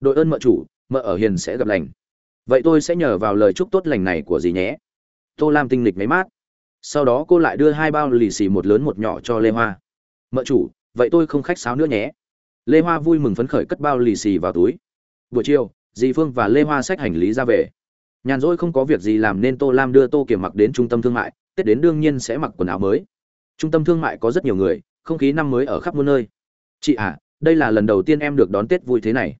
đội ơn mợ chủ, mợ ở hiền sẽ gặp lành. Vậy tôi sẽ nhờ vào lời chúc tốt lành này của dì nhé. Tô lam tinh lịch máy mát. Sau đó cô lại đưa hai bao lì xì một lớn một nhỏ cho lê hoa. Mợ chủ, vậy tôi không khách sáo nữa nhé. Lê hoa vui mừng phấn khởi cất bao lì xì vào túi. Buổi chiều, dì phương và lê hoa xách hành lý ra về. Nhàn rỗi không có việc gì làm nên tô lam đưa tô kiểm mặc đến trung tâm thương mại, tết đến đương nhiên sẽ mặc quần áo mới. Trung tâm thương mại có rất nhiều người, không khí năm mới ở khắp muôn nơi. Chị à đây là lần đầu tiên em được đón tết vui thế này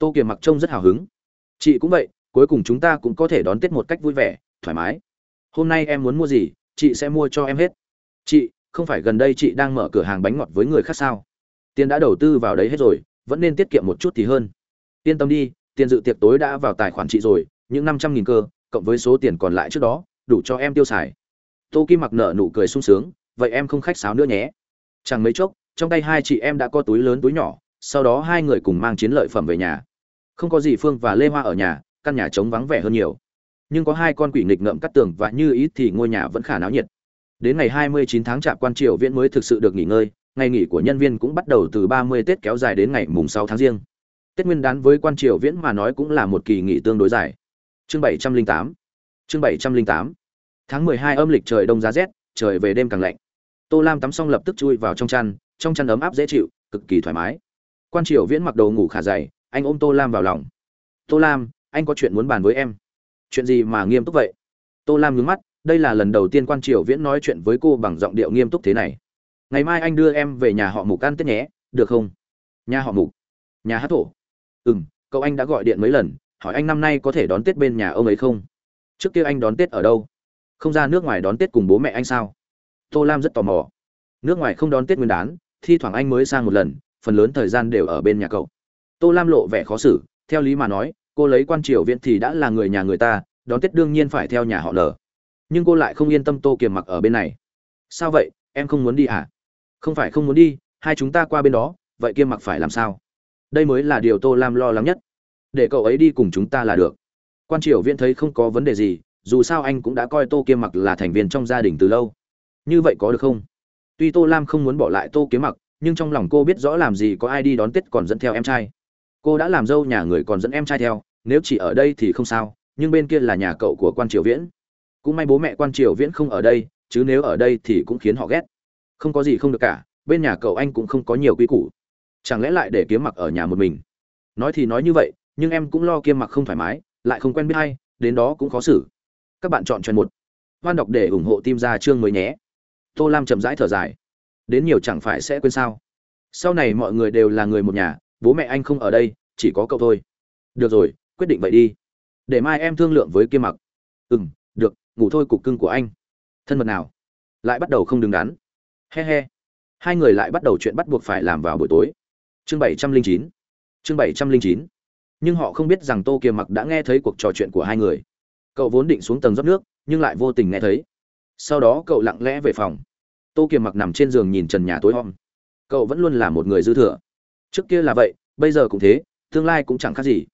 tô kiềm mặc trông rất hào hứng. Chị cũng vậy, cuối cùng chúng ta cũng có thể đón tết một cách vui vẻ, thoải mái. Hôm nay em muốn mua gì, chị sẽ mua cho em hết. Chị, không phải gần đây chị đang mở cửa hàng bánh ngọt với người khác sao? Tiền đã đầu tư vào đấy hết rồi, vẫn nên tiết kiệm một chút thì hơn. Yên tâm đi, tiền dự tiệc tối đã vào tài khoản chị rồi, những năm trăm nghìn cơ, cộng với số tiền còn lại trước đó, đủ cho em tiêu xài. Tô kim mặc nở nụ cười sung sướng, vậy em không khách sáo nữa nhé. Chẳng mấy chốc, trong tay hai chị em đã có túi lớn túi nhỏ, sau đó hai người cùng mang chiến lợi phẩm về nhà không có gì phương và lê hoa ở nhà, căn nhà trống vắng vẻ hơn nhiều. Nhưng có hai con quỷ nghịch ngợm cắt tường và như ý thì ngôi nhà vẫn khả náo nhiệt. Đến ngày 29 tháng chạp quan triều viễn mới thực sự được nghỉ ngơi, ngày nghỉ của nhân viên cũng bắt đầu từ 30 tết kéo dài đến ngày mùng 6 tháng riêng. Tết nguyên đán với quan triều viễn mà nói cũng là một kỳ nghỉ tương đối dài. Chương 708 chương 708 tháng 12 âm lịch trời đông giá rét, trời về đêm càng lạnh. Tô lam tắm xong lập tức chui vào trong chăn trong chăn ấm áp dễ chịu, cực kỳ thoải mái. Quan triều viễn mặc đồ ngủ khả dày anh ôm tô lam vào lòng. Tô lam, anh có chuyện muốn bàn với em. Chuyện gì mà nghiêm túc vậy? Tô lam nhướng mắt, đây là lần đầu tiên quan triều viễn nói chuyện với cô bằng giọng điệu nghiêm túc thế này. Ngày mai anh đưa em về nhà họ mục ăn tết nhé, được không? Nhà họ mục? Nhà hát thổ? Ừ m cậu anh đã gọi điện mấy lần, hỏi anh năm nay có thể đón tết bên nhà ông ấy không? Trước kia anh đón tết ở đâu? Không ra nước ngoài đón tết cùng bố mẹ anh sao? Tô lam rất tò mò. Nước ngoài không đón tết nguyên đán, thi thoảng anh mới sang một lần, phần lớn thời gian đều ở bên nhà cậu tô lam lộ vẻ khó xử, theo lý mà nói, cô lấy quan triều viễn thì đã là người nhà người ta, đón tết đương nhiên phải theo nhà họ lở. nhưng cô lại không yên tâm tô kiềm mặc ở bên này. Sao vậy, em không muốn đi à? Không phải không muốn đi, hai chúng ta qua bên đó, vậy kiêm mặc phải làm sao? Đây mới là điều tô lam lo lắng nhất. Để cậu ấy đi cùng chúng ta là được. Quan triều viễn thấy không có vấn đề gì, dù sao anh cũng đã coi tô kiêm mặc là thành viên trong gia đình từ lâu. Như vậy có được không? Tuy tô lam không muốn bỏ lại tô kiếm mặc, nhưng trong lòng cô biết rõ làm gì có ai đi đón tết còn dẫn theo em trai cô đã làm dâu nhà người còn dẫn em trai theo, nếu chỉ ở đây thì không sao, nhưng bên kia là nhà cậu của quan triều viễn. Cũng may bố mẹ quan triều viễn không ở đây, chứ nếu ở đây thì cũng khiến họ ghét. Không có gì không được cả, bên nhà cậu anh cũng không có nhiều quy củ. Chẳng lẽ lại để kiếm mặc ở nhà một mình? Nói thì nói như vậy, nhưng em cũng lo kiêm mặc không thoải mái, lại không quen biết hay đến đó cũng khó xử. Các bạn chọn cho một. Hoan đọc để ủng hộ tim ra chương mới nhé. Tô lam chậm rãi thở dài. Đến nhiều chẳng phải sẽ quên sao. Sau này mọi người đều là người một nhà bố mẹ anh không ở đây, chỉ có cậu thôi. Được rồi, quyết định vậy đi. Để mai em thương lượng với kia mặc. Ừ m được, ngủ thôi cục cưng của anh. Thân mật nào? Lại bắt đầu không đứng đắn. He he. Hai người lại bắt đầu chuyện bắt buộc phải làm vào buổi tối. Chương bảy trăm linh chín. Chương bảy trăm linh chín. Nhưng họ không biết rằng tô kiềm mặc đã nghe thấy cuộc trò chuyện của hai người. Cậu vốn định xuống tầng rót nước, nhưng lại vô tình nghe thấy. Sau đó cậu lặng lẽ về phòng. Tô kiềm mặc nằm trên giường nhìn trần nhà tối om. Cậu vẫn luôn là một người dư thừa trước kia là vậy, bây giờ cũng thế, tương lai cũng chẳng khác gì.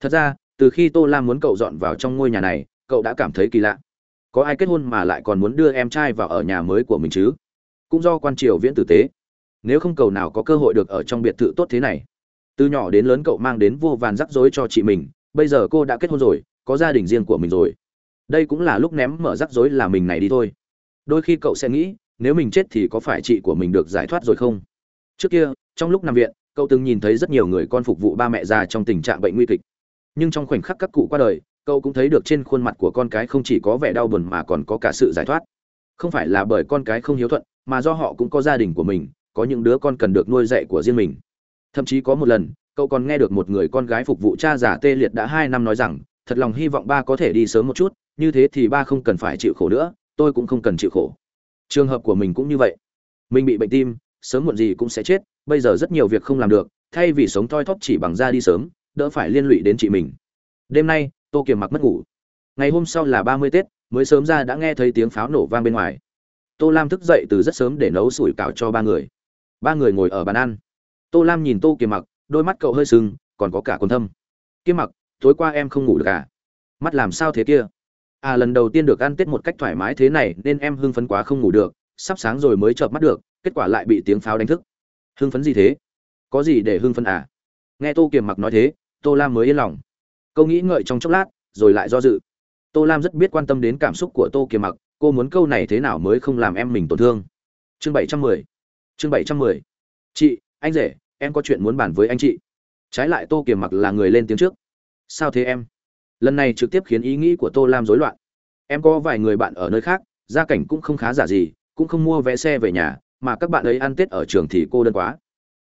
Thật ra, từ khi tô lam muốn cậu dọn vào trong ngôi nhà này, cậu đã cảm thấy kỳ lạ. Có ai kết hôn mà lại còn muốn đưa em trai vào ở nhà mới của mình chứ? Cũng do quan triều viễn tử tế. Nếu không cầu nào có cơ hội được ở trong biệt thự tốt thế này. Từ nhỏ đến lớn cậu mang đến vô vàn rắc rối cho chị mình, bây giờ cô đã kết hôn rồi, có gia đình riêng của mình rồi. Đây cũng là lúc ném mở rắc rối là mình này đi thôi. Đôi khi cậu sẽ nghĩ, nếu mình chết thì có phải chị của mình được giải thoát rồi không? Trước kia, trong lúc nằm viện cậu từng nhìn thấy rất nhiều người con phục vụ ba mẹ già trong tình trạng bệnh nguy kịch. Nhưng trong khoảnh khắc các cụ qua đời, cậu cũng thấy được trên khuôn mặt của con cái không chỉ có vẻ đau buồn mà còn có cả sự giải thoát. Không phải là bởi con cái không hiếu thuận, mà do họ cũng có gia đình của mình, có những đứa con cần được nuôi dạy của riêng mình. Thậm chí có một lần, cậu còn nghe được một người con gái phục vụ cha già tê liệt đã hai năm nói rằng, thật lòng hy vọng ba có thể đi sớm một chút, như thế thì ba không cần phải chịu khổ nữa, tôi cũng không cần chịu khổ. Trường hợp của mình cũng như vậy. Mình bị bệnh tim, sớm muộn gì cũng sẽ chết bây giờ rất nhiều việc không làm được, thay vì sống thoi thóp chỉ bằng ra đi sớm, đỡ phải liên lụy đến chị mình. Đêm nay, tô kiềm mặc mất ngủ. Ngày hôm sau là ba mươi tết, mới sớm ra đã nghe thấy tiếng pháo nổ vang bên ngoài. Tô lam thức dậy từ rất sớm để nấu sủi cảo cho ba người. Ba người ngồi ở bàn ăn. Tô lam nhìn tô kiềm mặc, đôi mắt cậu hơi sưng, còn có cả con thâm. Kiềm mặc, tối qua em không ngủ được à? Mắt làm sao thế kia? À lần đầu tiên được ăn tết một cách thoải mái thế này nên em hưng phấn quá không ngủ được, sắp sáng rồi mới chợp mắt được, kết quả lại bị tiếng pháo đánh thức hưng phấn gì thế? Có gì để hưng phấn à? Nghe tô kiềm mặc nói thế, tô lam mới yên lòng. Câu nghĩ ngợi trong chốc lát, rồi lại do dự. Tô lam rất biết quan tâm đến cảm xúc của tô kiềm mặc, cô muốn câu này thế nào mới không làm em mình tổn thương? Chương bảy trăm mười. Chương bảy trăm mười. Chị, anh rể, em có chuyện muốn bàn với anh chị. Trái lại tô kiềm mặc là người lên tiếng trước. Sao thế em? Lần này trực tiếp khiến ý nghĩ của tô lam rối loạn. Em có vài người bạn ở nơi khác, gia cảnh cũng không khá giả gì, cũng không mua vé xe về nhà mà các bạn ấy ăn tết ở trường thì cô đơn quá.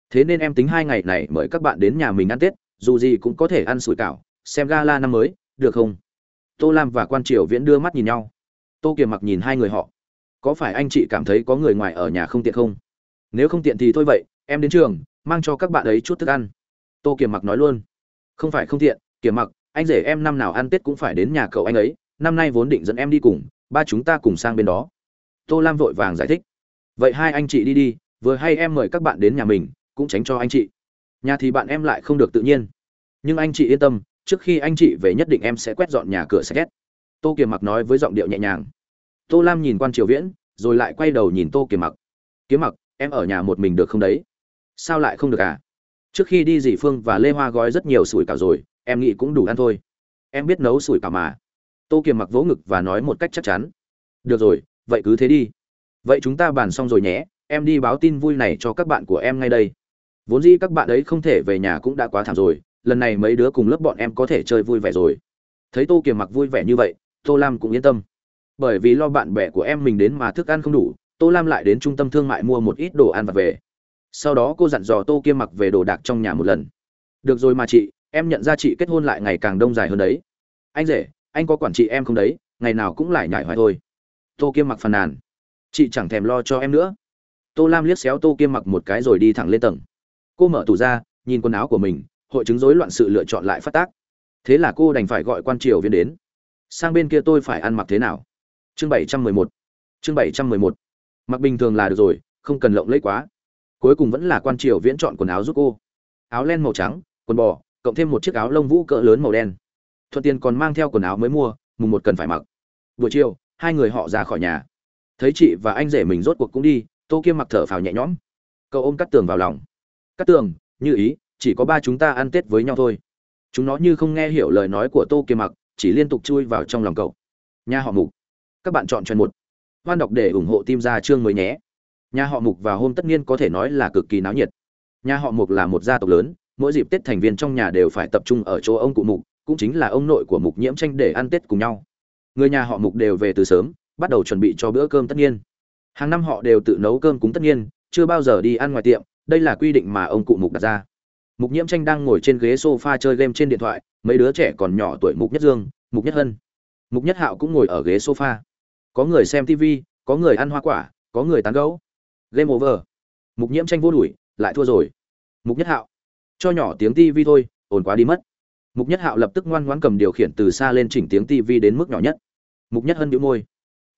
Thế nên em tính hai ngày này mời các bạn đến nhà mình ăn tết, dù gì cũng có thể ăn sủi cảo, xem gala năm mới, được không? Tô lam và quan triều viễn đưa mắt nhìn nhau. Tô kiềm mặc nhìn hai người họ. Có phải anh chị cảm thấy có người ngoài ở nhà không tiện không? Nếu không tiện thì thôi vậy, em đến trường, mang cho các bạn ấy chút thức ăn. Tô kiềm mặc nói luôn. Không phải không tiện kiềm mặc, anh rể em năm nào ăn tết cũng phải đến nhà cậu anh ấy, năm nay vốn định dẫn em đi cùng, ba chúng ta cùng sang bên đó. Tô lam vội vàng giải thích vậy hai anh chị đi đi, vừa hay em mời các bạn đến nhà mình, cũng tránh cho anh chị. Nhà thì bạn em lại không được tự nhiên. Nhưng anh chị yên tâm, trước khi anh chị về nhất định em sẽ quét dọn nhà cửa sạch tô kiềm mặc nói với giọng điệu nhẹ nhàng. Tô lam nhìn quan triều viễn, rồi lại quay đầu nhìn tô kiềm mặc. Kiếm mặc, em ở nhà một mình được không đấy? Sao lại không được à? Trước khi đi dì phương và lê hoa gói rất nhiều sủi cảo rồi, em nghĩ cũng đủ ăn thôi. Em biết nấu sủi cảo mà. Tô kiềm mặc vỗ ngực và nói một cách chắc chắn. Được rồi, vậy cứ thế đi vậy chúng ta bàn xong rồi nhé, em đi báo tin vui này cho các bạn của em ngay đây. Vốn dĩ các bạn ấy không thể về nhà cũng đã quá thảm rồi, lần này mấy đứa cùng lớp bọn em có thể chơi vui vẻ rồi. Thấy tô kiềm mặc vui vẻ như vậy, tô lam cũng yên tâm. Bởi vì lo bạn bè của em mình đến mà thức ăn không đủ, tô lam lại đến trung tâm thương mại mua một ít đồ ăn vặt về. Sau đó cô dặn dò tô kiêm mặc về đồ đạc trong nhà một lần. Được rồi mà chị, em nhận ra chị kết hôn lại ngày càng đông dài hơn đấy. Anh rể, anh có quản trị em không đấy, ngày nào cũng lại nhải hoài thôi. Tô kiêm mặc phàn nàn chị chẳng thèm lo cho em nữa. Tô lam liếc xéo tô kiêm mặc một cái rồi đi thẳng lên tầng. Cô mở tủ ra, nhìn quần áo của mình, hội chứng rối loạn sự lựa chọn lại phát tác. Thế là cô đành phải gọi quan triều viên đến. Sang bên kia tôi phải ăn mặc thế nào? Chương bảy trăm mười một. Chương bảy trăm mười một. Mặc bình thường là được rồi, không cần lộng lẫy quá. Cuối cùng vẫn là quan triều viễn chọn quần áo giúp cô. Áo len màu trắng, quần bò, cộng thêm một chiếc áo lông vũ cỡ lớn màu đen. Thuận tiền còn mang theo quần áo mới mua, mùng một cần phải mặc. Buổi chiều, hai người họ ra khỏi nhà thấy chị và anh rể mình rốt cuộc cũng đi, tô kiêm mặc thở phào nhẹ nhõm. Cậu ôm cắt tường vào lòng. Cắt tường, như ý, chỉ có ba chúng ta ăn tết với nhau thôi. Chúng nó như không nghe hiểu lời nói của tô kiêm mặc, chỉ liên tục chui vào trong lòng cậu. Nhà họ mục. Các bạn chọn chuyên một. Hoan đọc để ủng hộ tim ra chương mới nhé. Nhà họ mục và hôm tất niên có thể nói là cực kỳ náo nhiệt. Nhà họ mục là một gia tộc lớn, mỗi dịp tết thành viên trong nhà đều phải tập trung ở chỗ ông cụ mục, cũng chính là ông nội của mục nhiễm tranh để ăn tết cùng nhau. Người nhà họ mục đều về từ sớm bắt đầu chuẩn bị cho bữa cơm tất nhiên, hàng năm họ đều tự nấu cơm cúng tất nhiên, chưa bao giờ đi ăn ngoài tiệm đây là quy định mà ông cụ mục đặt ra. Mục nhiễm tranh đang ngồi trên ghế sofa chơi game trên điện thoại mấy đứa trẻ còn nhỏ tuổi mục nhất dương mục nhất hân. Mục nhất hạo cũng ngồi ở ghế sofa. Có người xem tv có người ăn hoa quả có người tán gấu game over. Mục nhiễm tranh vô đuổi lại thua rồi. Mục nhất hạo. Cho nhỏ tiếng tv thôi ồn quá đi mất. Mục nhất hạo lập tức ngoan ngoãn cầm điều khiển từ xa lên chỉnh tiếng tv đến mức nhỏ nhất. Mục nhất hân bĩu môi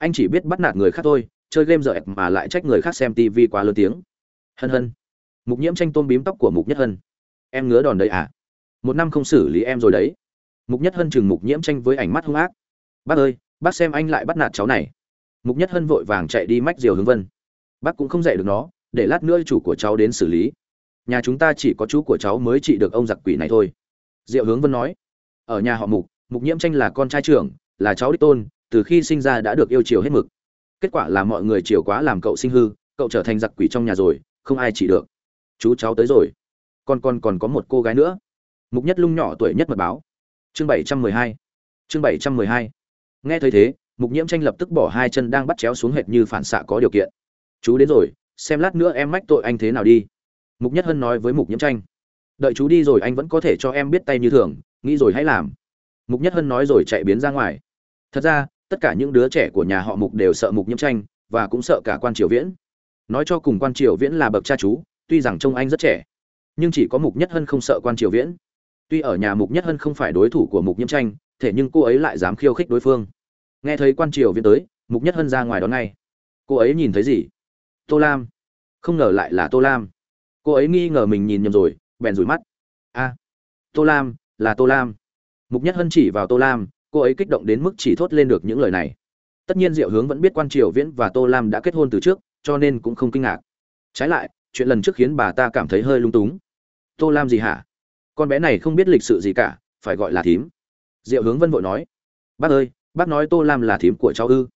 anh chỉ biết bắt nạt người khác thôi, chơi game dở mà lại trách người khác xem tv quá lớn tiếng. Hân hân. Mục nhiễm tranh tôm bím tóc của mục nhất hân. Em ngứa đòn đấy à? Một năm không xử lý em rồi đấy. Mục nhất hân chừng mục nhiễm tranh với ảnh mắt hung ác. Bác ơi, bác xem anh lại bắt nạt cháu này. Mục nhất hân vội vàng chạy đi mách diều hướng vân. Bác cũng không dạy được nó, để lát nữa chủ của cháu đến xử lý. Nhà chúng ta chỉ có chú của cháu mới trị được ông giặc quỷ này thôi. Diệu hướng vân nói. Ở nhà họ mục mục nhiễm tranh là con trai trưởng, là cháu đích tôn từ khi sinh ra đã được yêu chiều hết mực. Kết quả là mọi người chiều quá làm cậu sinh hư, cậu trở thành giặc quỷ trong nhà rồi, không ai chỉ được. Chú cháu tới rồi. Còn còn còn có một cô gái nữa. Mục nhất lung nhỏ tuổi nhất mật báo. Chương bảy trăm mười hai. Chương bảy trăm mười hai. Nghe thấy thế, mục nhiễm tranh lập tức bỏ hai chân đang bắt chéo xuống hệt như phản xạ có điều kiện. Chú đến rồi, xem lát nữa em mách tội anh thế nào đi. Mục nhất hân nói với mục nhiễm tranh. Đợi chú đi rồi anh vẫn có thể cho em biết tay như thường, nghĩ rồi hãy làm. Mục nhất hân nói rồi chạy biến ra ngoài. Thật ra tất cả những đứa trẻ của nhà họ mục đều sợ mục nhiễm tranh, và cũng sợ cả quan triều viễn. Nói cho cùng quan triều viễn là bậc cha chú, tuy rằng trông anh rất trẻ, nhưng chỉ có mục nhất hân không sợ quan triều viễn. Tuy ở nhà mục nhất hân không phải đối thủ của mục nhiễm tranh thể nhưng cô ấy lại dám khiêu khích đối phương. Nghe thấy quan triều viễn tới, mục nhất hân ra ngoài đón ngay. Cô ấy nhìn thấy gì? Tô lam. Không ngờ lại là tô lam. Cô ấy nghi ngờ mình nhìn nhầm rồi, bèn rủi mắt. A tô lam, là tô lam. Mục nhất hân chỉ vào tô lam cô ấy kích động đến mức chỉ thốt lên được những lời này. Tất nhiên diệu hướng vẫn biết quan triều viễn và tô lam đã kết hôn từ trước, cho nên cũng không kinh ngạc. Trái lại, chuyện lần trước khiến bà ta cảm thấy hơi lung túng. Tô lam gì hả? Con bé này không biết lịch sự gì cả, phải gọi là thím. Diệu hướng vân vội nói. Bác ơi, bác nói tô lam là thím của cháu ư.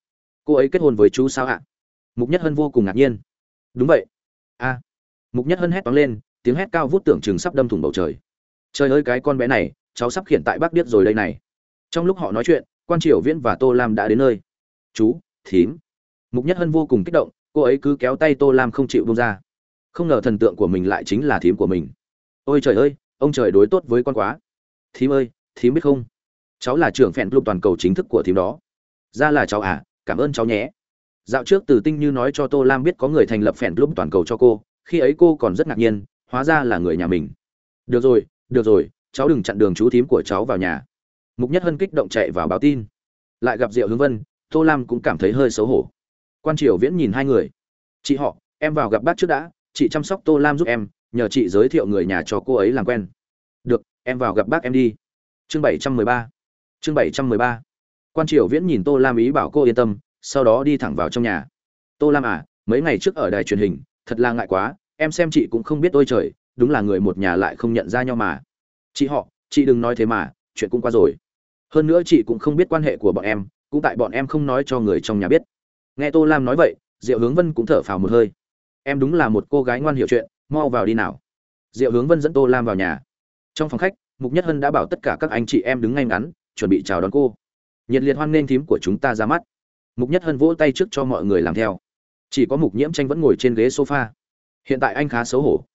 Cô ấy kết hôn với chú sao ạ? Mục nhất hân vô cùng ngạc nhiên. Đúng vậy. A. Mục nhất hân hét toáng lên, tiếng hét cao vút tưởng chừng sắp đâm thủng bầu trời. Trời ơi cái con bé này, cháu sắp khiển tại bác điếc rồi đây này trong lúc họ nói chuyện, quan triều viễn và tô lam đã đến nơi. Chú, thím. Mục nhất hân vô cùng kích động, cô ấy cứ kéo tay tô lam không chịu bông ra. Không ngờ thần tượng của mình lại chính là thím của mình. Ôi trời ơi, ông trời đối tốt với con quá. Thím ơi, thím biết không? Cháu là trưởng phẹn club toàn cầu chính thức của thím đó. Ra là cháu à cảm ơn cháu nhé. Dạo trước từ tinh như nói cho tô lam biết có người thành lập phẹn club toàn cầu cho cô, khi ấy cô còn rất ngạc nhiên, hóa ra là người nhà mình. Được rồi được rồi, cháu đừng chặn đường chú thím của cháu vào nhà mục nhất hân kích động chạy vào báo tin. Lại gặp diệu hướng vân, tô lam cũng cảm thấy hơi xấu hổ. Quan triều viễn nhìn hai người. Chị họ, em vào gặp bác trước đã, chị chăm sóc tô lam giúp em, nhờ chị giới thiệu người nhà cho cô ấy làm quen. Được, em vào gặp bác em đi. Chương bảy trăm mười ba. Chương bảy trăm mười ba. Quan triều viễn nhìn tô lam ý bảo cô yên tâm, sau đó đi thẳng vào trong nhà. Tô lam à mấy ngày trước ở đài truyền hình, thật là ngại quá, em xem chị cũng không biết ôi trời, đúng là người một nhà lại không nhận ra nhau mà. Chị họ, chị đừng nói thế mà, chuyện cũng qua rồi hơn nữa chị cũng không biết quan hệ của bọn em, cũng tại bọn em không nói cho người trong nhà biết. Nghe tô lam nói vậy, diệu hướng vân cũng thở phào một hơi. Em đúng là một cô gái ngoan hiểu chuyện, mau vào đi nào. Diệu hướng vân dẫn tô lam vào nhà. Trong phòng khách, mục nhất hân đã bảo tất cả các anh chị em đứng ngay ngắn, chuẩn bị chào đón cô. Nhiệt liệt hoan nghênh thím của chúng ta ra mắt. Mục nhất hân vỗ tay trước cho mọi người làm theo. Chỉ có mục nhiễm tranh vẫn ngồi trên ghế sofa. Hiện tại anh khá xấu hổ.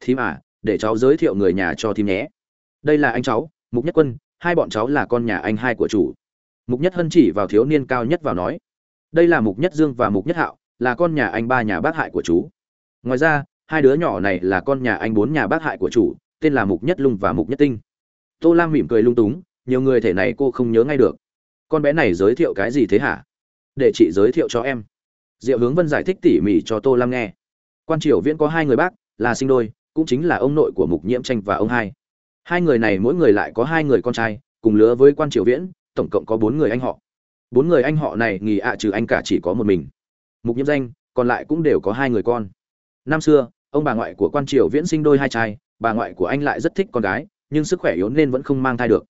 Thím à để cháu giới thiệu người nhà cho thím nhé. Đây là anh cháu, mục nhất quân hai bọn cháu là con nhà anh hai của chủ. Mục nhất hân chỉ vào thiếu niên cao nhất vào nói, đây là mục nhất dương và mục nhất hạo, là con nhà anh ba nhà bác hại của chú. Ngoài ra, hai đứa nhỏ này là con nhà anh bốn nhà bác hại của chủ, tên là mục nhất lung và mục nhất tinh. Tô lam mỉm cười lung túng, nhiều người thể này cô không nhớ ngay được. Con bé này giới thiệu cái gì thế hả? Để chị giới thiệu cho em. Diệu hướng vân giải thích tỉ mỉ cho tô lam nghe. Quan triều viễn có hai người bác, là sinh đôi, cũng chính là ông nội của mục nhiễm tranh và ông hai hai người này mỗi người lại có hai người con trai, cùng lứa với quan triều viễn, tổng cộng có bốn người anh họ. Bốn người anh họ này nghỉ ạ trừ anh cả chỉ có một mình. Mục nhiễm danh, còn lại cũng đều có hai người con. Năm xưa, ông bà ngoại của quan triều viễn sinh đôi hai trai, bà ngoại của anh lại rất thích con gái, nhưng sức khỏe yếu nên vẫn không mang thai được.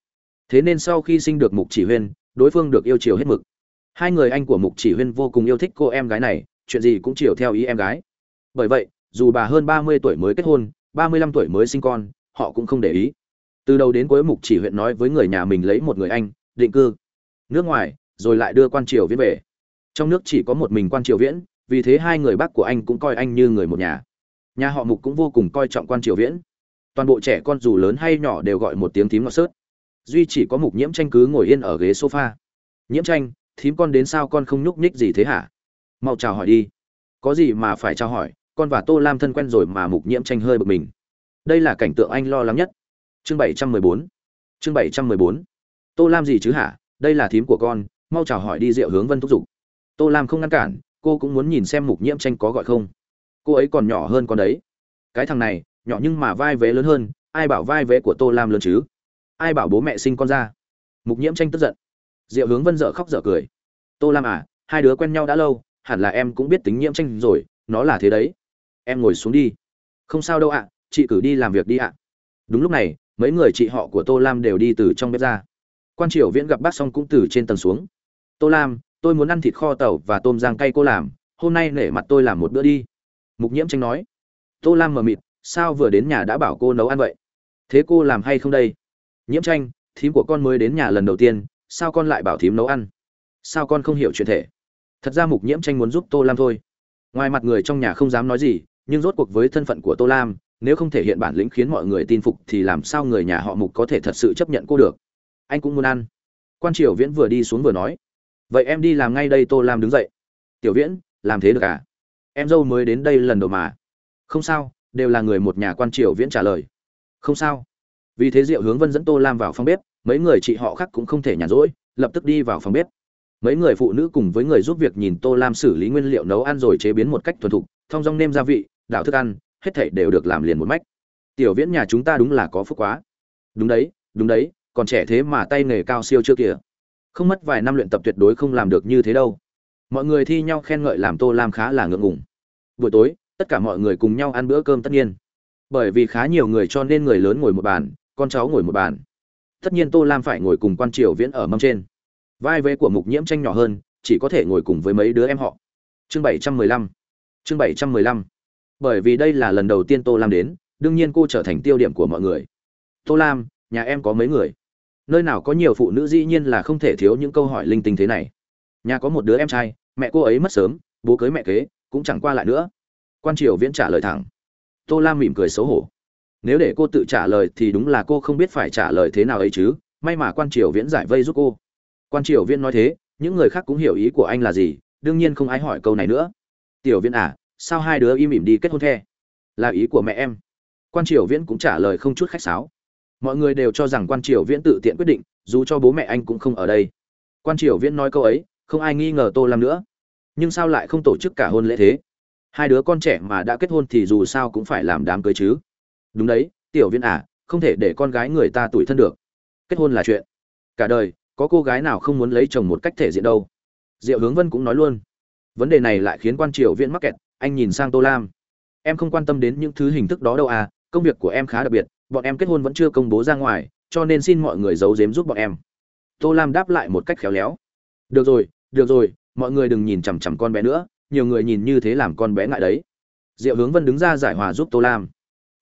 Thế nên sau khi sinh được mục chỉ huyên, đối phương được yêu chiều hết mực. Hai người anh của mục chỉ huyên vô cùng yêu thích cô em gái này, chuyện gì cũng chiều theo ý em gái. Bởi vậy, dù bà hơn ba mươi tuổi mới kết hôn, ba mươi lăm tuổi mới sinh con, họ cũng không để ý từ đầu đến cuối mục chỉ huyện nói với người nhà mình lấy một người anh, định cư, nước ngoài, rồi lại đưa quan triều viễn về. Trong nước chỉ có một mình quan triều viễn, vì thế hai người bác của anh cũng coi anh như người một nhà. Nhà họ mục cũng vô cùng coi trọng quan triều viễn. Toàn bộ trẻ con dù lớn hay nhỏ đều gọi một tiếng thím ngọt sớt. Duy chỉ có mục nhiễm tranh cứ ngồi yên ở ghế sofa. Nhiễm tranh, thím con đến sao con không nhúc nhích gì thế hả? Mau chào hỏi đi. Có gì mà phải chào hỏi, con và tô lam thân quen rồi mà mục nhiễm tranh hơi bực mình. Đây là cảnh tượng anh lo lắng nhất chương bảy trăm mười bốn. Chương bảy trăm mười bốn. Tô lam gì chứ hả? Đây là thím của con, mau chào hỏi đi rượu hướng vân thúc giục tô lam không ngăn cản, cô cũng muốn nhìn xem mục nhiễm tranh có gọi không. Cô ấy còn nhỏ hơn con đấy. Cái thằng này, nhỏ nhưng mà vai vế lớn hơn, ai bảo vai vế của tô lam lớn chứ? Ai bảo bố mẹ sinh con ra? Mục nhiễm tranh tức giận. Diệu hướng vân dở khóc dở cười. Tô lam à hai đứa quen nhau đã lâu, hẳn là em cũng biết tính nhiễm tranh rồi, nó là thế đấy. Em ngồi xuống đi. Không sao đâu ạ, chị cử đi làm việc đi ạ. Đúng lúc này mấy người chị họ của tô lam đều đi từ trong bếp ra. Quan triều viễn gặp bác xong cũng từ trên tầng xuống. Tô lam, tôi muốn ăn thịt kho tàu và tôm rang cay cô làm, hôm nay nể mặt tôi làm một bữa đi. Mục nhiễm tranh nói. Tô lam mờ mịt, sao vừa đến nhà đã bảo cô nấu ăn vậy? Thế cô làm hay không đây? Nhiễm tranh, thím của con mới đến nhà lần đầu tiên, sao con lại bảo thím nấu ăn? Sao con không hiểu chuyện thể? Thật ra mục nhiễm tranh muốn giúp tô lam thôi. Ngoài mặt người trong nhà không dám nói gì, nhưng rốt cuộc với thân phận của tô lam nếu không thể hiện bản lĩnh khiến mọi người tin phục thì làm sao người nhà họ mục có thể thật sự chấp nhận cô được? Anh cũng muốn ăn. Quan triều viễn vừa đi xuống vừa nói. Vậy em đi làm ngay đây tô lam đứng dậy. Tiểu viễn, làm thế được à? Em dâu mới đến đây lần đầu mà. Không sao, đều là người một nhà quan triều viễn trả lời. Không sao. Vì thế diệu hướng vân dẫn tô lam vào phòng bếp, mấy người chị họ khác cũng không thể nhàn rỗi, lập tức đi vào phòng bếp. Mấy người phụ nữ cùng với người giúp việc nhìn tô lam xử lý nguyên liệu nấu ăn rồi chế biến một cách thuần thục, thong dong nêm gia vị, đảo thức ăn hết thảy đều được làm liền một mách. Tiểu viễn nhà chúng ta đúng là có phúc quá. Đúng đấy đúng đấy, còn trẻ thế mà tay nghề cao siêu chưa kìa. Không mất vài năm luyện tập tuyệt đối không làm được như thế đâu. Mọi người thi nhau khen ngợi làm tô lam khá là ngượng ngùng. Buổi tối, tất cả mọi người cùng nhau ăn bữa cơm tất nhiên. Bởi vì khá nhiều người cho nên người lớn ngồi một bàn, con cháu ngồi một bàn. Tất nhiên tô lam phải ngồi cùng quan triều viễn ở mâm trên. Vai vế của mục nhiễm tranh nhỏ hơn, chỉ có thể ngồi cùng với mấy đứa em họ. Chương bảy trăm mười lăm. Chương bảy trăm mười lăm bởi vì đây là lần đầu tiên tô lam đến, đương nhiên cô trở thành tiêu điểm của mọi người. Tô lam, nhà em có mấy người? Nơi nào có nhiều phụ nữ dĩ nhiên là không thể thiếu những câu hỏi linh tinh thế này. Nhà có một đứa em trai, mẹ cô ấy mất sớm, bố cưới mẹ kế, cũng chẳng qua lại nữa. Quan triều viễn trả lời thẳng. Tô lam mỉm cười xấu hổ. Nếu để cô tự trả lời thì đúng là cô không biết phải trả lời thế nào ấy chứ, may mà quan triều viễn giải vây giúp cô. Quan triều viễn nói thế, những người khác cũng hiểu ý của anh là gì, đương nhiên không ai hỏi câu này nữa. Tiểu viễn à sao hai đứa im ỉm đi kết hôn the? Là ý của mẹ em. Quan triều viễn cũng trả lời không chút khách sáo. Mọi người đều cho rằng quan triều viễn tự tiện quyết định, dù cho bố mẹ anh cũng không ở đây. Quan triều viễn nói câu ấy, không ai nghi ngờ tô lam nữa. Nhưng sao lại không tổ chức cả hôn lễ thế? Hai đứa con trẻ mà đã kết hôn thì dù sao cũng phải làm đám cưới chứ. Đúng đấy, tiểu viễn à không thể để con gái người ta tuổi thân được. Kết hôn là chuyện. Cả đời, có cô gái nào không muốn lấy chồng một cách thể diện đâu? Diệu hướng vân cũng nói luôn. Vấn đề này lại khiến quan triều viễn mắc kẹt anh nhìn sang tô lam. Em không quan tâm đến những thứ hình thức đó đâu à công việc của em khá đặc biệt, bọn em kết hôn vẫn chưa công bố ra ngoài, cho nên xin mọi người giấu giếm giúp bọn em. Tô lam đáp lại một cách khéo léo. Được rồi được rồi, mọi người đừng nhìn chằm chằm con bé nữa, nhiều người nhìn như thế làm con bé ngại đấy. Diệu hướng vân đứng ra giải hòa giúp tô lam.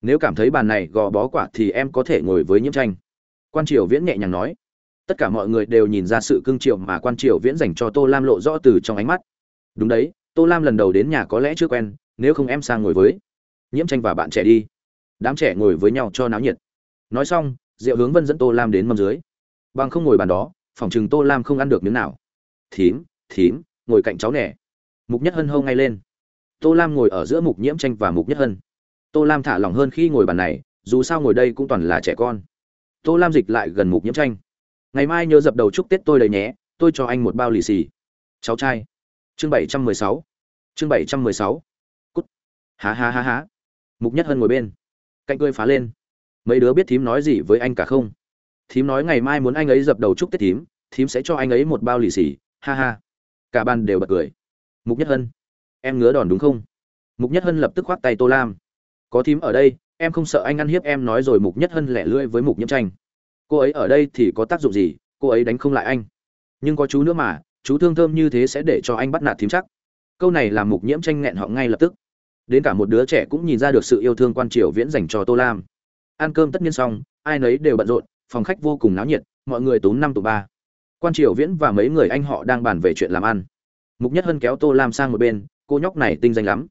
Nếu cảm thấy bàn này gò bó quả thì em có thể ngồi với nhiễm tranh. Quan triều viễn nhẹ nhàng nói. Tất cả mọi người đều nhìn ra sự cưng triều mà quan triều viễn dành cho tô lam lộ rõ từ trong ánh mắt. Đúng đấy tô lam lần đầu đến nhà có lẽ chưa quen, nếu không em sang ngồi với nhiễm tranh và bạn trẻ đi. Đám trẻ ngồi với nhau cho náo nhiệt. Nói xong diệu hướng vân dẫn tô lam đến mâm dưới. Bằng không ngồi bàn đó, phòng chừng tô lam không ăn được miếng nào. Thím thím, ngồi cạnh cháu nẻ mục nhất hân hâu ngay lên. Tô lam ngồi ở giữa mục nhiễm tranh và mục nhất hân. Tô lam thả lỏng hơn khi ngồi bàn này, dù sao ngồi đây cũng toàn là trẻ con. Tô lam dịch lại gần mục nhiễm tranh. Ngày mai nhớ dập đầu chúc tết tôi đầy nhé, tôi cho anh một bao lì xì. Cháu trai chương bảy trăm mười sáu. Chương bảy trăm mười sáu. Cút. Há há há há. Mục nhất hân ngồi bên. Cạnh cười phá lên. Mấy đứa biết thím nói gì với anh cả không? Thím nói ngày mai muốn anh ấy dập đầu chúc tết thím thím sẽ cho anh ấy một bao lì xì. Ha ha. Cả ban đều bật cười. Mục nhất hân. Em ngứa đòn đúng không? Mục nhất hân lập tức khoác tay tô lam. Có thím ở đây, em không sợ anh ăn hiếp em nói rồi mục nhất hân lẻ lưỡi với mục nhiễm tranh. Cô ấy ở đây thì có tác dụng gì? Cô ấy đánh không lại anh. Nhưng có chú nữa mà chú thương thơm như thế sẽ để cho anh bắt nạt thím chắc. Câu này làm mục nhiễm tranh nghẹn họ ngay lập tức. Đến cả một đứa trẻ cũng nhìn ra được sự yêu thương quan triều viễn dành cho tô lam. Ăn cơm tất nhiên xong, ai nấy đều bận rộn, phòng khách vô cùng náo nhiệt, mọi người túm năm tụ ba. Quan triều viễn và mấy người anh họ đang bàn về chuyện làm ăn. Mục nhất hân kéo tô lam sang một bên, cô nhóc này tinh danh lắm.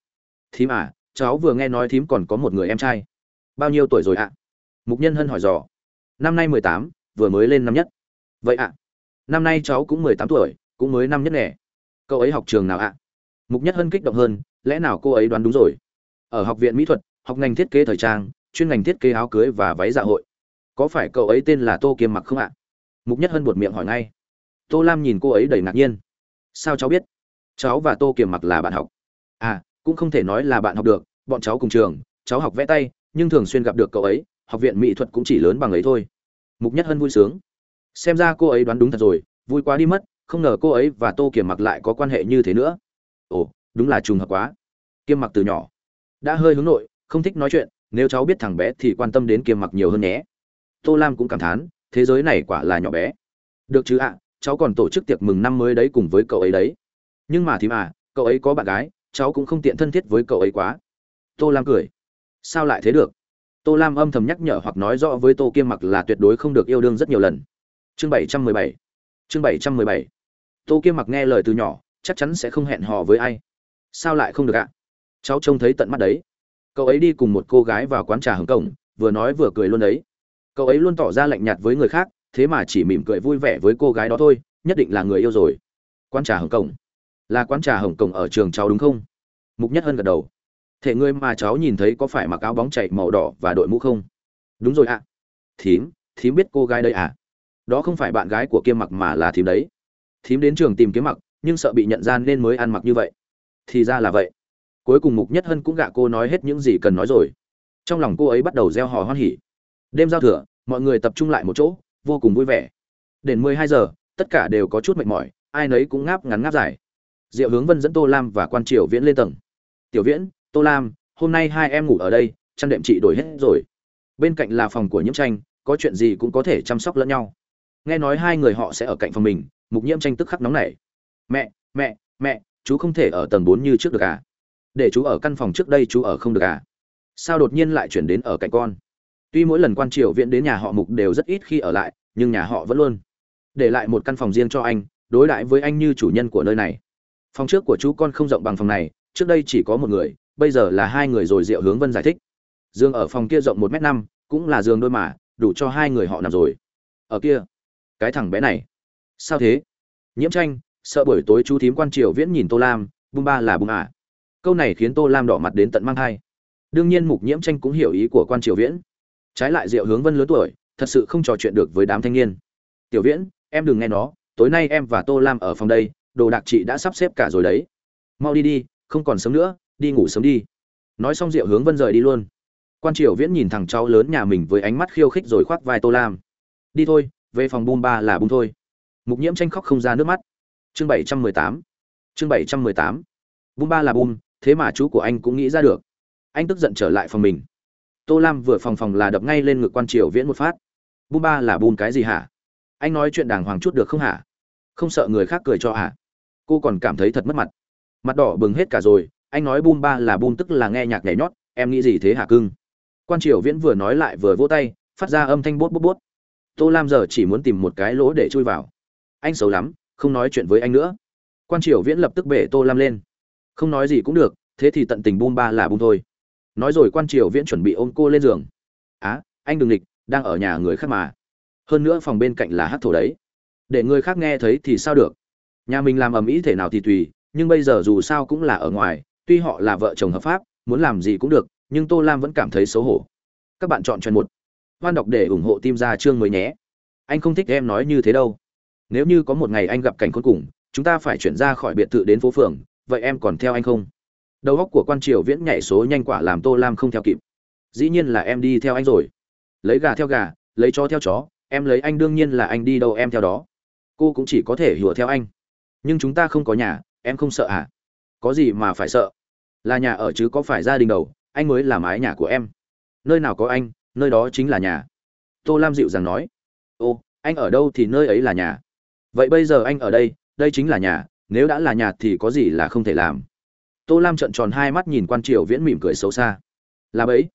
Thím à cháu vừa nghe nói thím còn có một người em trai. Bao nhiêu tuổi rồi ạ? Mục nhân hân hỏi dò. Năm nay mười tám, vừa mới lên năm nhất. Vậy ạ, năm nay cháu cũng mười tám tuổi cũng mới năm nhất nè. Cậu ấy học trường nào ạ? Mục nhất hân kích động hơn, lẽ nào cô ấy đoán đúng rồi? Ở học viện mỹ thuật, học ngành thiết kế thời trang, chuyên ngành thiết kế áo cưới và váy dạ hội. Có phải cậu ấy tên là tô kiêm mặc không ạ? Mục nhất hân buột miệng hỏi ngay. Tô lam nhìn cô ấy đầy ngạc nhiên. Sao cháu biết? Cháu và tô kiềm mặc là bạn học. À cũng không thể nói là bạn học được, bọn cháu cùng trường, cháu học vẽ tay, nhưng thường xuyên gặp được cậu ấy, học viện mỹ thuật cũng chỉ lớn bằng ấy thôi. Mục nhất hân vui sướng. Xem ra cô ấy đoán đúng thật rồi, vui quá đi mất không ngờ cô ấy và tô kiềm mặc lại có quan hệ như thế nữa. Ồ đúng là trùng hợp quá. Kiêm mặc từ nhỏ đã hơi hướng nội không thích nói chuyện nếu cháu biết thằng bé thì quan tâm đến kiêm mặc nhiều hơn nhé. Tô lam cũng cảm thán thế giới này quả là nhỏ bé. Được chứ ạ cháu còn tổ chức tiệc mừng năm mới đấy cùng với cậu ấy đấy. Nhưng mà thì mà, cậu ấy có bạn gái cháu cũng không tiện thân thiết với cậu ấy quá. Tô lam cười. Sao lại thế được? Tô lam âm thầm nhắc nhở hoặc nói rõ với tô kiêm mặc là tuyệt đối không được yêu đương rất nhiều lần. Chương bảy trăm mười bảy chương bảy trăm mười bảy. Tô kiêm mặc nghe lời từ nhỏ, chắc chắn sẽ không hẹn hò với ai. Sao lại không được ạ? Cháu trông thấy tận mắt đấy. Cậu ấy đi cùng một cô gái vào quán trà hồng cổng vừa nói vừa cười luôn đấy. Cậu ấy luôn tỏ ra lạnh nhạt với người khác, thế mà chỉ mỉm cười vui vẻ với cô gái đó thôi, nhất định là người yêu rồi. Quán trà hồng cổng là quán trà hồng cổng ở trường cháu đúng không? Mục nhất hân gật đầu. Thể người mà cháu nhìn thấy có phải mặc áo bóng chảy màu đỏ và đội mũ không? Đúng rồi ạ. Thím thím biết cô gái đây à? Đó không phải bạn gái của kiêm mặc mà là thím đấy. Thím đến trường tìm kiếm mặc, nhưng sợ bị nhận ra nên mới ăn mặc như vậy. Thì ra là vậy. Cuối cùng mục nhất hân cũng gạ cô nói hết những gì cần nói rồi. Trong lòng cô ấy bắt đầu gieo hò hoan hỉ. Đêm giao thừa, mọi người tập trung lại một chỗ, vô cùng vui vẻ. Đến mười hai giờ, tất cả đều có chút mệt mỏi, ai nấy cũng ngáp ngắn ngáp dài. Diệu hướng vân dẫn tô lam và quan triều viễn lên tầng. Tiểu viễn, tô lam, hôm nay hai em ngủ ở đây, chăn đệm chị đổi hết rồi. Bên cạnh là phòng của nhiễm tranh, có chuyện gì cũng có thể chăm sóc lẫn nhau nghe nói hai người họ sẽ ở cạnh phòng mình, mục nhiễm tranh tức khắc nóng nảy. Mẹ mẹ mẹ, chú không thể ở tầng bốn như trước được à? Để chú ở căn phòng trước đây chú ở không được à? Sao đột nhiên lại chuyển đến ở cạnh con? Tuy mỗi lần quan triều viện đến nhà họ mục đều rất ít khi ở lại, nhưng nhà họ vẫn luôn. Để lại một căn phòng riêng cho anh, đối đãi với anh như chủ nhân của nơi này. Phòng trước của chú con không rộng bằng phòng này, trước đây chỉ có một người, bây giờ là hai người rồi diệu hướng vân giải thích. Giường ở phòng kia rộng một m năm, cũng là giường đôi mà, đủ cho hai người họ nằm rồi. Ở kia cái thằng bé này. Sao thế? Nhiễm tranh, sợ buổi tối chú thím quan triều viễn nhìn tô lam, bung ba là bung à. câu này khiến tô lam đỏ mặt đến tận mang hai đương nhiên mục nhiễm tranh cũng hiểu ý của quan triều viễn. Trái lại diệu hướng vân lớn tuổi, thật sự không trò chuyện được với đám thanh niên. Tiểu viễn, em đừng nghe nó, tối nay em và tô lam ở phòng đây, đồ đạc chị đã sắp xếp cả rồi đấy. Mau đi đi, không còn sớm nữa, đi ngủ sớm đi. Nói xong diệu hướng vân rời đi luôn. Quan triều viễn nhìn thằng cháu lớn nhà mình với ánh mắt khiêu khích rồi khoác vai tô lam. Đi thôi về phòng bum ba là bum thôi. Mục nhiễm tranh khóc không ra nước mắt. Chương bảy trăm mười tám. Chương bảy trăm mười tám. Bum ba là bum thế mà chú của anh cũng nghĩ ra được. Anh tức giận trở lại phòng mình. Tô lam vừa phòng phòng là đập ngay lên ngực quan triều viễn một phát. Bum ba là bum cái gì hả? Anh nói chuyện đàng hoàng chút được không hả? Không sợ người khác cười cho hả? Cô còn cảm thấy thật mất mặt. Mặt đỏ bừng hết cả rồi, anh nói bum ba là bum tức là nghe nhạc nhảy nhót, em nghĩ gì thế hả cưng? Quan triều viễn vừa nói lại vừa vỗ tay, phát ra âm thanh bốt bốt bốt tô lam giờ chỉ muốn tìm một cái lỗ để chui vào. Anh xấu lắm, không nói chuyện với anh nữa. Quan triều viễn lập tức bể tô lam lên. Không nói gì cũng được, thế thì tận tình bum ba là bum thôi. Nói rồi quan triều viễn chuẩn bị ôm cô lên giường. Á, anh đừng nghịch, đang ở nhà người khác mà. Hơn nữa phòng bên cạnh là hát thổ đấy. Để người khác nghe thấy thì sao được? Nhà mình làm ầm ĩ thể nào thì tùy, nhưng bây giờ dù sao cũng là ở ngoài, tuy họ là vợ chồng hợp pháp, muốn làm gì cũng được, nhưng tô lam vẫn cảm thấy xấu hổ. Các bạn chọn chuyện một hoan đọc để ủng hộ tim ra chương mới nhé. Anh không thích em nói như thế đâu. Nếu như có một ngày anh gặp cảnh khốn cùng, chúng ta phải chuyển ra khỏi biệt thự đến phố phường, vậy em còn theo anh không? Đầu óc của quan triều viễn nhảy số nhanh quả làm tô lam không theo kịp. Dĩ nhiên là em đi theo anh rồi. Lấy gà theo gà, lấy chó theo chó, em lấy anh đương nhiên là anh đi đâu em theo đó. Cô cũng chỉ có thể hùa theo anh. Nhưng chúng ta không có nhà, em không sợ à? Có gì mà phải sợ? Là nhà ở chứ có phải gia đình đầu anh mới là mái nhà của em. Nơi nào có anh nơi đó chính là nhà. Tô lam dịu dàng nói, ô, anh ở đâu thì nơi ấy là nhà. Vậy bây giờ anh ở đây đây chính là nhà, nếu đã là nhà thì có gì là không thể làm. Tô lam trợn tròn hai mắt nhìn quan triều viễn mỉm cười xấu xa. Là bấy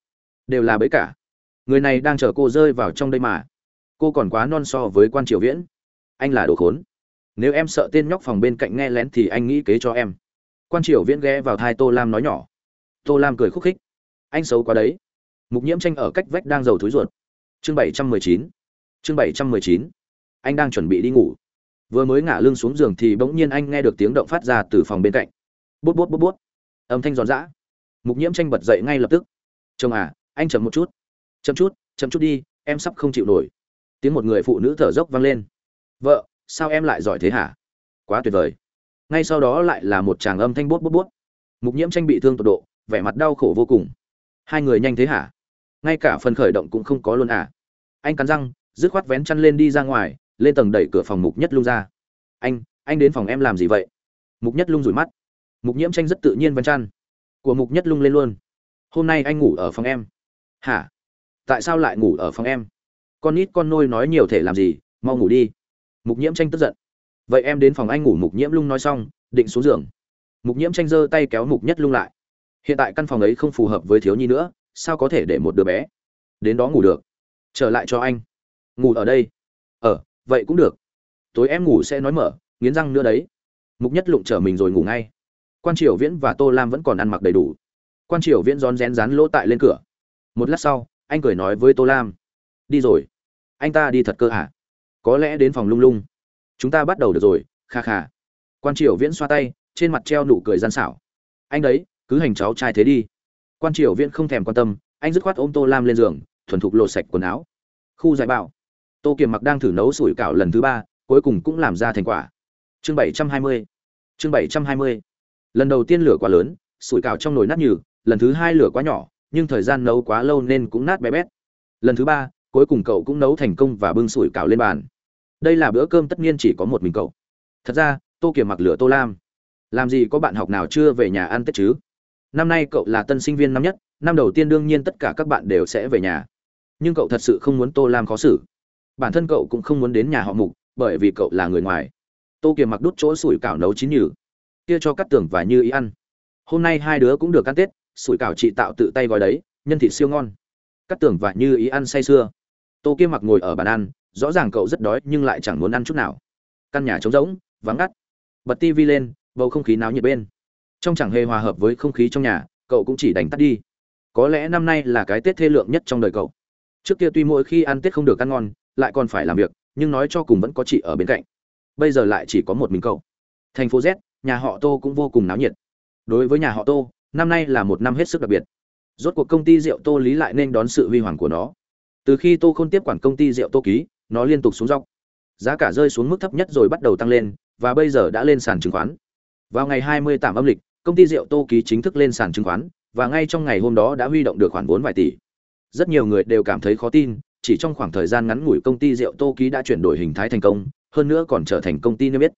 đều là bấy cả. Người này đang chờ cô rơi vào trong đây mà. Cô còn quá non so với quan triều viễn. Anh là đồ khốn. Nếu em sợ tên nhóc phòng bên cạnh nghe lén thì anh nghĩ kế cho em. Quan triều viễn ghé vào thai tô lam nói nhỏ. Tô lam cười khúc khích. Anh xấu quá đấy mục nhiễm tranh ở cách vách đang giàu thối ruột. Chương bảy trăm mười chín. Chương bảy trăm mười chín. Anh đang chuẩn bị đi ngủ. Vừa mới ngả lưng xuống giường thì bỗng nhiên anh nghe được tiếng động phát ra từ phòng bên cạnh. Bút bút bút bút. Âm thanh giòn giã. Mục nhiễm tranh bật dậy ngay lập tức. Chồng à anh chậm một chút. Chậm chút chậm chút đi, em sắp không chịu nổi. Tiếng một người phụ nữ thở dốc vang lên. Vợ, sao em lại giỏi thế hả? Quá tuyệt vời. Ngay sau đó lại là một chàng âm thanh bút bút bút. Mục nhiễm tranh bị thương tột độ, vẻ mặt đau khổ vô cùng. Hai người nhanh thế hả? Ngay cả phần khởi động cũng không có luôn à. Anh cắn răng, dứt khoát vén chăn lên đi ra ngoài, lên tầng đẩy cửa phòng mục nhất lung ra. Anh anh đến phòng em làm gì vậy? Mục nhất lung rủi mắt. Mục nhiễm tranh rất tự nhiên vén chăn. Của mục nhất lung lên luôn. Hôm nay anh ngủ ở phòng em. Hả? Tại sao lại ngủ ở phòng em? Con nít con nôi nói nhiều thể làm gì? Mau ngủ đi. Mục nhiễm tranh tức giận. Vậy em đến phòng anh ngủ, mục nhiễm lung nói xong, định xuống giường. Mục nhiễm tranh giơ tay kéo mục nhất lung lại. Hiện tại căn phòng ấy không phù hợp với thiếu nhi nữa sao có thể để một đứa bé đến đó ngủ được? Trở lại cho anh. Ngủ ở đây. Ờ vậy cũng được. Tối em ngủ sẽ nói mở, nghiến răng nữa đấy. Mục nhất lụng trở mình rồi ngủ ngay. Quan triều viễn và tô lam vẫn còn ăn mặc đầy đủ. Quan triều viễn rón rén rán lỗ tại lên cửa. Một lát sau, anh cười nói với tô lam. Đi rồi. Anh ta đi thật cơ hả? Có lẽ đến phòng lung lung. Chúng ta bắt đầu được rồi, kha kha. Quan triều viễn xoa tay, trên mặt treo nụ cười gian xảo. Anh đấy, cứ hành cháu trai thế đi quan triều viễn không thèm quan tâm, anh dứt khoát ôm tô lam lên giường, thuần thục lột sạch quần áo. Khu giải bảo tô kiềm mặc đang thử nấu sủi cảo lần thứ ba, cuối cùng cũng làm ra thành quả. Chương bảy trăm hai mươi. Chương bảy trăm hai mươi. Lần đầu tiên lửa quá lớn, sủi cảo trong nồi nát nhừ, lần thứ hai lửa quá nhỏ, nhưng thời gian nấu quá lâu nên cũng nát bé bét. Lần thứ ba, cuối cùng cậu cũng nấu thành công và bưng sủi cảo lên bàn. Đây là bữa cơm tất nhiên chỉ có một mình cậu. Thật ra, tô kiềm mặc lửa tô lam. Làm gì có bạn học nào chưa về nhà ăn tết chứ? Năm nay cậu là tân sinh viên năm nhất, năm đầu tiên đương nhiên tất cả các bạn đều sẽ về nhà. Nhưng cậu thật sự không muốn tô lam khó xử. Bản thân cậu cũng không muốn đến nhà họ mục, bởi vì cậu là người ngoài. Tô kiềm mặc đút chỗ sủi cảo nấu chín nhừ. Kia cho cắt tường và như ý ăn. Hôm nay hai đứa cũng được ăn tết, sủi cảo chị tạo tự tay gói đấy, nhân thịt siêu ngon. Cắt tường và như ý ăn say sưa. Tô kiêm mặc ngồi ở bàn ăn, rõ ràng cậu rất đói nhưng lại chẳng muốn ăn chút nào. Căn nhà trống rỗng, vắng ngắt. Bật tivi lên, bầu không khí náo nhiệt bên trong chẳng hề hòa hợp với không khí trong nhà, cậu cũng chỉ đánh tắt đi. Có lẽ năm nay là cái tết thê lượng nhất trong đời cậu. Trước kia tuy mỗi khi ăn tết không được ăn ngon, lại còn phải làm việc, nhưng nói cho cùng vẫn có chị ở bên cạnh. Bây giờ lại chỉ có một mình cậu. Thành phố z, nhà họ tô cũng vô cùng náo nhiệt. Đối với nhà họ tô, năm nay là một năm hết sức đặc biệt. Rốt cuộc công ty rượu tô lý lại nên đón sự huy hoàng của nó. Từ khi tô không tiếp quản công ty rượu tô ký, nó liên tục xuống dốc. Giá cả rơi xuống mức thấp nhất rồi bắt đầu tăng lên, và bây giờ đã lên sàn chứng khoán. Vào ngày 28 âm lịch công ty rượu tô ký chính thức lên sàn chứng khoán, và ngay trong ngày hôm đó đã huy động được khoản vốn vài tỷ. Rất nhiều người đều cảm thấy khó tin, chỉ trong khoảng thời gian ngắn ngủi công ty rượu tô ký đã chuyển đổi hình thái thành công, hơn nữa còn trở thành công ty niêm yết.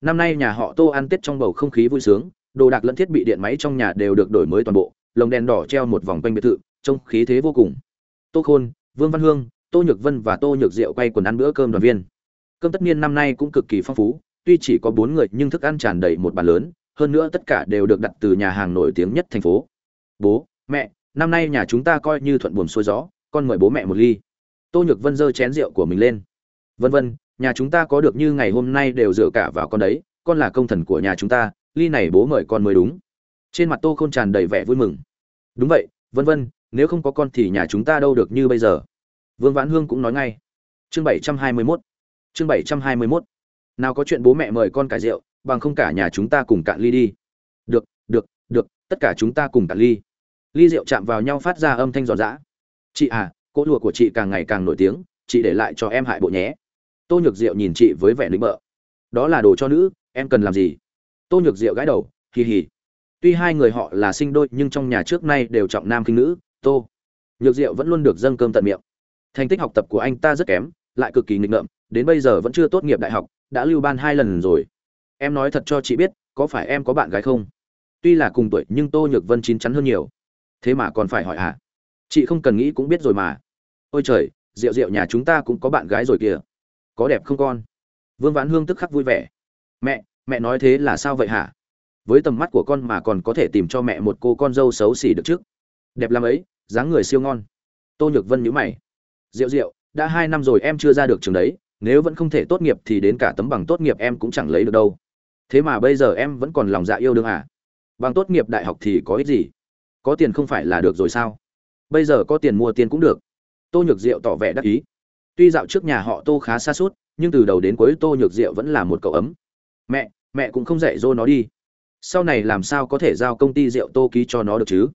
Năm nay nhà họ tô ăn tết trong bầu không khí vui sướng, đồ đạc lẫn thiết bị điện máy trong nhà đều được đổi mới toàn bộ, lồng đèn đỏ treo một vòng quanh biệt thự, trông khí thế vô cùng. Tô khôn, vương văn hương, tô nhược vân và tô nhược diệu quay quần ăn bữa cơm đoàn viên. Cơm tất niên năm nay cũng cực kỳ phong phú, tuy chỉ có bốn người nhưng thức ăn tràn đầy một bàn lớn hơn nữa tất cả đều được đặt từ nhà hàng nổi tiếng nhất thành phố. Bố, mẹ, năm nay nhà chúng ta coi như thuận buồm xuôi gió, con mời bố mẹ một ly. Tô nhược vân giơ chén rượu của mình lên. Vân vân, nhà chúng ta có được như ngày hôm nay đều dựa cả vào con đấy, con là công thần của nhà chúng ta, ly này bố mời con mới đúng. Trên mặt tô không tràn đầy vẻ vui mừng. Đúng vậy, vân vân, nếu không có con thì nhà chúng ta đâu được như bây giờ. Vương vãn hương cũng nói ngay. Chương bảy trăm hai mươi mốt. Chương bảy trăm hai mươi mốt. Nào có chuyện bố mẹ mời con cải rượu bằng không cả nhà chúng ta cùng cạn ly đi. Được được được, tất cả chúng ta cùng cạn ly. Ly rượu chạm vào nhau phát ra âm thanh giòn giã. Chị à cỗ lùa của chị càng ngày càng nổi tiếng, chị để lại cho em hại bộ nhé. Tô nhược diệu nhìn chị với vẻ nịnh bợ. Đó là đồ cho nữ, em cần làm gì? Tô nhược diệu gãi đầu, hì hì. Tuy hai người họ là sinh đôi, nhưng trong nhà trước nay đều trọng nam khinh nữ, tô. Nhược diệu vẫn luôn được dâng cơm tận miệng. Thành tích học tập của anh ta rất kém, lại cực kỳ nghịch ngợm, đến bây giờ vẫn chưa tốt nghiệp đại học, đã lưu ban hai lần rồi em nói thật cho chị biết, có phải em có bạn gái không? Tuy là cùng tuổi, nhưng tô nhược vân chín chắn hơn nhiều. Thế mà còn phải hỏi hả? Chị không cần nghĩ cũng biết rồi mà. Ôi trời, rượu rượu nhà chúng ta cũng có bạn gái rồi kìa. Có đẹp không con? Vương vãn hương tức khắc vui vẻ. Mẹ mẹ nói thế là sao vậy hả? Với tầm mắt của con mà còn có thể tìm cho mẹ một cô con dâu xấu xỉ được chứ? Đẹp làm ấy, dáng người siêu ngon. Tô nhược vân nhữ mày. Rượu rượu, đã hai năm rồi em chưa ra được trường đấy, nếu vẫn không thể tốt nghiệp thì đến cả tấm bằng tốt nghiệp em cũng chẳng lấy được đâu thế mà bây giờ em vẫn còn lòng dạ yêu đương à? Bằng tốt nghiệp đại học thì có ích gì? Có tiền không phải là được rồi sao? Bây giờ có tiền mua tiền cũng được. Tô nhược diệu tỏ vẻ đắc ý. Tuy dạo trước nhà họ tô khá xa suốt, nhưng từ đầu đến cuối tô nhược diệu vẫn là một cậu ấm. Mẹ mẹ cũng không dạy dỗ nó đi. Sau này làm sao có thể giao công ty rượu tô ký cho nó được chứ?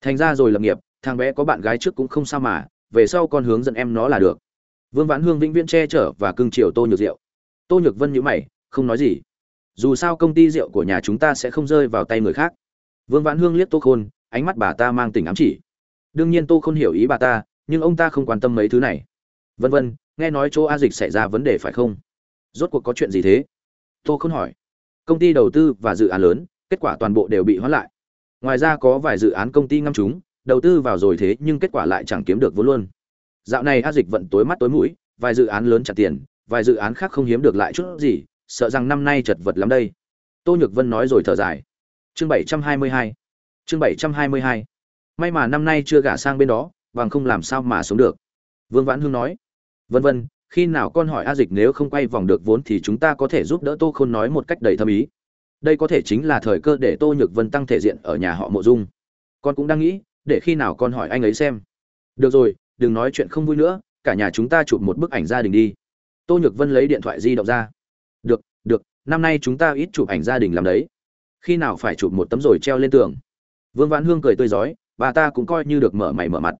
Thành ra rồi lập nghiệp, thằng bé có bạn gái trước cũng không sao mà, về sau con hướng dẫn em nó là được. Vương vãn hương vĩnh viễn che chở và cưng chiều tô nhược Diệu. tô nhược vân nhữ mày, không nói gì dù sao công ty rượu của nhà chúng ta sẽ không rơi vào tay người khác. Vương vãn hương liếc tô khôn, ánh mắt bà ta mang tình ám chỉ. Đương nhiên tô Khôn hiểu ý bà ta, nhưng ông ta không quan tâm mấy thứ này. Vân vân, nghe nói chỗ a dịch xảy ra vấn đề phải không? Rốt cuộc có chuyện gì thế? Tô Khôn hỏi. Công ty đầu tư và dự án lớn, kết quả toàn bộ đều bị hoãn lại. Ngoài ra có vài dự án công ty ngâm chúng, đầu tư vào rồi thế nhưng kết quả lại chẳng kiếm được vốn luôn. Dạo này a dịch vận tối mắt tối mũi, vài dự án lớn trả tiền, vài dự án khác không hiếm được lại chút gì sợ rằng năm nay chật vật lắm đây. Tô nhược vân nói rồi thở dài. Chương bảy trăm hai mươi hai. Chương bảy trăm hai mươi hai. May mà năm nay chưa gả sang bên đó, bằng không làm sao mà sống được. Vương vãn hương nói. Vân vân, khi nào con hỏi a dịch nếu không quay vòng được vốn thì chúng ta có thể giúp đỡ tô khôn nói một cách đầy thâm ý. Đây có thể chính là thời cơ để tô nhược vân tăng thể diện ở nhà họ mộ dung. Con cũng đang nghĩ, để khi nào con hỏi anh ấy xem. Được rồi, đừng nói chuyện không vui nữa, cả nhà chúng ta chụp một bức ảnh gia đình đi. Tô nhược vân lấy điện thoại di động ra được được, năm nay chúng ta ít chụp ảnh gia đình làm đấy. Khi nào phải chụp một tấm rồi treo lên tường? Vương vãn hương cười tươi rói bà ta cũng coi như được mở mày mở mặt.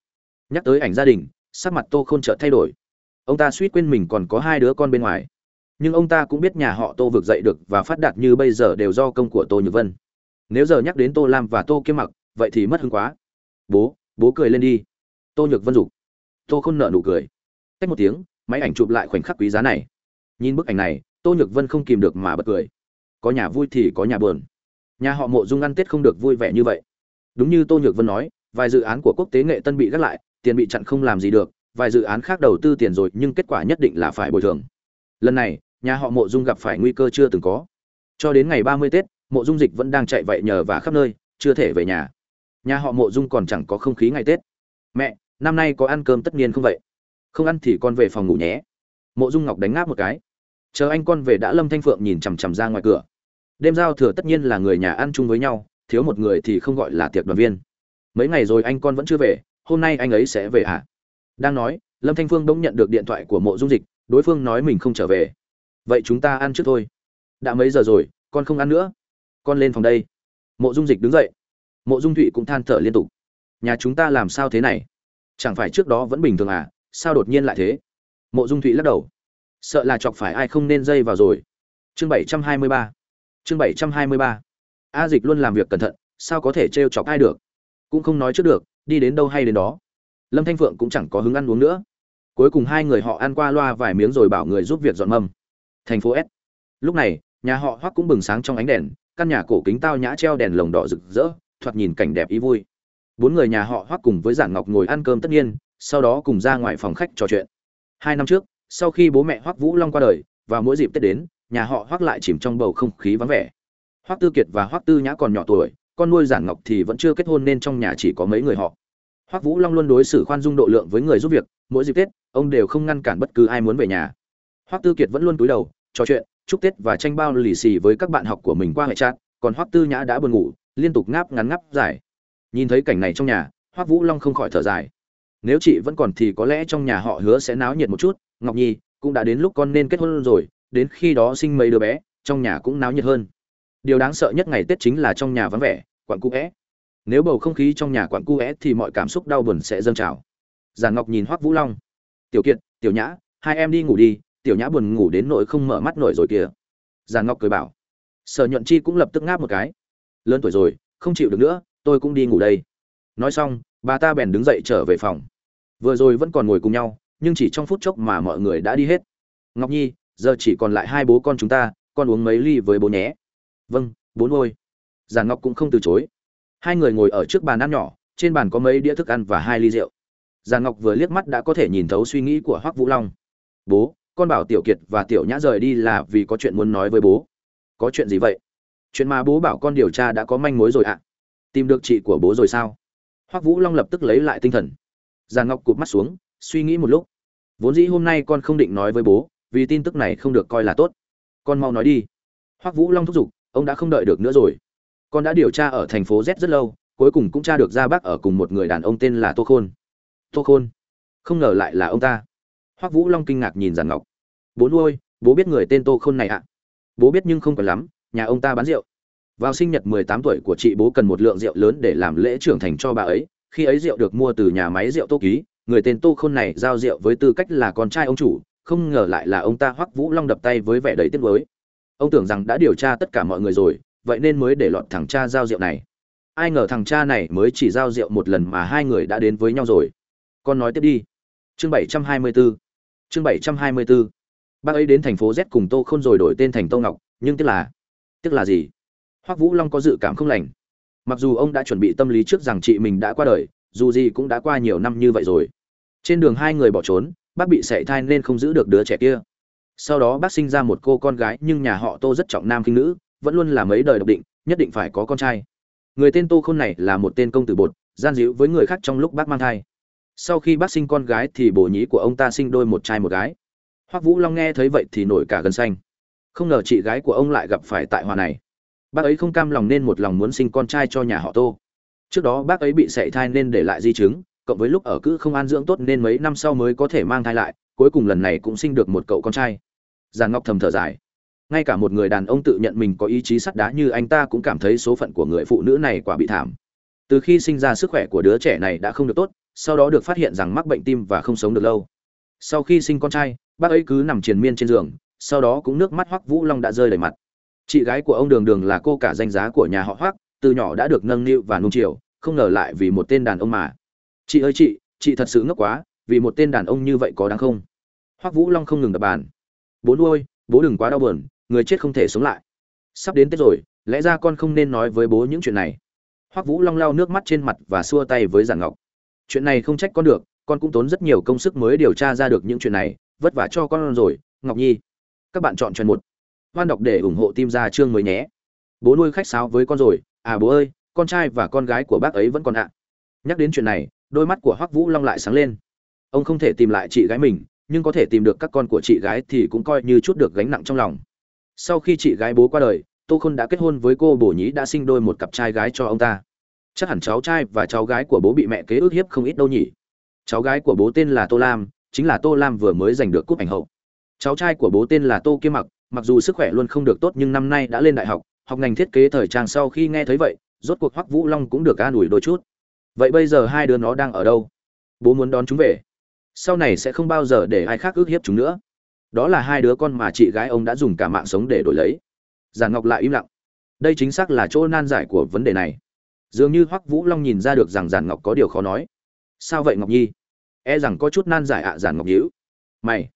Nhắc tới ảnh gia đình, sắc mặt tô không chợt thay đổi. Ông ta suýt quên mình còn có hai đứa con bên ngoài. Nhưng ông ta cũng biết nhà họ tô vực dậy được và phát đạt như bây giờ đều do công của tô nhược vân. Nếu giờ nhắc đến tô lam và tô kiếm mặc, vậy thì mất hứng quá. Bố bố cười lên đi. Tô nhược vân dục. Tô không nợ nụ cười. Cách một tiếng, máy ảnh chụp lại khoảnh khắc quý giá này. Nhìn bức ảnh này tô nhược vân không kìm được mà bật cười. Có nhà vui thì có nhà buồn. Nhà họ mộ dung ăn tết không được vui vẻ như vậy. Đúng như tô nhược vân nói, vài dự án của quốc tế nghệ tân bị gác lại, tiền bị chặn không làm gì được, vài dự án khác đầu tư tiền rồi, nhưng kết quả nhất định là phải bồi thường. Lần này, nhà họ mộ dung gặp phải nguy cơ chưa từng có. Cho đến ngày ba mươi tết, mộ dung dịch vẫn đang chạy vậy nhờ và khắp nơi, chưa thể về nhà. Nhà họ mộ dung còn chẳng có không khí ngày tết. Mẹ, năm nay có ăn cơm tất nhiên không vậy? Không ăn thì con về phòng ngủ nhé. Mộ dung ngọc đánh ngáp một cái chờ anh con về đã lâm thanh phượng nhìn chằm chằm ra ngoài cửa. Đêm giao thừa tất nhiên là người nhà ăn chung với nhau, thiếu một người thì không gọi là tiệc đoàn viên. Mấy ngày rồi anh con vẫn chưa về, hôm nay anh ấy sẽ về à? Đang nói, lâm thanh phương bỗng nhận được điện thoại của mộ dung dịch, đối phương nói mình không trở về. Vậy chúng ta ăn trước thôi. Đã mấy giờ rồi, con không ăn nữa. Con lên phòng đây. Mộ dung dịch đứng dậy. Mộ dung thụy cũng than thở liên tục. Nhà chúng ta làm sao thế này? Chẳng phải trước đó vẫn bình thường à? Sao đột nhiên lại thế? Mộ dung thụy lắc đầu sợ là chọc phải ai không nên dây vào rồi. Chương bảy trăm hai mươi ba. Chương bảy trăm hai mươi ba. A dịch luôn làm việc cẩn thận, sao có thể t chọc ai được? Cũng không nói trước được, đi đến đâu hay đến đó. Lâm thanh phượng cũng chẳng có hứng ăn uống nữa. Cuối cùng hai người họ ăn qua loa vài miếng rồi bảo người giúp việc dọn mâm. Thành phố s. Lúc này, nhà họ hoắc cũng bừng sáng trong ánh đèn, căn nhà cổ kính tao nhã treo đèn lồng đỏ rực rỡ, thoạt nhìn cảnh đẹp ý vui. Bốn người nhà họ hoắc cùng với giản ngọc ngồi ăn cơm tất nhiên, sau đó cùng ra ngoài phòng khách trò chuyện. Hai năm trước sau khi bố mẹ hoắc vũ long qua đời, và mỗi dịp tết đến, nhà họ hoắc lại chìm trong bầu không khí vắng vẻ. Hoắc tư kiệt và hoắc tư nhã còn nhỏ tuổi, con nuôi giản ngọc thì vẫn chưa kết hôn nên trong nhà chỉ có mấy người họ. Hoắc vũ long luôn đối xử khoan dung độ lượng với người giúp việc, mỗi dịp tết, ông đều không ngăn cản bất cứ ai muốn về nhà. Hoắc tư kiệt vẫn luôn cúi đầu, trò chuyện, chúc tết và tranh bao lì xì với các bạn học của mình qua hệ chat, còn hoắc tư nhã đã buồn ngủ, liên tục ngáp ngắn ngáp dài. Nhìn thấy cảnh này trong nhà, hoắc vũ long không khỏi thở dài. Nếu chị vẫn còn thì có lẽ trong nhà họ hứa sẽ náo nhiệt một chút ngọc nhi, cũng đã đến lúc con nên kết hôn rồi, đến khi đó sinh mấy đứa bé, trong nhà cũng náo nhiệt hơn. Điều đáng sợ nhất ngày tết chính là trong nhà vắng vẻ, quặn cuế. é. Nếu bầu không khí trong nhà quặn cuế é thì mọi cảm xúc đau buồn sẽ dâng trào. Giản ngọc nhìn hoắc vũ long. Tiểu kiệt, tiểu nhã, hai em đi ngủ đi, tiểu nhã buồn ngủ đến nỗi không mở mắt nổi rồi kìa. Giản ngọc cười bảo. Sở nhuận chi cũng lập tức ngáp một cái. Lớn tuổi rồi, không chịu được nữa, tôi cũng đi ngủ đây. Nói xong, bà ta bèn đứng dậy trở về phòng. Vừa rồi vẫn còn ngồi cùng nhau nhưng chỉ trong phút chốc mà mọi người đã đi hết. Ngọc nhi, giờ chỉ còn lại hai bố con chúng ta, con uống mấy ly với bố nhé. Vâng bốn ôi Giản ngọc cũng không từ chối. Hai người ngồi ở trước bàn ăn nhỏ, trên bàn có mấy đĩa thức ăn và hai ly rượu. Giản ngọc vừa liếc mắt đã có thể nhìn thấu suy nghĩ của hoắc vũ long. Bố, con bảo tiểu kiệt và tiểu nhã rời đi là vì có chuyện muốn nói với bố. Có chuyện gì vậy? Chuyện mà bố bảo con điều tra đã có manh mối rồi ạ. Tìm được chị của bố rồi sao? Hoắc vũ long lập tức lấy lại tinh thần. Giàn ngọc cụp mắt xuống suy nghĩ một lúc. Vốn dĩ hôm nay con không định nói với bố, vì tin tức này không được coi là tốt. Con mau nói đi. Hoắc vũ long thúc giục, ông đã không đợi được nữa rồi. Con đã điều tra ở thành phố z rất lâu, cuối cùng cũng tra được ra bác ở cùng một người đàn ông tên là tô khôn. Tô khôn? Không ngờ lại là ông ta. Hoắc vũ long kinh ngạc nhìn giàn ngọc. Bố nuôi, bố biết người tên tô khôn này ạ? Bố biết nhưng không còn lắm, nhà ông ta bán rượu. Vào sinh nhật 18 tuổi của chị bố cần một lượng rượu lớn để làm lễ trưởng thành cho bà ấy, khi ấy rượu được mua từ nhà máy rượu tô ký người tên tô khôn này giao rượu với tư cách là con trai ông chủ, không ngờ lại là ông ta hoắc vũ long đập tay với vẻ đầy tiếc nuối. Ông tưởng rằng đã điều tra tất cả mọi người rồi, vậy nên mới để lọt thằng cha giao rượu này. Ai ngờ thằng cha này mới chỉ giao rượu một lần mà hai người đã đến với nhau rồi. Con nói tiếp đi. Chương 724 chương 724 bác ấy đến thành phố z cùng tô khôn rồi đổi tên thành tô ngọc, nhưng tức là tức là gì? Hoắc vũ long có dự cảm không lành. Mặc dù ông đã chuẩn bị tâm lý trước rằng chị mình đã qua đời, dù gì cũng đã qua nhiều năm như vậy rồi trên đường hai người bỏ trốn, bác bị sảy thai nên không giữ được đứa trẻ kia. Sau đó bác sinh ra một cô con gái, nhưng nhà họ tô rất trọng nam khinh nữ, vẫn luôn là mấy đời độc định, nhất định phải có con trai. Người tên tô khôn này là một tên công tử bột, gian díu với người khác trong lúc bác mang thai. Sau khi bác sinh con gái thì bồ nhí của ông ta sinh đôi một trai một gái. Hoắc vũ long nghe thấy vậy thì nổi cả gần xanh. Không ngờ chị gái của ông lại gặp phải tại hòa này. Bác ấy không cam lòng nên một lòng muốn sinh con trai cho nhà họ tô. Trước đó bác ấy bị sảy thai nên để lại di chứng cộng với lúc ở cữ không an dưỡng tốt nên mấy năm sau mới có thể mang thai lại, cuối cùng lần này cũng sinh được một cậu con trai. Giàn ngọc thầm thở dài. Ngay cả một người đàn ông tự nhận mình có ý chí sắt đá như anh ta cũng cảm thấy số phận của người phụ nữ này quả bị thảm. Từ khi sinh ra sức khỏe của đứa trẻ này đã không được tốt, sau đó được phát hiện rằng mắc bệnh tim và không sống được lâu. Sau khi sinh con trai, bác ấy cứ nằm triền miên trên giường, sau đó cũng nước mắt hoắc vũ long đã rơi đầy mặt. Chị gái của ông đường đường là cô cả danh giá của nhà họ hoắc, từ nhỏ đã được nâng niu và nung chiều, không ngờ lại vì một tên đàn ông mà chị ơi chị chị thật sự ngốc quá, vì một tên đàn ông như vậy có đáng không? Hoắc vũ long không ngừng đập bàn. Bố nuôi, bố đừng quá đau buồn, người chết không thể sống lại. Sắp đến tết rồi, lẽ ra con không nên nói với bố những chuyện này. Hoắc vũ long lau nước mắt trên mặt và xua tay với giản ngọc. Chuyện này không trách con được, con cũng tốn rất nhiều công sức mới điều tra ra được những chuyện này, vất vả cho con rồi. Ngọc nhi, các bạn chọn chuyện một. Hoan đọc để ủng hộ tim ra chương mới nhé. Bố nuôi khách sáo với con rồi. À bố ơi, con trai và con gái của bác ấy vẫn còn ạ. Nhắc đến chuyện này đôi mắt của hoắc vũ long lại sáng lên. Ông không thể tìm lại chị gái mình, nhưng có thể tìm được các con của chị gái thì cũng coi như chút được gánh nặng trong lòng. Sau khi chị gái bố qua đời, tô khôn đã kết hôn với cô bổ nhí đã sinh đôi một cặp trai gái cho ông ta. Chắc hẳn cháu trai và cháu gái của bố bị mẹ kế ước hiếp không ít đâu nhỉ? Cháu gái của bố tên là tô lam, chính là tô lam vừa mới giành được cúp ảnh hậu. Cháu trai của bố tên là tô kiêm mặc mặc dù sức khỏe luôn không được tốt nhưng năm nay đã lên đại học học ngành thiết kế thời trang sau khi nghe thấy vậy, rốt cuộc hoắc vũ long cũng được an ủi đôi chút vậy bây giờ hai đứa nó đang ở đâu? Bố muốn đón chúng về. Sau này sẽ không bao giờ để ai khác ước hiếp chúng nữa. Đó là hai đứa con mà chị gái ông đã dùng cả mạng sống để đổi lấy. Giản ngọc lại im lặng. Đây chính xác là chỗ nan giải của vấn đề này. Dường như hoắc vũ long nhìn ra được rằng giản ngọc có điều khó nói. Sao vậy ngọc nhi? E rằng có chút nan giải ạ à, giản ngọc nhữ mày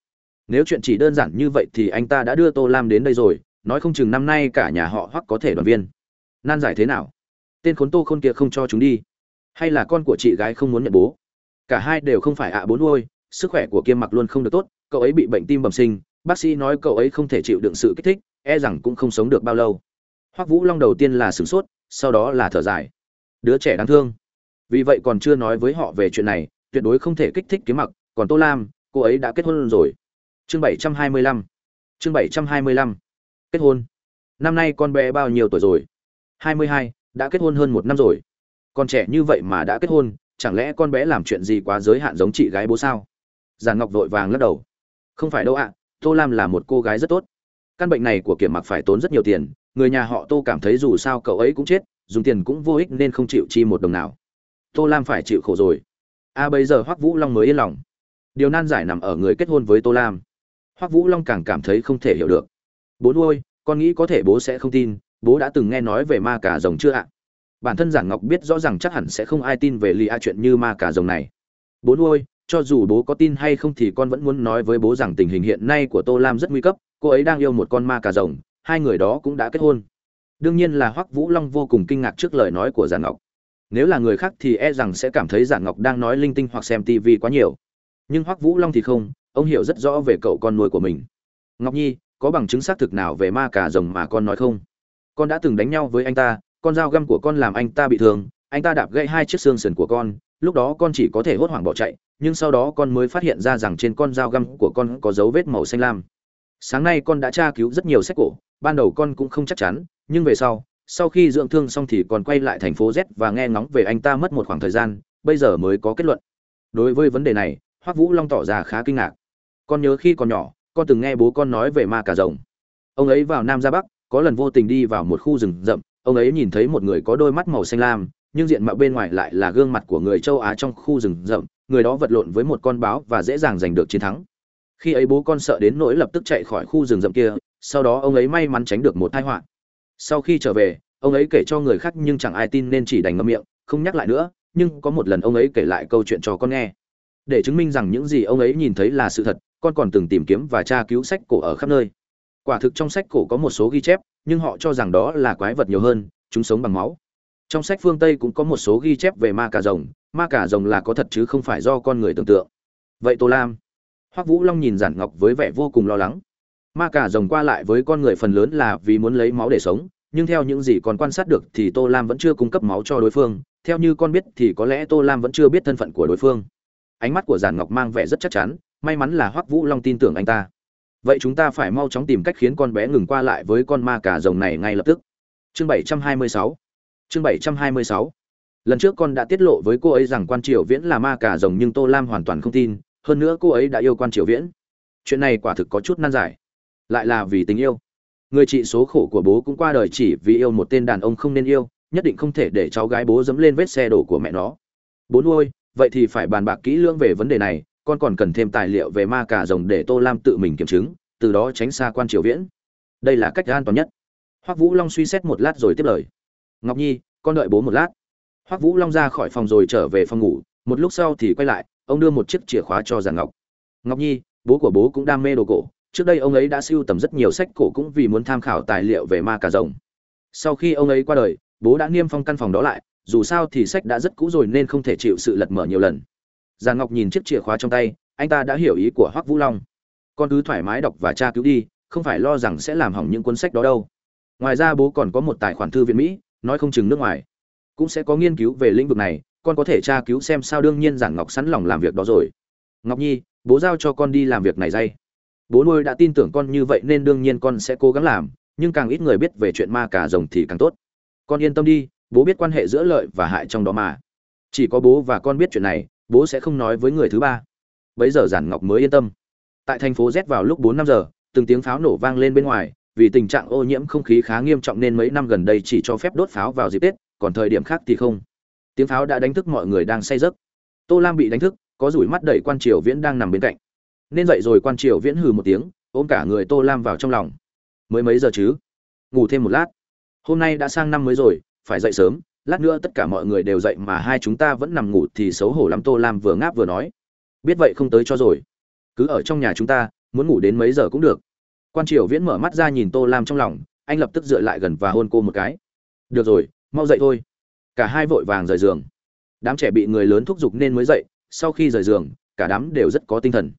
nếu chuyện chỉ đơn giản như vậy thì anh ta đã đưa tô lam đến đây rồi. Nói không chừng năm nay cả nhà họ hoắc có thể đoàn viên. Nan giải thế nào? Tên khốn tô khôn kia không cho chúng đi hay là con của chị gái không muốn nhận bố? Cả hai đều không phải ạ à bốn nuôi sức khỏe của kiêm mặc luôn không được tốt, cậu ấy bị bệnh tim bẩm sinh, bác sĩ nói cậu ấy không thể chịu đựng sự kích thích e rằng cũng không sống được bao lâu. Hoắc vũ long đầu tiên là sửng sốt, sau đó là thở dài. Đứa trẻ đáng thương. Vì vậy còn chưa nói với họ về chuyện này, tuyệt đối không thể kích thích kiếm mặc, còn tô lam, cô ấy đã kết hôn rồi. Chương bảy trăm hai mươi lăm. Chương bảy trăm hai mươi lăm. Kết hôn. Năm nay con bé bao nhiêu tuổi rồi? Hai mươi hai, đã kết hôn hơn một năm rồi con trẻ như vậy mà đã kết hôn chẳng lẽ con bé làm chuyện gì quá giới hạn giống chị gái bố sao? Giàn ngọc vội vàng lắc đầu. Không phải đâu ạ tô lam là một cô gái rất tốt. Căn bệnh này của kiểm mặc phải tốn rất nhiều tiền người nhà họ tô cảm thấy dù sao cậu ấy cũng chết dùng tiền cũng vô ích nên không chịu chi một đồng nào. Tô lam phải chịu khổ rồi. A à, bây giờ hoắc vũ long mới yên lòng. Điều nan giải nằm ở người kết hôn với tô lam. Hoắc vũ long càng cảm thấy không thể hiểu được. Bố nuôi con nghĩ có thể bố sẽ không tin bố đã từng nghe nói về ma cà rồng chưa ạ? Bản thân giản ngọc biết rõ ràng chắc hẳn sẽ không ai tin về lì a chuyện như ma cà rồng này. Bố nuôi, cho dù bố có tin hay không thì con vẫn muốn nói với bố rằng tình hình hiện nay của tô lam rất nguy cấp, cô ấy đang yêu một con ma cà rồng, hai người đó cũng đã kết hôn. Đương nhiên là hoắc vũ long vô cùng kinh ngạc trước lời nói của giản ngọc. Nếu là người khác thì e rằng sẽ cảm thấy giản ngọc đang nói linh tinh hoặc xem tv quá nhiều. Nhưng hoắc vũ long thì không, ông hiểu rất rõ về cậu con nuôi của mình. Ngọc nhi, có bằng chứng xác thực nào về ma cà rồng mà con nói không? Con đã từng đánh nhau với anh ta con dao găm của con làm anh ta bị thương, anh ta đạp gãy hai chiếc xương sườn của con, lúc đó con chỉ có thể hốt hoảng bỏ chạy, nhưng sau đó con mới phát hiện ra rằng trên con dao găm của con có dấu vết màu xanh lam. Sáng nay con đã tra cứu rất nhiều sách cổ, ban đầu con cũng không chắc chắn, nhưng về sau sau khi dưỡng thương xong thì còn quay lại thành phố z và nghe ngóng về anh ta mất một khoảng thời gian, bây giờ mới có kết luận. Đối với vấn đề này hoắc vũ long tỏ ra khá kinh ngạc. Con nhớ khi còn nhỏ, con từng nghe bố con nói về ma cà rồng. Ông ấy vào nam ra bắc, có lần vô tình đi vào một khu rừng rậm ông ấy nhìn thấy một người có đôi mắt màu xanh lam, nhưng diện mạo bên ngoài lại là gương mặt của người châu á trong khu rừng rậm, người đó vật lộn với một con báo và dễ dàng giành được chiến thắng. Khi ấy bố con sợ đến nỗi lập tức chạy khỏi khu rừng rậm kia, sau đó ông ấy may mắn tránh được một tai họa. Sau khi trở về, ông ấy kể cho người khác nhưng chẳng ai tin nên chỉ đành ngậm miệng, không nhắc lại nữa, nhưng có một lần ông ấy kể lại câu chuyện cho con nghe. Để chứng minh rằng những gì ông ấy nhìn thấy là sự thật, con còn từng tìm kiếm và tra cứu sách cổ ở khắp nơi. Quả thực trong sách cổ có một số ghi chép nhưng họ cho rằng đó là quái vật nhiều hơn, chúng sống bằng máu. Trong sách phương tây cũng có một số ghi chép về ma cà rồng, ma cà rồng là có thật chứ không phải do con người tưởng tượng. Vậy tô lam hoắc vũ long nhìn giản ngọc với vẻ vô cùng lo lắng. Ma cà rồng qua lại với con người phần lớn là vì muốn lấy máu để sống, nhưng theo những gì còn quan sát được thì tô lam vẫn chưa cung cấp máu cho đối phương. Theo như con biết thì có lẽ tô lam vẫn chưa biết thân phận của đối phương. Ánh mắt của giản ngọc mang vẻ rất chắc chắn, may mắn là hoắc vũ long tin tưởng anh ta vậy chúng ta phải mau chóng tìm cách khiến con bé ngừng qua lại với con ma cà rồng này ngay lập tức. Chương 726 chương 726 lần trước con đã tiết lộ với cô ấy rằng quan triều viễn là ma cà rồng nhưng tô lam hoàn toàn không tin, hơn nữa cô ấy đã yêu quan triều viễn. Chuyện này quả thực có chút nan giải. Lại là vì tình yêu. Người chị số khổ của bố cũng qua đời chỉ vì yêu một tên đàn ông không nên yêu, nhất định không thể để cháu gái bố dẫm lên vết xe đổ của mẹ nó. Bố nuôi, vậy thì phải bàn bạc kỹ lưỡng về vấn đề này con còn cần thêm tài liệu về ma cà rồng để tô lam tự mình kiểm chứng, từ đó tránh xa quan triều viễn. Đây là cách an toàn nhất. Hoắc vũ long suy xét một lát rồi tiếp lời. Ngọc nhi, con đợi bố một lát. Hoắc vũ long ra khỏi phòng rồi trở về phòng ngủ, một lúc sau thì quay lại, ông đưa một chiếc chìa khóa cho giản ngọc. Ngọc nhi, bố của bố cũng đam mê đồ cổ, trước đây ông ấy đã sưu tầm rất nhiều sách cổ cũng vì muốn tham khảo tài liệu về ma cà rồng. Sau khi ông ấy qua đời, bố đã niêm phong căn phòng đó lại, dù sao thì sách đã rất cũ rồi nên không thể chịu sự lật mở nhiều lần giàn ngọc nhìn chiếc chìa khóa trong tay, anh ta đã hiểu ý của hoắc vũ long. Con cứ thoải mái đọc và tra cứu đi, không phải lo rằng sẽ làm hỏng những cuốn sách đó đâu. Ngoài ra bố còn có một tài khoản thư viện mỹ, nói không chừng nước ngoài. Cũng sẽ có nghiên cứu về lĩnh vực này, con có thể tra cứu xem sao đương nhiên giản ngọc sẵn lòng làm việc đó rồi. Ngọc nhi, bố giao cho con đi làm việc này dây. Bố nuôi đã tin tưởng con như vậy nên đương nhiên con sẽ cố gắng làm, nhưng càng ít người biết về chuyện ma cà rồng thì càng tốt. Con yên tâm đi, bố biết quan hệ giữa lợi và hại trong đó mà. Chỉ có bố và con biết chuyện này bố sẽ không nói với người thứ ba. Bấy giờ giản ngọc mới yên tâm. Tại thành phố z vào lúc bốn năm giờ, từng tiếng pháo nổ vang lên bên ngoài, vì tình trạng ô nhiễm không khí khá nghiêm trọng nên mấy năm gần đây chỉ cho phép đốt pháo vào dịp tết, còn thời điểm khác thì không. Tiếng pháo đã đánh thức mọi người đang say giấc. Tô lam bị đánh thức, có rủi mắt đẩy quan triều viễn đang nằm bên cạnh. Nên dậy rồi quan triều viễn hừ một tiếng, ôm cả người tô lam vào trong lòng. Mới mấy giờ chứ? Ngủ thêm một lát. Hôm nay đã sang năm mới rồi, phải dậy sớm lát nữa tất cả mọi người đều dậy mà hai chúng ta vẫn nằm ngủ thì xấu hổ lắm, tô lam vừa ngáp vừa nói. Biết vậy không tới cho rồi. Cứ ở trong nhà chúng ta, muốn ngủ đến mấy giờ cũng được. Quan triều viễn mở mắt ra nhìn tô lam trong lòng, anh lập tức dựa lại gần và hôn cô một cái. Được rồi, mau dậy thôi. Cả hai vội vàng rời giường. Đám trẻ bị người lớn thúc giục nên mới dậy, sau khi rời giường, cả đám đều rất có tinh thần.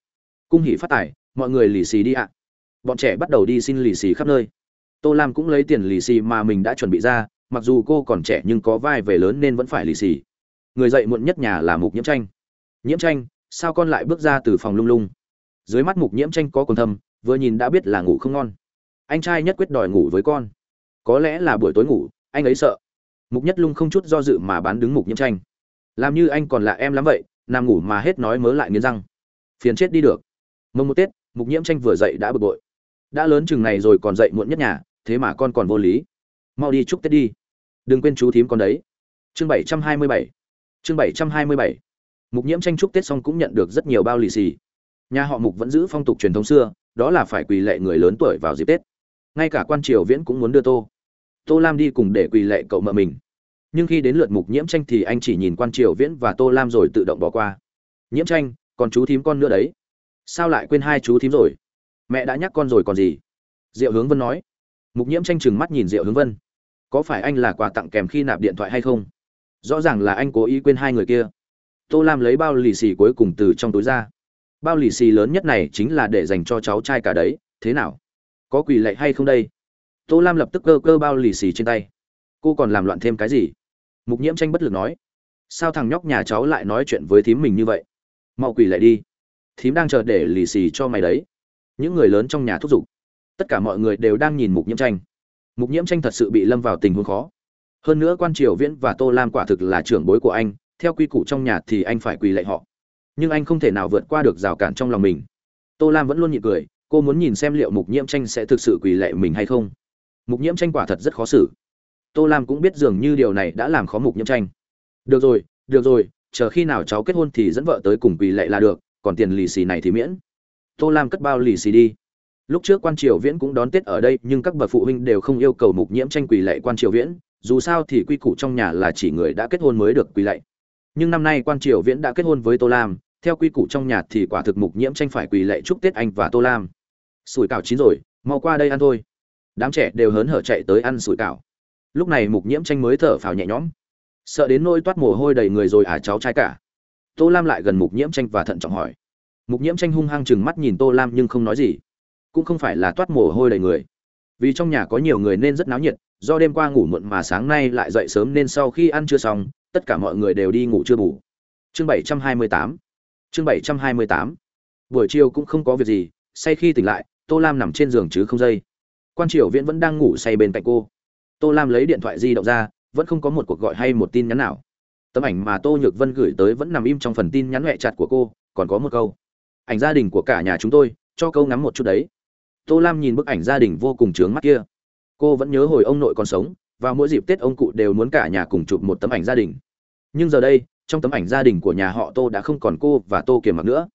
Cung hỉ phát tài, mọi người lì xì đi ạ. Bọn trẻ bắt đầu đi xin lì xì khắp nơi. Tô lam cũng lấy tiền lì xì mà mình đã chuẩn bị ra mặc dù cô còn trẻ nhưng có vai về lớn nên vẫn phải lì xì. Người dậy muộn nhất nhà là mục nhiễm tranh. Nhiễm tranh, sao con lại bước ra từ phòng lung lung? Dưới mắt mục nhiễm tranh có còn thâm vừa nhìn đã biết là ngủ không ngon. Anh trai nhất quyết đòi ngủ với con. Có lẽ là buổi tối ngủ, anh ấy sợ. Mục nhất lung không chút do dự mà bán đứng mục nhiễm tranh. Làm như anh còn là em lắm vậy, nằm ngủ mà hết nói mớ lại nghiến răng. Phiền chết đi được. Mông một tết, mục nhiễm tranh vừa dậy đã bực bội. Đã lớn chừng này rồi còn dậy muộn nhất nhà, thế mà con còn vô lý mau đi chúc tết đi. Đừng quên chú thím con đấy. Chương bảy trăm hai mươi bảy. Chương bảy trăm hai mươi bảy. Mục nhiễm tranh chúc tết xong cũng nhận được rất nhiều bao lì xì. Nhà họ mục vẫn giữ phong tục truyền thống xưa, đó là phải quỳ lệ người lớn tuổi vào dịp tết. Ngay cả quan triều viễn cũng muốn đưa tô. Tô lam đi cùng để quỳ lệ cậu mợ mình. Nhưng khi đến lượt mục nhiễm tranh thì anh chỉ nhìn quan triều viễn và tô lam rồi tự động bỏ qua. Nhiễm tranh, còn chú thím con nữa đấy. Sao lại quên hai chú thím rồi? Mẹ đã nhắc con rồi còn gì? Diệu hướng vân nói. Mục nhiễm tranh chừng mắt nhìn diệu hướng vân có phải anh là quà tặng kèm khi nạp điện thoại hay không? Rõ ràng là anh cố ý quên hai người kia. Tô lam lấy bao lì xì cuối cùng từ trong túi ra. Bao lì xì lớn nhất này chính là để dành cho cháu trai cả đấy, thế nào? Có quỳ lệ hay không đây? Tô lam lập tức cơ cơ bao lì xì trên tay. Cô còn làm loạn thêm cái gì? Mục nhiễm tranh bất lực nói. Sao thằng nhóc nhà cháu lại nói chuyện với thím mình như vậy? Mau quỳ lại đi. Thím đang chờ để lì xì cho mày đấy. Những người lớn trong nhà thúc giục. Tất cả mọi người đều đang nhìn mục nhiễm tranh mục nhiễm tranh thật sự bị lâm vào tình huống khó. Hơn nữa quan triều viễn và tô lam quả thực là trưởng bối của anh, theo quy củ trong nhà thì anh phải quỳ lạy họ. Nhưng anh không thể nào vượt qua được rào cản trong lòng mình. Tô lam vẫn luôn nhịn cười, cô muốn nhìn xem liệu mục nhiễm tranh sẽ thực sự quỳ lệ mình hay không. Mục nhiễm tranh quả thật rất khó xử. Tô lam cũng biết dường như điều này đã làm khó mục nhiễm tranh. Được rồi được rồi, chờ khi nào cháu kết hôn thì dẫn vợ tới cùng quỳ lệ là được, còn tiền lì xì này thì miễn. Tô lam cất bao lì xì đi lúc trước quan triều viễn cũng đón tết ở đây, nhưng các bậc phụ huynh đều không yêu cầu mục nhiễm tranh quỳ lệ quan triều viễn, dù sao thì quy củ trong nhà là chỉ người đã kết hôn mới được quỳ lệ nhưng năm nay quan triều viễn đã kết hôn với tô lam, theo quy củ trong nhà thì quả thực mục nhiễm tranh phải quỳ lệ chúc tết anh và tô lam. Sủi cảo chín rồi, mau qua đây ăn thôi. Đám trẻ đều hớn hở chạy tới ăn sủi cảo. Lúc này mục nhiễm tranh mới thở phào nhẹ nhõm. Sợ đến nôi toát mồ hôi đầy người rồi à cháu trai cả. Tô lam lại gần mục nhiễm tranh và thận trọng hỏi. Mục nhiễm tranh hung hăng chừng mắt nhìn tô lam nhưng không nói gì cũng không phải là toát mồ hôi đầy người. Vì trong nhà có nhiều người nên rất náo nhiệt, do đêm qua ngủ muộn mà sáng nay lại dậy sớm nên sau khi ăn chưa xong, tất cả mọi người đều đi ngủ chưa bù. Chương bảy trăm hai mươi tám. Chương bảy trăm hai mươi tám. Buổi chiều cũng không có việc gì, say khi tỉnh lại, tô lam nằm trên giường chứ không dây. Quan triều viễn vẫn đang ngủ say bên cạnh cô. Tô lam lấy điện thoại di động ra, vẫn không có một cuộc gọi hay một tin nhắn nào. Tấm ảnh mà tô nhược vân gửi tới vẫn nằm im trong phần tin nhắn huệ chặt của cô, còn có một câu. Ảnh gia đình của cả nhà chúng tôi, cho câu ngắm một chút đấy tô lam nhìn bức ảnh gia đình vô cùng trướng mắt kia. Cô vẫn nhớ hồi ông nội còn sống và mỗi dịp tết ông cụ đều muốn cả nhà cùng chụp một tấm ảnh gia đình. Nhưng giờ đây, trong tấm ảnh gia đình của nhà họ tô đã không còn cô và tô kiềm mặc nữa.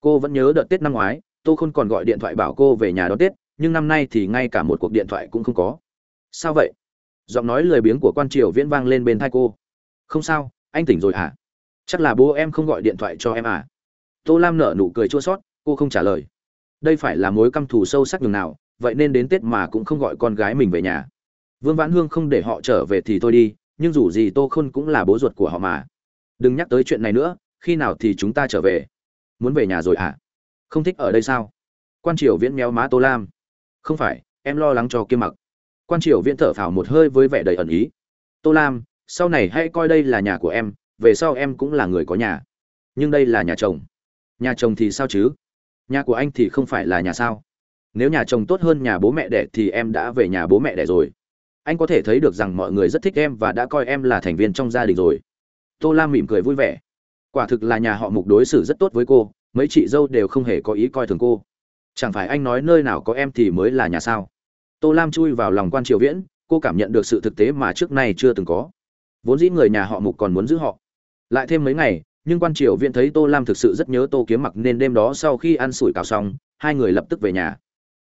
Cô vẫn nhớ đợt tết năm ngoái, tô không còn gọi điện thoại bảo cô về nhà đón tết, nhưng năm nay thì ngay cả một cuộc điện thoại cũng không có. Sao vậy? Giọng nói lười biếng của quan triều viễn vang lên bên thai cô. Không sao, anh tỉnh rồi à chắc là bố em không gọi điện thoại cho em à? Tô lam nở nụ cười chua sót cô không trả lời đây phải là mối căm thù sâu sắc nhường nào, vậy nên đến tết mà cũng không gọi con gái mình về nhà. Vương vãn hương không để họ trở về thì tôi đi, nhưng dù gì tô khôn cũng là bố ruột của họ mà. Đừng nhắc tới chuyện này nữa, khi nào thì chúng ta trở về? Muốn về nhà rồi à? Không thích ở đây sao? Quan triều viễn méo má tô lam. Không phải, em lo lắng cho kiêm mặc. Quan triều viễn thở phào một hơi với vẻ đầy ẩn ý. Tô lam, sau này hãy coi đây là nhà của em, về sau em cũng là người có nhà. Nhưng đây là nhà chồng. Nhà chồng thì sao chứ? Nhà của anh thì không phải là nhà sao? Nếu nhà chồng tốt hơn nhà bố mẹ đẻ thì em đã về nhà bố mẹ đẻ rồi. Anh có thể thấy được rằng mọi người rất thích em và đã coi em là thành viên trong gia đình rồi. Tô lam mỉm cười vui vẻ. Quả thực là nhà họ mục đối xử rất tốt với cô, mấy chị dâu đều không hề có ý coi thường cô. Chẳng phải anh nói nơi nào có em thì mới là nhà sao? Tô lam chui vào lòng quan triều viễn, cô cảm nhận được sự thực tế mà trước nay chưa từng có. Vốn dĩ người nhà họ mục còn muốn giữ họ. Lại thêm mấy ngày nhưng quan triều viễn thấy tô lam thực sự rất nhớ tô kiếm mặc nên đêm đó sau khi ăn sủi cào xong hai người lập tức về nhà.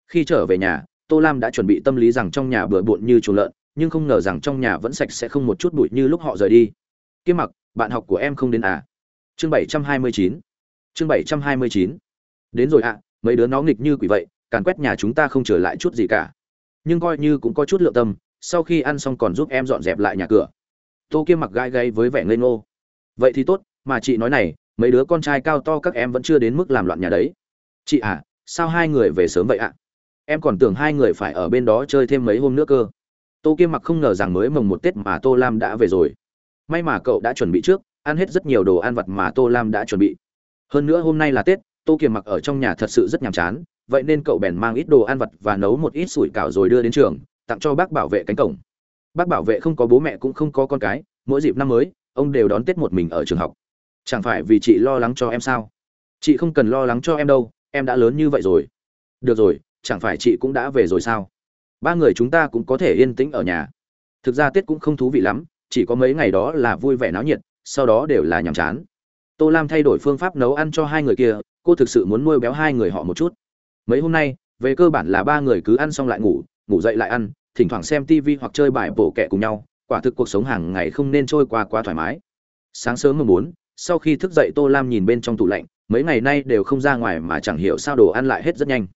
Khi trở về nhà tô lam đã chuẩn bị tâm lý rằng trong nhà bừa bộn như chuồng lợn nhưng không ngờ rằng trong nhà vẫn sạch sẽ không một chút bụi như lúc họ rời đi. Kiếm mặc bạn học của em không đến à? Chương bảy trăm hai mươi chín. Chương bảy trăm hai mươi chín. Đến rồi ạ à, mấy đứa nó nghịch như quỷ vậy càn quét nhà chúng ta không trở lại chút gì cả. Nhưng coi như cũng có chút lượng tâm sau khi ăn xong còn giúp em dọn dẹp lại nhà cửa. Tô kiếm mặc gai gai với vẻ ngây ngô. Vậy thì tốt mà chị nói này, mấy đứa con trai cao to các em vẫn chưa đến mức làm loạn nhà đấy. Chị à sao hai người về sớm vậy ạ? Em còn tưởng hai người phải ở bên đó chơi thêm mấy hôm nữa cơ. Tô kiêm mặc không ngờ rằng mới mồng một tết mà tô lam đã về rồi. May mà cậu đã chuẩn bị trước, ăn hết rất nhiều đồ ăn vặt mà tô lam đã chuẩn bị. Hơn nữa hôm nay là tết, tô kiềm mặc ở trong nhà thật sự rất nhàm chán, vậy nên cậu bèn mang ít đồ ăn vặt và nấu một ít sủi cảo rồi đưa đến trường, tặng cho bác bảo vệ cánh cổng. Bác bảo vệ không có bố mẹ cũng không có con cái, mỗi dịp năm mới, ông đều đón tết một mình ở trường học chẳng phải vì chị lo lắng cho em sao? Chị không cần lo lắng cho em đâu, em đã lớn như vậy rồi. Được rồi, chẳng phải chị cũng đã về rồi sao? Ba người chúng ta cũng có thể yên tĩnh ở nhà. Thực ra tết cũng không thú vị lắm, chỉ có mấy ngày đó là vui vẻ náo nhiệt, sau đó đều là nhàm chán. Tô lam thay đổi phương pháp nấu ăn cho hai người kia, cô thực sự muốn nuôi béo hai người họ một chút. Mấy hôm nay, về cơ bản là ba người cứ ăn xong lại ngủ ngủ dậy lại ăn, thỉnh thoảng xem tv hoặc chơi bài bổ kẹ cùng nhau, quả thực cuộc sống hàng ngày không nên trôi qua quá thoải mái. Sáng sớm mười bốn sau khi thức dậy tô lam nhìn bên trong tủ lạnh, mấy ngày nay đều không ra ngoài mà chẳng hiểu sao đồ ăn lại hết rất nhanh.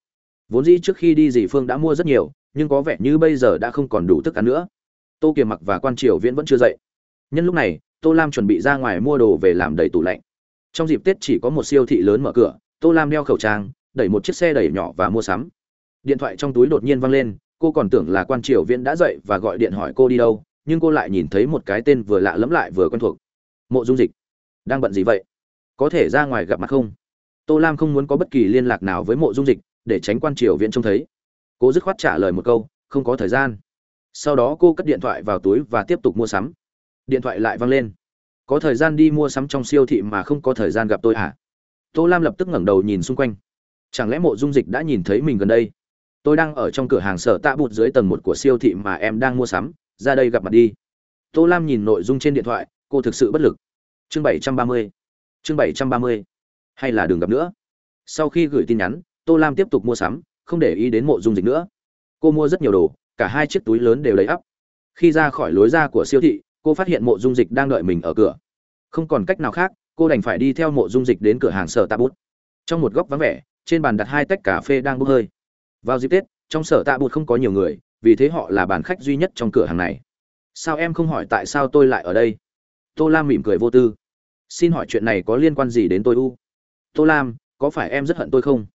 Vốn dĩ trước khi đi dì phương đã mua rất nhiều, nhưng có vẻ như bây giờ đã không còn đủ thức ăn nữa. Tô kiềm mặc và quan triều viễn vẫn chưa dậy. Nhân lúc này, tô lam chuẩn bị ra ngoài mua đồ về làm đầy tủ lạnh. Trong dịp tết chỉ có một siêu thị lớn mở cửa, tô lam đeo khẩu trang, đẩy một chiếc xe đẩy nhỏ và mua sắm. Điện thoại trong túi đột nhiên văng lên, cô còn tưởng là quan triều viễn đã dậy và gọi điện hỏi cô đi đâu, nhưng cô lại nhìn thấy một cái tên vừa lạ lẫm lại vừa quen thuộc. Mộ dung dịch đang bận gì vậy? Có thể ra ngoài gặp mặt không? Tô lam không muốn có bất kỳ liên lạc nào với mộ dung dịch, để tránh quan triều viện trông thấy. Cô dứt khoát trả lời một câu, không có thời gian. Sau đó cô cất điện thoại vào túi và tiếp tục mua sắm. Điện thoại lại văng lên. Có thời gian đi mua sắm trong siêu thị mà không có thời gian gặp tôi à? Tô lam lập tức ngẩng đầu nhìn xung quanh. Chẳng lẽ mộ dung dịch đã nhìn thấy mình gần đây? Tôi đang ở trong cửa hàng sở tạ bụt dưới tầng một của siêu thị mà em đang mua sắm. Ra đây gặp mặt đi. Tô lam nhìn nội dung trên điện thoại, cô thực sự bất lực chương bảy trăm ba mươi. Chương bảy trăm ba mươi. Hay là đừng gặp nữa. Sau khi gửi tin nhắn, tô lam tiếp tục mua sắm, không để ý đến mộ dung dịch nữa. Cô mua rất nhiều đồ, cả hai chiếc túi lớn đều đầy ắp. Khi ra khỏi lối ra của siêu thị, cô phát hiện mộ dung dịch đang đợi mình ở cửa. Không còn cách nào khác, cô đành phải đi theo mộ dung dịch đến cửa hàng sở tạ bút trong một góc vắng vẻ, trên bàn đặt hai tách cà phê đang bốc hơi. Vào dịp tết, trong sở tạ bút không có nhiều người, vì thế họ là bàn khách duy nhất trong cửa hàng này. Sao em không hỏi tại sao tôi lại ở đây? Tô lam mỉm cười vô tư. Xin hỏi chuyện này có liên quan gì đến tôi u? Tô lam, có phải em rất hận tôi không?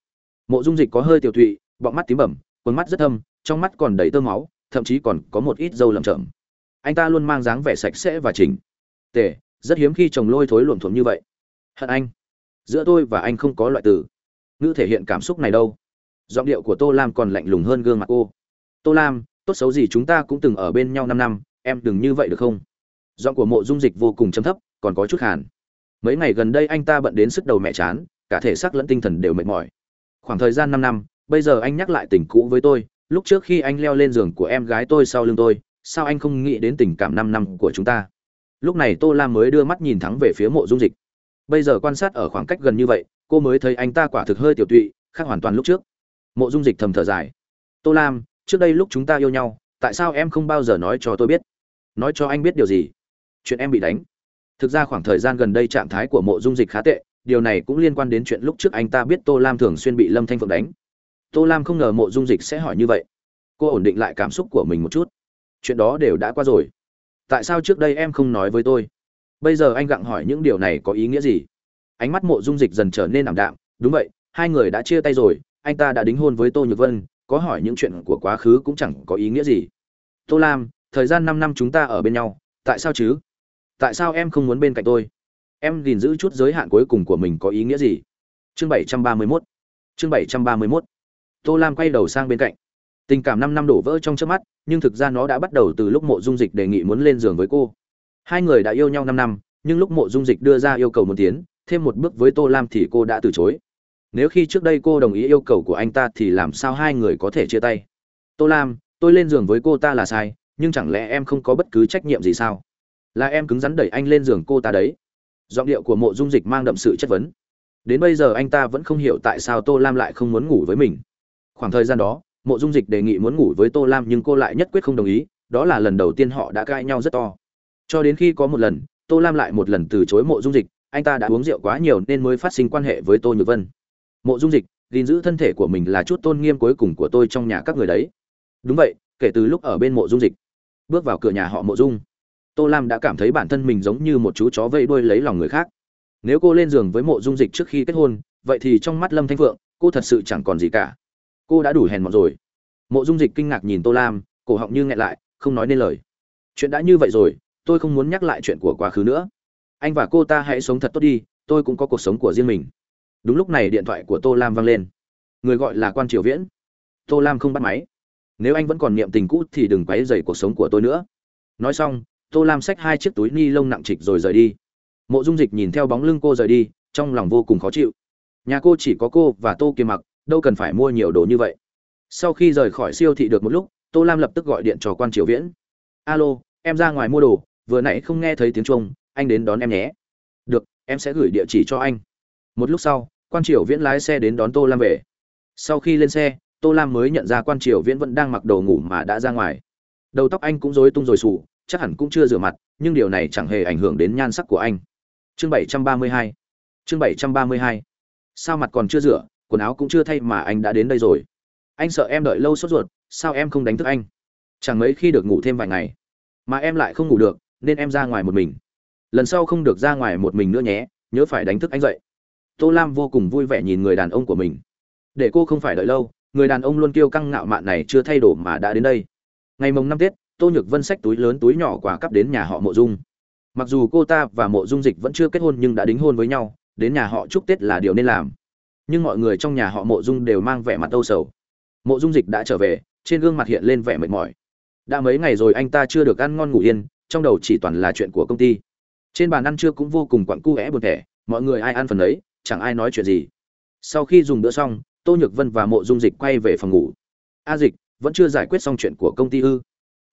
Mộ dung dịch có hơi tiểu thụy, bọng mắt tím bẩm quần mắt rất thâm, trong mắt còn đầy tơ máu, thậm chí còn có một ít dâu lầm chởm anh ta luôn mang dáng vẻ sạch sẽ và chỉnh. Tề, rất hiếm khi chồng lôi thối luộm thuộm như vậy. Hận anh. Giữa tôi và anh không có loại từ. Ngữ thể hiện cảm xúc này đâu. Giọng điệu của tô lam còn lạnh lùng hơn gương mặt cô. Tô lam, tốt xấu gì chúng ta cũng từng ở bên nhau năm năm, em đừng như vậy được không? Giọng của mộ dung dịch vô cùng chấm thấp, còn có chút hàn mấy ngày gần đây anh ta bận đến sức đầu mẹ chán, cả thể xác lẫn tinh thần đều mệt mỏi. Khoảng thời gian năm năm, bây giờ anh nhắc lại tình cũ với tôi, lúc trước khi anh leo lên giường của em gái tôi sau lưng tôi, sao anh không nghĩ đến tình cảm năm năm của chúng ta? Lúc này tô lam mới đưa mắt nhìn thắng về phía mộ dung dịch. Bây giờ quan sát ở khoảng cách gần như vậy, cô mới thấy anh ta quả thực hơi tiểu tụy, khác hoàn toàn lúc trước. Mộ dung dịch thầm thở dài. Tô lam, trước đây lúc chúng ta yêu nhau, tại sao em không bao giờ nói cho tôi biết? Nói cho anh biết điều gì? Chuyện em bị đánh. Thực ra khoảng thời gian gần đây trạng thái của mộ dung dịch khá tệ, điều này cũng liên quan đến chuyện lúc trước anh ta biết tô lam thường xuyên bị lâm thanh phượng đánh. Tô lam không ngờ mộ dung dịch sẽ hỏi như vậy. Cô ổn định lại cảm xúc của mình một chút. Chuyện đó đều đã qua rồi. Tại sao trước đây em không nói với tôi? Bây giờ anh gặng hỏi những điều này có ý nghĩa gì? Ánh mắt mộ dung dịch dần trở nên ảm đạm. Đúng vậy, hai người đã chia tay rồi, anh ta đã đính hôn với tô nhược vân, có hỏi những chuyện của quá khứ cũng chẳng có ý nghĩa gì. Tô lam, thời gian năm năm chúng ta ở bên nhau, tại sao chứ? Tại sao em không muốn bên cạnh tôi? Em gìn giữ chút giới hạn cuối cùng của mình có ý nghĩa gì? Chương bảy trăm ba mươi mốt. Chương bảy trăm ba mươi mốt. Tô lam quay đầu sang bên cạnh. Tình cảm năm năm đổ vỡ trong trước mắt, nhưng thực ra nó đã bắt đầu từ lúc mộ dung dịch đề nghị muốn lên giường với cô. Hai người đã yêu nhau năm năm, nhưng lúc mộ dung dịch đưa ra yêu cầu một tiến, thêm một bước với tô lam thì cô đã từ chối. Nếu khi trước đây cô đồng ý yêu cầu của anh ta thì làm sao hai người có thể chia tay? Tô lam, tôi lên giường với cô ta là sai, nhưng chẳng lẽ em không có bất cứ trách nhiệm gì sao? Là em cứng rắn đẩy anh lên giường cô ta đấy. Giọng điệu của mộ dung dịch mang đậm sự chất vấn. Đến bây giờ anh ta vẫn không hiểu tại sao tô lam lại không muốn ngủ với mình. Khoảng thời gian đó, mộ dung dịch đề nghị muốn ngủ với tô lam nhưng cô lại nhất quyết không đồng ý, đó là lần đầu tiên họ đã cãi nhau rất to. Cho đến khi có một lần, tô lam lại một lần từ chối mộ dung dịch, anh ta đã uống rượu quá nhiều nên mới phát sinh quan hệ với tô nhược vân. Mộ dung dịch, gìn giữ thân thể của mình là chút tôn nghiêm cuối cùng của tôi trong nhà các người đấy. Đúng vậy, kể từ lúc ở bên mộ dung dịch. Bước vào cửa nhà họ mộ dung tô lam đã cảm thấy bản thân mình giống như một chú chó vây đuôi lấy lòng người khác. Nếu cô lên giường với mộ dung dịch trước khi kết hôn, vậy thì trong mắt lâm thanh phượng, cô thật sự chẳng còn gì cả. Cô đã đủ hèn mọn rồi. Mộ dung dịch kinh ngạc nhìn tô lam, cổ họng như nghẹn lại, không nói nên lời. Chuyện đã như vậy rồi, tôi không muốn nhắc lại chuyện của quá khứ nữa. Anh và cô ta hãy sống thật tốt đi, tôi cũng có cuộc sống của riêng mình. Đúng lúc này điện thoại của tô lam vang lên. Người gọi là quan triều viễn. Tô lam không bắt máy. Nếu anh vẫn còn niệm tình cũ thì đừng quấy dày cuộc sống của tôi nữa. Nói xong tô lam xách hai chiếc túi ni lông nặng trịch rồi rời đi. Mộ dung dịch nhìn theo bóng lưng cô rời đi, trong lòng vô cùng khó chịu. Nhà cô chỉ có cô và tô kiềm mặc, đâu cần phải mua nhiều đồ như vậy. Sau khi rời khỏi siêu thị được một lúc, tô lam lập tức gọi điện cho quan triều viễn. Alo, em ra ngoài mua đồ, vừa nãy không nghe thấy tiếng chuông, anh đến đón em nhé. Được, em sẽ gửi địa chỉ cho anh. Một lúc sau, quan triều viễn lái xe đến đón tô lam về. Sau khi lên xe, tô lam mới nhận ra quan triều viễn vẫn đang mặc đồ ngủ mà đã ra ngoài. Đầu tóc anh cũng rối tung rồi sủ chắc hẳn cũng chưa rửa mặt, nhưng điều này chẳng hề ảnh hưởng đến nhan sắc của anh. Chương 732 chương 732 sao mặt còn chưa rửa, quần áo cũng chưa thay mà anh đã đến đây rồi. Anh sợ em đợi lâu sốt ruột, sao em không đánh thức anh? Chẳng mấy khi được ngủ thêm vài ngày. Mà em lại không ngủ được, nên em ra ngoài một mình. Lần sau không được ra ngoài một mình nữa nhé, nhớ phải đánh thức anh dậy. Tô lam vô cùng vui vẻ nhìn người đàn ông của mình. Để cô không phải đợi lâu, người đàn ông luôn kiêu căng ngạo mạn này chưa thay đổi mà đã đến đây. Ngày mùng năm tết tô nhược vân xách túi lớn túi nhỏ quà cắp đến nhà họ mộ dung. Mặc dù cô ta và mộ dung dịch vẫn chưa kết hôn nhưng đã đính hôn với nhau, đến nhà họ chúc tết là điều nên làm. Nhưng mọi người trong nhà họ mộ dung đều mang vẻ mặt âu sầu. Mộ dung dịch đã trở về, trên gương mặt hiện lên vẻ mệt mỏi. Đã mấy ngày rồi anh ta chưa được ăn ngon ngủ yên, trong đầu chỉ toàn là chuyện của công ty. Trên bàn ăn trưa cũng vô cùng quặn cu vẽ buồn thẻ, mọi người ai ăn phần ấy, chẳng ai nói chuyện gì. Sau khi dùng bữa xong, tô nhược vân và mộ dung dịch quay về phòng ngủ. A dịch, vẫn chưa giải quyết xong chuyện của công ty ư?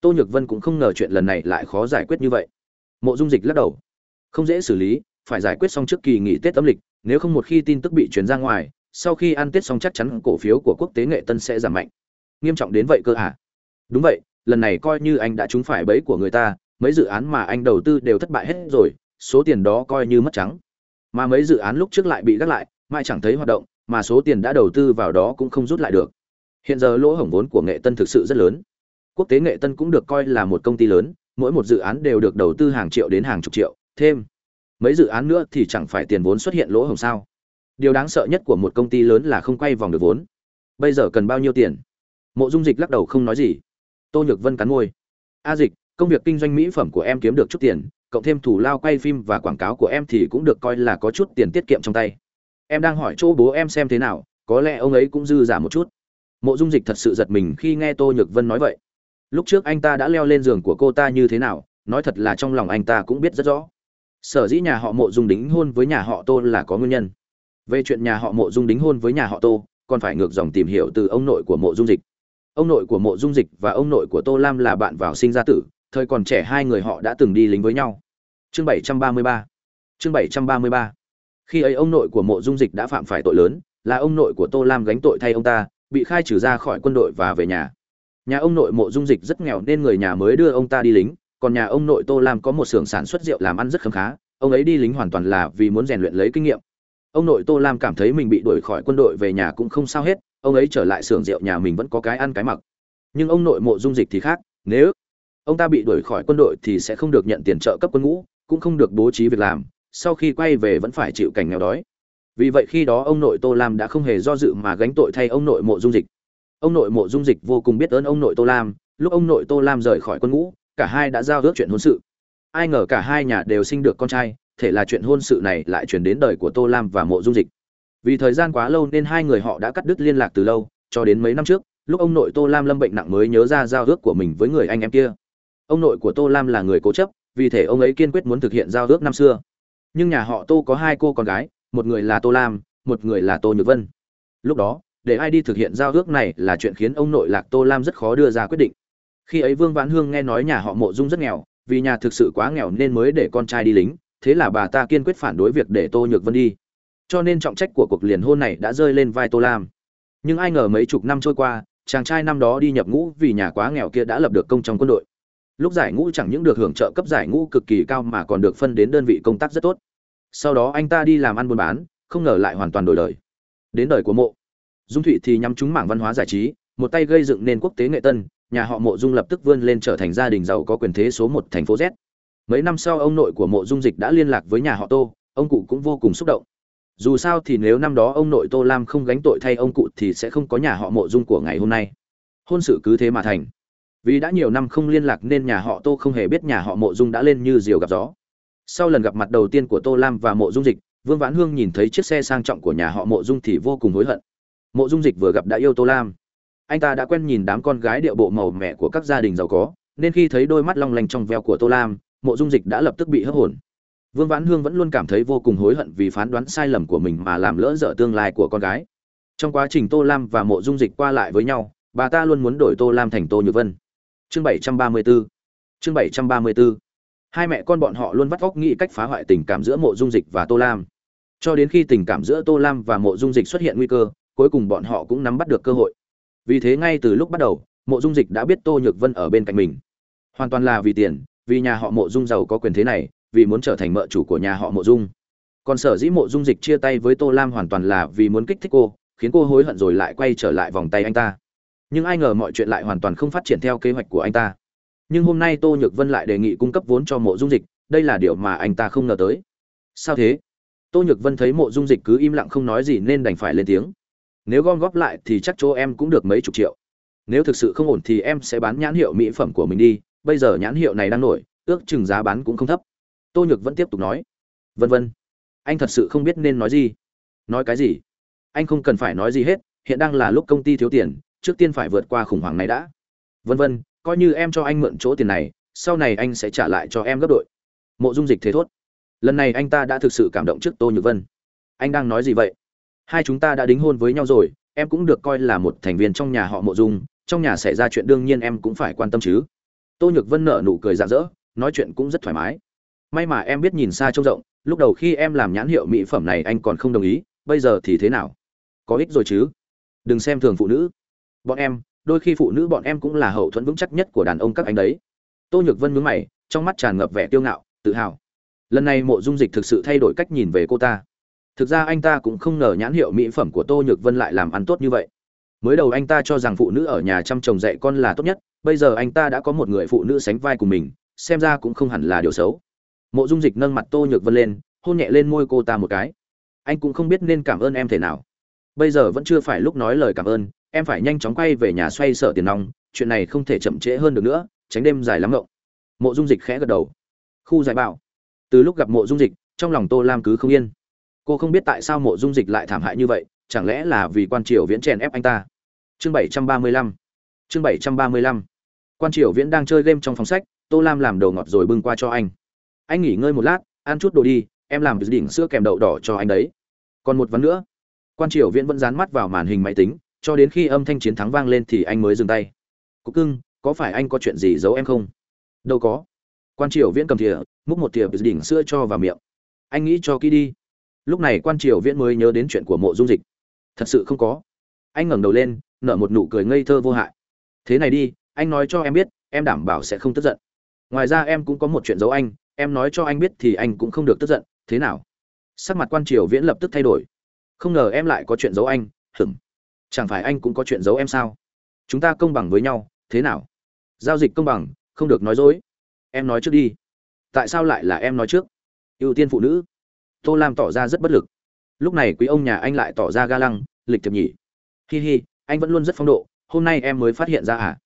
Tô nhược vân cũng không ngờ chuyện lần này lại khó giải quyết như vậy. Mộ dung dịch lắc đầu. Không dễ xử lý, phải giải quyết xong trước kỳ nghỉ tết âm lịch, nếu không một khi tin tức bị truyền ra ngoài, sau khi ăn tết xong chắc chắn cổ phiếu của quốc tế nghệ tân sẽ giảm mạnh. Nghiêm trọng đến vậy cơ à? Đúng vậy, lần này coi như anh đã trúng phải bẫy của người ta, mấy dự án mà anh đầu tư đều thất bại hết rồi, số tiền đó coi như mất trắng. Mà mấy dự án lúc trước lại bị gác lại, mãi chẳng thấy hoạt động, mà số tiền đã đầu tư vào đó cũng không rút lại được. Hiện giờ lỗ hổng vốn của nghệ tân thực sự rất lớn quốc tế nghệ tân cũng được coi là một công ty lớn, mỗi một dự án đều được đầu tư hàng triệu đến hàng chục triệu, thêm mấy dự án nữa thì chẳng phải tiền vốn xuất hiện lỗ hồng sao. Điều đáng sợ nhất của một công ty lớn là không quay vòng được vốn. Bây giờ cần bao nhiêu tiền? Mộ dung dịch lắc đầu không nói gì. Tô nhược vân cắn môi. A dịch, công việc kinh doanh mỹ phẩm của em kiếm được chút tiền, cộng thêm thủ lao quay phim và quảng cáo của em thì cũng được coi là có chút tiền tiết kiệm trong tay. Em đang hỏi chỗ bố em xem thế nào, có lẽ ông ấy cũng dư giả một chút. Mộ dung dịch thật sự giật mình khi nghe tô nhược vân nói vậy lúc trước anh ta đã leo lên giường của cô ta như thế nào, nói thật là trong lòng anh ta cũng biết rất rõ. Sở dĩ nhà họ mộ dung đính hôn với nhà họ tô là có nguyên nhân. Về chuyện nhà họ mộ dung đính hôn với nhà họ tô, còn phải ngược dòng tìm hiểu từ ông nội của mộ dung dịch. Ông nội của mộ dung dịch và ông nội của tô lam là bạn vào sinh ra tử, thời còn trẻ hai người họ đã từng đi lính với nhau. Chương 733 chương 733 khi ấy ông nội của mộ dung dịch đã phạm phải tội lớn, là ông nội của tô lam gánh tội thay ông ta, bị khai trừ ra khỏi quân đội và về nhà nhà ông nội mộ dung dịch rất nghèo nên người nhà mới đưa ông ta đi lính, còn nhà ông nội tô lam có một xưởng sản xuất rượu làm ăn rất khấm khá, ông ấy đi lính hoàn toàn là vì muốn rèn luyện lấy kinh nghiệm. Ông nội tô lam cảm thấy mình bị đuổi khỏi quân đội về nhà cũng không sao hết, ông ấy trở lại xưởng rượu nhà mình vẫn có cái ăn cái mặc. Nhưng ông nội mộ dung dịch thì khác, nếu ông ta bị đuổi khỏi quân đội thì sẽ không được nhận tiền trợ cấp quân ngũ, cũng không được bố trí việc làm, sau khi quay về vẫn phải chịu cảnh nghèo đói. Vì vậy khi đó ông nội tô lam đã không hề do dự mà gánh tội thay ông nội mộ dung dịch ông nội mộ dung dịch vô cùng biết ơn ông nội tô lam. Lúc ông nội tô lam rời khỏi quân ngũ, cả hai đã giao ước chuyện hôn sự. Ai ngờ cả hai nhà đều sinh được con trai, thể là chuyện hôn sự này lại chuyển đến đời của tô lam và mộ dung dịch. Vì thời gian quá lâu nên hai người họ đã cắt đứt liên lạc từ lâu, cho đến mấy năm trước, lúc ông nội tô lam lâm bệnh nặng mới nhớ ra giao ước của mình với người anh em kia. Ông nội của tô lam là người cố chấp, vì thể ông ấy kiên quyết muốn thực hiện giao ước năm xưa. Nhưng nhà họ tô có hai cô con gái, một người là tô lam, một người là tô nhược vân. Lúc đó để ai đi thực hiện giao ước này là chuyện khiến ông nội lạc tô lam rất khó đưa ra quyết định. Khi ấy vương vãn hương nghe nói nhà họ mộ dung rất nghèo, vì nhà thực sự quá nghèo nên mới để con trai đi lính, thế là bà ta kiên quyết phản đối việc để tô nhược vân đi. Cho nên trọng trách của cuộc liền hôn này đã rơi lên vai tô lam. Nhưng ai ngờ mấy chục năm trôi qua, chàng trai năm đó đi nhập ngũ vì nhà quá nghèo kia đã lập được công trong quân đội. Lúc giải ngũ chẳng những được hưởng trợ cấp giải ngũ cực kỳ cao mà còn được phân đến đơn vị công tác rất tốt. Sau đó anh ta đi làm ăn buôn bán, không ngờ lại hoàn toàn đổi đời. Đến đời của mộ dung thụy thì nhắm trúng mảng văn hóa giải trí, một tay gây dựng nên quốc tế nghệ tân, nhà họ mộ dung lập tức vươn lên trở thành gia đình giàu có quyền thế số một thành phố z. Mấy năm sau, ông nội của mộ dung dịch đã liên lạc với nhà họ tô, ông cụ cũng vô cùng xúc động. Dù sao thì nếu năm đó ông nội tô lam không gánh tội thay ông cụ thì sẽ không có nhà họ mộ dung của ngày hôm nay. Hôn sự cứ thế mà thành. Vì đã nhiều năm không liên lạc nên nhà họ tô không hề biết nhà họ mộ dung đã lên như diều gặp gió. Sau lần gặp mặt đầu tiên của tô lam và mộ dung dịch, vương vãn hương nhìn thấy chiếc xe sang trọng của nhà họ mộ dung thì vô cùng hối hận mộ dung dịch vừa gặp đã yêu tô lam. Anh ta đã quen nhìn đám con gái điệu bộ màu mẹ của các gia đình giàu có, nên khi thấy đôi mắt long lanh trong veo của tô lam, mộ dung dịch đã lập tức bị hấp hồn. Vương vãn hương vẫn luôn cảm thấy vô cùng hối hận vì phán đoán sai lầm của mình mà làm lỡ dở tương lai của con gái. Trong quá trình tô lam và mộ dung dịch qua lại với nhau, bà ta luôn muốn đổi tô lam thành tô nhược vân. Chương 734 chương 734 hai mẹ con bọn họ luôn vắt vóc nghĩ cách phá hoại tình cảm giữa mộ dung dịch và tô lam. Cho đến khi tình cảm giữa tô lam và mộ dung dịch xuất hiện nguy cơ cuối cùng bọn họ cũng nắm bắt được cơ hội. Vì thế ngay từ lúc bắt đầu, mộ dung dịch đã biết tô nhược vân ở bên cạnh mình. Hoàn toàn là vì tiền, vì nhà họ mộ dung giàu có quyền thế này, vì muốn trở thành mợ chủ của nhà họ mộ dung. Còn sở dĩ mộ dung dịch chia tay với tô lam hoàn toàn là vì muốn kích thích cô, khiến cô hối hận rồi lại quay trở lại vòng tay anh ta. Nhưng ai ngờ mọi chuyện lại hoàn toàn không phát triển theo kế hoạch của anh ta. Nhưng hôm nay tô nhược vân lại đề nghị cung cấp vốn cho mộ dung dịch, đây là điều mà anh ta không ngờ tới. Sao thế? Tô nhược vân thấy mộ dung dịch cứ im lặng không nói gì nên đành phải lên tiếng nếu gom góp lại thì chắc chỗ em cũng được mấy chục triệu. Nếu thực sự không ổn thì em sẽ bán nhãn hiệu mỹ phẩm của mình đi. Bây giờ nhãn hiệu này đang nổi, ước chừng giá bán cũng không thấp. Tô nhược vẫn tiếp tục nói. Vân vân. Anh thật sự không biết nên nói gì. Nói cái gì? Anh không cần phải nói gì hết, hiện đang là lúc công ty thiếu tiền, trước tiên phải vượt qua khủng hoảng này đã. Vân vân, coi như em cho anh mượn chỗ tiền này, sau này anh sẽ trả lại cho em gấp đội. Mộ dung dịch thế thốt. Lần này anh ta đã thực sự cảm động trước tô nhược vân. Anh đang nói gì vậy? Hai chúng ta đã đính hôn với nhau rồi, em cũng được coi là một thành viên trong nhà họ mộ dung, trong nhà xảy ra chuyện đương nhiên em cũng phải quan tâm chứ. Tô nhược vân nở nụ cười rạng rỡ, nói chuyện cũng rất thoải mái. May mà em biết nhìn xa trông rộng, lúc đầu khi em làm nhãn hiệu mỹ phẩm này anh còn không đồng ý, bây giờ thì thế nào? Có ích rồi chứ? Đừng xem thường phụ nữ. Bọn em, đôi khi phụ nữ bọn em cũng là hậu thuẫn vững chắc nhất của đàn ông các anh đấy. Tô nhược vân mướn mày, trong mắt tràn ngập vẻ kiêu ngạo, tự hào. Lần này mộ dung dịch thực sự thay đổi cách nhìn về cô ta thực ra anh ta cũng không ngờ nhãn hiệu mỹ phẩm của tô nhược vân lại làm ăn tốt như vậy. Mới đầu anh ta cho rằng phụ nữ ở nhà chăm chồng dạy con là tốt nhất, bây giờ anh ta đã có một người phụ nữ sánh vai cùng mình, xem ra cũng không hẳn là điều xấu. Mộ dung dịch nâng mặt tô nhược vân lên, hôn nhẹ lên môi cô ta một cái. Anh cũng không biết nên cảm ơn em thế nào. Bây giờ vẫn chưa phải lúc nói lời cảm ơn, em phải nhanh chóng quay về nhà xoay sở tiền nong, chuyện này không thể chậm trễ hơn được nữa, tránh đêm dài lắm ngộng mộ dung dịch khẽ gật đầu. Khu giải bảo từ lúc gặp mộ dung dịch, trong lòng tô lam cứ không yên cô không biết tại sao mộ dung dịch lại thảm hại như vậy, chẳng lẽ là vì quan triều viễn chèn ép anh ta? Chương bảy trăm ba mươi lăm. Chương bảy trăm ba mươi lăm. Quan triều viễn đang chơi game trong phòng sách, tô lam làm đầu ngọt rồi bưng qua cho anh. Anh nghỉ ngơi một lát, ăn chút đồ đi, em làm đỉnh sữa kèm đậu đỏ cho anh đấy. Còn một vấn nữa. Quan triều viễn vẫn dán mắt vào màn hình máy tính, cho đến khi âm thanh chiến thắng vang lên thì anh mới dừng tay. Cục cưng, có phải anh có chuyện gì giấu em không? Đâu có. Quan triều viễn cầm thìa, múc một thìa đỉnh sữa cho vào miệng. Anh nghĩ cho kỹ đi lúc này quan triều viễn mới nhớ đến chuyện của mộ dung dịch. Thật sự không có. Anh ngẩng đầu lên, nở một nụ cười ngây thơ vô hại. Thế này đi, anh nói cho em biết, em đảm bảo sẽ không tức giận. Ngoài ra em cũng có một chuyện giấu anh, em nói cho anh biết thì anh cũng không được tức giận. Thế nào? Sắc mặt quan triều viễn lập tức thay đổi. Không ngờ em lại có chuyện giấu anh hửng chẳng phải anh cũng có chuyện giấu em sao? Chúng ta công bằng với nhau, thế nào? Giao dịch công bằng, không được nói dối. Em nói trước đi. Tại sao lại là em nói trước? Ưu tiên phụ nữ tô lam tỏ ra rất bất lực. Lúc này quý ông nhà anh lại tỏ ra ga lăng, lịch thiệp nhỉ. Hi hi, anh vẫn luôn rất phong độ, hôm nay em mới phát hiện ra à?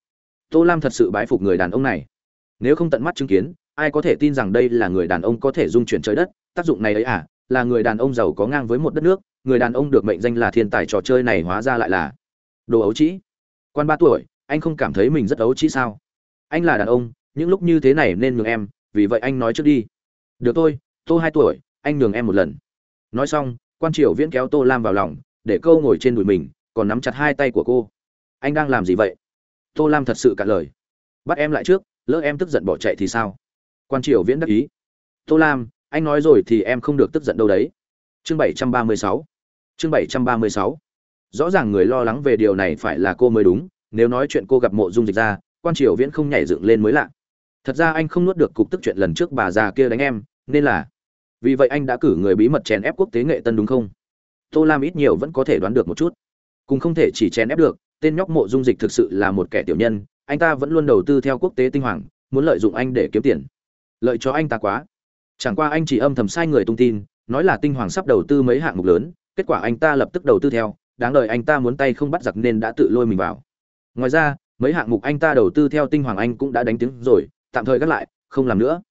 Tô lam thật sự bái phục người đàn ông này. Nếu không tận mắt chứng kiến, ai có thể tin rằng đây là người đàn ông có thể dung chuyển trời đất? Tác dụng này ấy à? Là người đàn ông giàu có ngang với một đất nước, người đàn ông được mệnh danh là thiên tài trò chơi này hóa ra lại là đồ ấu trĩ. Quan ba tuổi, anh không cảm thấy mình rất ấu trĩ sao? Anh là đàn ông, những lúc như thế này nên ngừng em, vì vậy anh nói trước đi. Được thôi tôi hai tuổi anh nhường em một lần. Nói xong, quan triều viễn kéo tô lam vào lòng, để câu ngồi trên đùi mình, còn nắm chặt hai tay của cô. Anh đang làm gì vậy? Tô lam thật sự cả lời. Bắt em lại trước, lỡ em tức giận bỏ chạy thì sao? Quan triều viễn đắc ý. Tô lam, anh nói rồi thì em không được tức giận đâu đấy. Chương bảy trăm ba mươi sáu. Chương bảy trăm ba mươi sáu. Rõ ràng người lo lắng về điều này phải là cô mới đúng, nếu nói chuyện cô gặp mộ dung dịch ra, quan triều viễn không nhảy dựng lên mới lạ. Thật ra anh không nuốt được cục tức chuyện lần trước bà già kia đánh em, nên là vì vậy anh đã cử người bí mật chèn ép quốc tế nghệ tân đúng không? Tô lam ít nhiều vẫn có thể đoán được một chút. Cùng không thể chỉ chèn ép được, tên nhóc mộ dung dịch thực sự là một kẻ tiểu nhân, anh ta vẫn luôn đầu tư theo quốc tế tinh hoàng, muốn lợi dụng anh để kiếm tiền. Lợi cho anh ta quá. Chẳng qua anh chỉ âm thầm sai người tung tin, nói là tinh hoàng sắp đầu tư mấy hạng mục lớn, kết quả anh ta lập tức đầu tư theo, đáng đời anh ta muốn tay không bắt giặc nên đã tự lôi mình vào. Ngoài ra, mấy hạng mục anh ta đầu tư theo tinh hoàng anh cũng đã đánh tiếng rồi, tạm thời gác lại, không làm nữa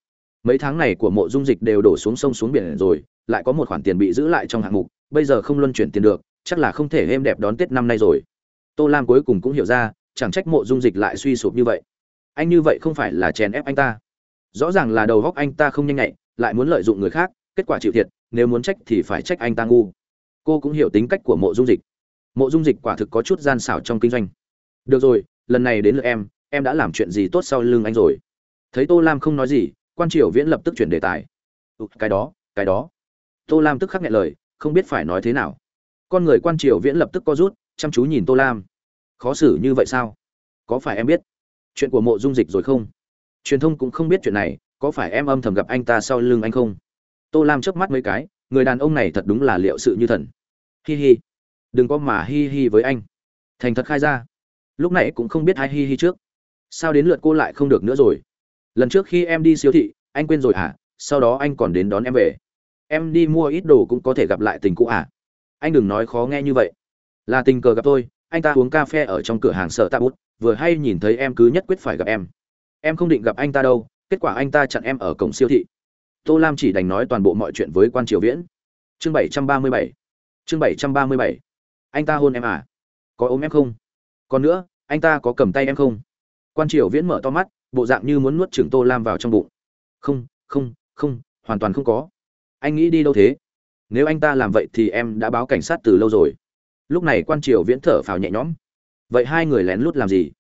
mấy tháng này của mộ dung dịch đều đổ xuống sông xuống biển rồi, lại có một khoản tiền bị giữ lại trong hạng mục, bây giờ không luân chuyển tiền được, chắc là không thể êm đẹp đón tết năm nay rồi. Tô lam cuối cùng cũng hiểu ra, chẳng trách mộ dung dịch lại suy sụp như vậy. Anh như vậy không phải là chèn ép anh ta. Rõ ràng là đầu góc anh ta không nhanh nhạy, lại muốn lợi dụng người khác, kết quả chịu thiệt, nếu muốn trách thì phải trách anh ta ngu. Cô cũng hiểu tính cách của mộ dung dịch. Mộ dung dịch quả thực có chút gian xảo trong kinh doanh. Được rồi, lần này đến lượt em em đã làm chuyện gì tốt sau lưng anh rồi? Thấy tô lam không nói gì quan triều viễn lập tức chuyển đề tài. Ừ, cái đó cái đó. Tô lam tức khắc nghẹn lời, không biết phải nói thế nào. Con người quan triều viễn lập tức co rút, chăm chú nhìn tô lam. Khó xử như vậy sao? Có phải em biết chuyện của mộ dung dịch rồi không? Truyền thông cũng không biết chuyện này, có phải em âm thầm gặp anh ta sau lưng anh không? Tô lam chớp mắt mấy cái, người đàn ông này thật đúng là liệu sự như thần. Hi hi. Đừng có mà hi hi với anh. Thành thật khai ra. Lúc này cũng không biết hai hi hi trước. Sao đến lượt cô lại không được nữa rồi? Lần trước khi em đi siêu thị, anh quên rồi à sau đó anh còn đến đón em về. Em đi mua ít đồ cũng có thể gặp lại tình cũ à? Anh đừng nói khó nghe như vậy. Là tình cờ gặp tôi, anh ta uống cà phê ở trong cửa hàng sợ tạ bút, vừa hay nhìn thấy em cứ nhất quyết phải gặp em. Em không định gặp anh ta đâu, kết quả anh ta chặn em ở cổng siêu thị. Tô lam chỉ đành nói toàn bộ mọi chuyện với quan triều viễn. Chương bảy trăm ba mươi bảy. Chương bảy trăm ba mươi bảy. Anh ta hôn em à? Có ôm em không? Còn nữa, anh ta có cầm tay em không? Quan triều viễn mở to mắt bộ dạng như muốn nuốt trưởng tô lam vào trong bụng. Không không không, hoàn toàn không có. Anh nghĩ đi đâu thế? Nếu anh ta làm vậy thì em đã báo cảnh sát từ lâu rồi. Lúc này quan triều viễn thở phào nhẹ nhõm. Vậy hai người lén lút làm gì?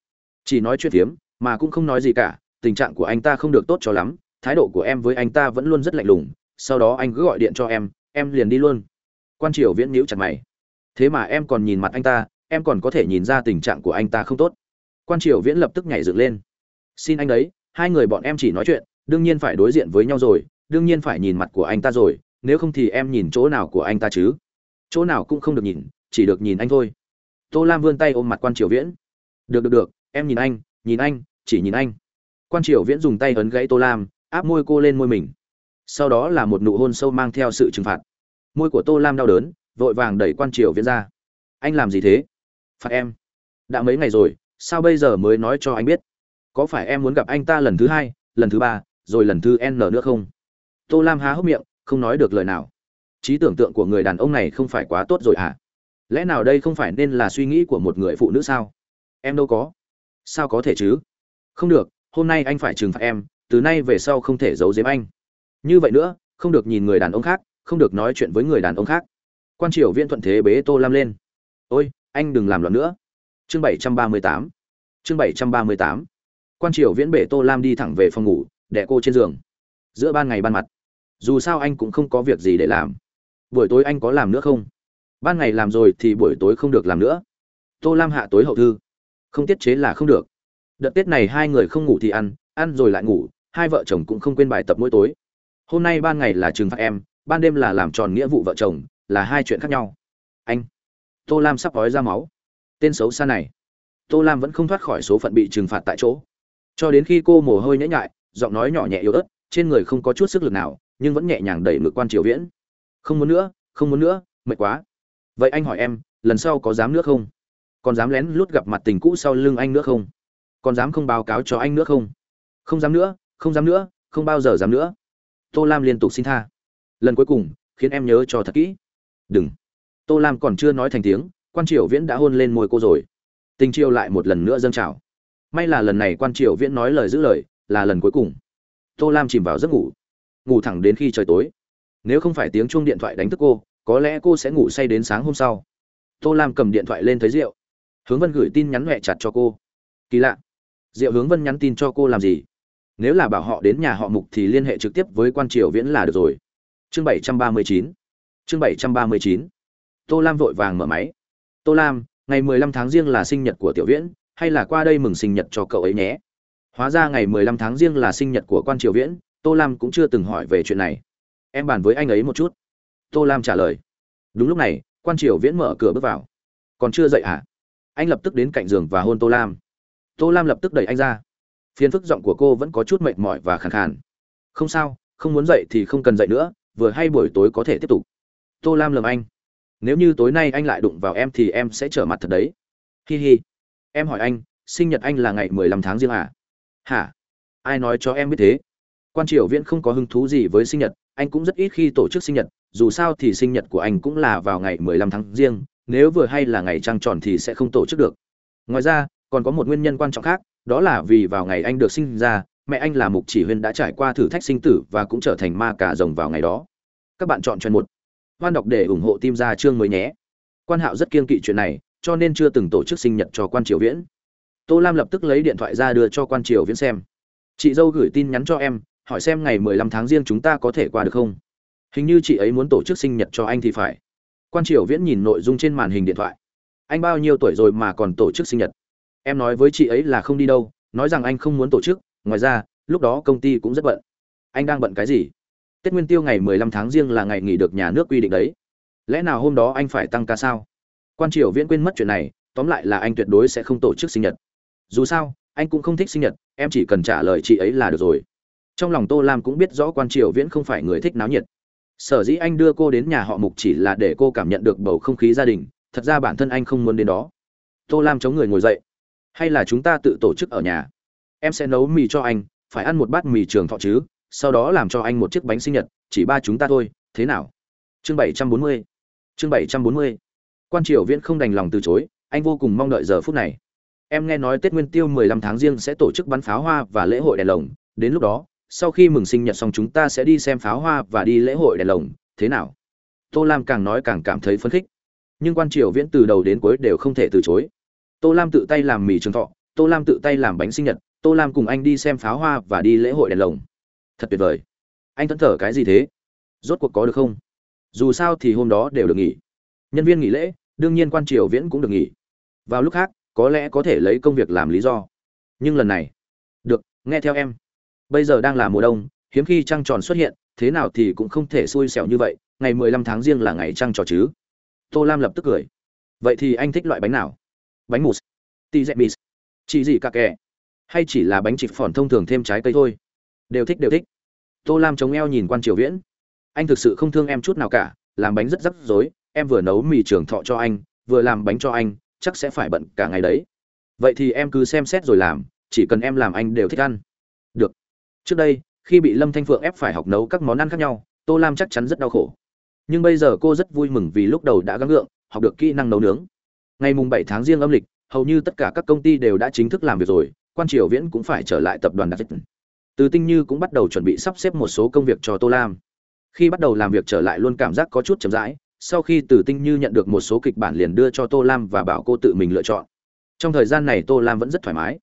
Chỉ nói chuyện phiếm, mà cũng không nói gì cả. Tình trạng của anh ta không được tốt cho lắm. Thái độ của em với anh ta vẫn luôn rất lạnh lùng. Sau đó anh cứ gọi điện cho em em liền đi luôn. Quan triều viễn nhíu chặt mày. Thế mà em còn nhìn mặt anh ta, em còn có thể nhìn ra tình trạng của anh ta không tốt. Quan triều viễn lập tức nhảy dựng lên xin anh đấy hai người bọn em chỉ nói chuyện, đương nhiên phải đối diện với nhau rồi, đương nhiên phải nhìn mặt của anh ta rồi, nếu không thì em nhìn chỗ nào của anh ta chứ? Chỗ nào cũng không được nhìn, chỉ được nhìn anh thôi. Tô lam vươn tay ôm mặt quan triều viễn. Được được được, em nhìn anh nhìn anh, chỉ nhìn anh. Quan triều viễn dùng tay ấn gãy tô lam, áp môi cô lên môi mình. Sau đó là một nụ hôn sâu mang theo sự trừng phạt. Môi của tô lam đau đớn, vội vàng đẩy quan triều viễn ra. Anh làm gì thế? Phạt em. Đã mấy ngày rồi, sao bây giờ mới nói cho anh biết? có phải em muốn gặp anh ta lần thứ hai, lần thứ ba, rồi lần thứ n nữa không? Tô lam há hốc miệng, không nói được lời nào. Trí tưởng tượng của người đàn ông này không phải quá tốt rồi à lẽ nào đây không phải nên là suy nghĩ của một người phụ nữ sao? Em đâu có. Sao có thể chứ? Không được, hôm nay anh phải trừng phạt em, từ nay về sau không thể giấu giếm anh. Như vậy nữa, không được nhìn người đàn ông khác, không được nói chuyện với người đàn ông khác. Quan triều viễn thuận thế bế tô lam lên. Ôi, anh đừng làm loạn nữa. Chương 738 chương 738 quan triều viễn bể tô lam đi thẳng về phòng ngủ, đẻ cô trên giường. Giữa ban ngày ban mặt, dù sao anh cũng không có việc gì để làm. Buổi tối anh có làm nữa không? Ban ngày làm rồi thì buổi tối không được làm nữa. Tô lam hạ tối hậu thư. Không tiết chế là không được. Đợt tết này hai người không ngủ thì ăn ăn rồi lại ngủ, hai vợ chồng cũng không quên bài tập mỗi tối. Hôm nay ban ngày là trừng phạt em, ban đêm là làm tròn nghĩa vụ vợ chồng, là hai chuyện khác nhau. Anh, tô lam sắp ói ra máu. Tên xấu xa này. Tô lam vẫn không thoát khỏi số phận bị trừng phạt tại chỗ cho đến khi cô mồ hôi nhễ nhại, giọng nói nhỏ nhẹ yếu ớt, trên người không có chút sức lực nào, nhưng vẫn nhẹ nhàng đẩy ngược quan triều viễn. Không muốn nữa, không muốn nữa, mệt quá. Vậy anh hỏi em, lần sau có dám nữa không? Còn dám lén lút gặp mặt tình cũ sau lưng anh nữa không? Còn dám không báo cáo cho anh nữa không? Không dám nữa, không dám nữa, không bao giờ dám nữa. Tô lam liên tục xin tha. Lần cuối cùng, khiến em nhớ cho thật kỹ. Đừng. Tô lam còn chưa nói thành tiếng, quan triều viễn đã hôn lên môi cô rồi. Tình triều lại một lần nữa dâng trào may là lần này quan triều viễn nói lời giữ lời, là lần cuối cùng. Tô lam chìm vào giấc ngủ ngủ thẳng đến khi trời tối. Nếu không phải tiếng chuông điện thoại đánh thức cô, có lẽ cô sẽ ngủ say đến sáng hôm sau. Tô lam cầm điện thoại lên thấy rượu hướng vân gửi tin nhắn huệ chặt cho cô. Kỳ lạ. Diệu hướng vân nhắn tin cho cô làm gì? Nếu là bảo họ đến nhà họ mục thì liên hệ trực tiếp với quan triều viễn là được rồi. Chương bảy trăm ba mươi chín. Chương bảy trăm ba mươi chín. Tô lam vội vàng mở máy. Tô lam, ngày mười lăm tháng riêng là sinh nhật của tiểu viễn hay là qua đây mừng sinh nhật cho cậu ấy nhé? Hóa ra ngày mười lăm tháng riêng là sinh nhật của quan triều viễn, tô lam cũng chưa từng hỏi về chuyện này. Em bàn với anh ấy một chút. Tô lam trả lời. Đúng lúc này, quan triều viễn mở cửa bước vào. Còn chưa dậy hả? À? anh lập tức đến cạnh giường và hôn tô lam. Tô lam lập tức đẩy anh ra. Phiền phức giọng của cô vẫn có chút mệt mỏi và khàn khàn. Không sao, không muốn dậy thì không cần dậy nữa, vừa hay buổi tối có thể tiếp tục. Tô lam lầm anh. Nếu như tối nay anh lại đụng vào em thì em sẽ trở mặt thật đấy. Hi hi em hỏi anh, sinh nhật anh là ngày mười lăm tháng riêng à? Hả? Ai nói cho em biết thế? Quan triều viễn không có hứng thú gì với sinh nhật, anh cũng rất ít khi tổ chức sinh nhật, dù sao thì sinh nhật của anh cũng là vào ngày mười lăm tháng riêng, nếu vừa hay là ngày trăng tròn thì sẽ không tổ chức được. Ngoài ra, còn có một nguyên nhân quan trọng khác, đó là vì vào ngày anh được sinh ra, mẹ anh là mục chỉ huyên đã trải qua thử thách sinh tử và cũng trở thành ma cà rồng vào ngày đó. Các bạn chọn chuyên một. Hoan đọc để ủng hộ tim ra chương mới nhé. Quan hạo rất kiên kỵ chuyện này cho nên chưa từng tổ chức sinh nhật cho quan triều viễn. Tô lam lập tức lấy điện thoại ra đưa cho quan triều viễn xem. Chị dâu gửi tin nhắn cho em, hỏi xem ngày mười lăm tháng riêng chúng ta có thể qua được không? Hình như chị ấy muốn tổ chức sinh nhật cho anh thì phải. Quan triều viễn nhìn nội dung trên màn hình điện thoại. Anh bao nhiêu tuổi rồi mà còn tổ chức sinh nhật? Em nói với chị ấy là không đi đâu, nói rằng anh không muốn tổ chức. Ngoài ra, lúc đó công ty cũng rất bận. Anh đang bận cái gì? Tết nguyên tiêu ngày mười lăm tháng riêng là ngày nghỉ được nhà nước quy định đấy. Lẽ nào hôm đó anh phải tăng ca sao? Quan triều viễn quên mất chuyện này, tóm lại là anh tuyệt đối sẽ không tổ chức sinh nhật. Dù sao, anh cũng không thích sinh nhật, em chỉ cần trả lời chị ấy là được rồi. Trong lòng tô lam cũng biết rõ quan triều viễn không phải người thích náo nhiệt. Sở dĩ anh đưa cô đến nhà họ mục chỉ là để cô cảm nhận được bầu không khí gia đình, thật ra bản thân anh không muốn đến đó. Tô lam chống người ngồi dậy. Hay là chúng ta tự tổ chức ở nhà? Em sẽ nấu mì cho anh, phải ăn một bát mì trường thọ chứ, sau đó làm cho anh một chiếc bánh sinh nhật, chỉ ba chúng ta thôi, thế nào? Chương bảy trăm bốn mươi. Chương bảy trăm bốn mươi quan triều viễn không đành lòng từ chối, anh vô cùng mong đợi giờ phút này. Em nghe nói tết nguyên tiêu mười lăm tháng riêng sẽ tổ chức bắn pháo hoa và lễ hội đèn lồng. Đến lúc đó, sau khi mừng sinh nhật xong chúng ta sẽ đi xem pháo hoa và đi lễ hội đèn lồng. Thế nào? Tô lam càng nói càng cảm thấy phấn khích. Nhưng quan triều viễn từ đầu đến cuối đều không thể từ chối. Tô lam tự tay làm mì trường thọ, tô lam tự tay làm bánh sinh nhật, tô lam cùng anh đi xem pháo hoa và đi lễ hội đèn lồng. Thật tuyệt vời. Anh thẫn thở cái gì thế? Rốt cuộc có được không? Dù sao thì hôm đó đều được nghỉ. Nhân viên nghỉ lễ đương nhiên quan triều viễn cũng được nghỉ. Vào lúc khác, có lẽ có thể lấy công việc làm lý do. Nhưng lần này, được, nghe theo em. Bây giờ đang là mùa đông, hiếm khi trăng tròn xuất hiện, thế nào thì cũng không thể xui xẻo như vậy, ngày mười lăm tháng riêng là ngày trăng trò chứ. Tô lam lập tức cười. Vậy thì anh thích loại bánh nào? Bánh mousse tì dẹp mis chỉ gì cả kẻ hay chỉ là bánh chịp phòn thông thường thêm trái cây thôi? Đều thích đều thích. Tô lam chống eo nhìn quan triều viễn. Anh thực sự không thương em chút nào cả, làm bánh rất rắc rối em vừa nấu mì trường thọ cho anh, vừa làm bánh cho anh, chắc sẽ phải bận cả ngày đấy. Vậy thì em cứ xem xét rồi làm, chỉ cần em làm anh đều thích ăn. Được. Trước đây, khi bị lâm thanh phượng ép phải học nấu các món ăn khác nhau, tô lam chắc chắn rất đau khổ. Nhưng bây giờ cô rất vui mừng vì lúc đầu đã gắng gượng, học được kỹ năng nấu nướng. Ngày mùng bảy tháng riêng âm lịch, hầu như tất cả các công ty đều đã chính thức làm việc rồi, quan triều viễn cũng phải trở lại tập đoàn đặc từ tinh như cũng bắt đầu chuẩn bị sắp xếp một số công việc cho tô lam. Khi bắt đầu làm việc trở lại luôn cảm giác có chút chậm rãi sau khi từ tinh như nhận được một số kịch bản liền đưa cho tô lam và bảo cô tự mình lựa chọn. Trong thời gian này tô lam vẫn rất thoải mái.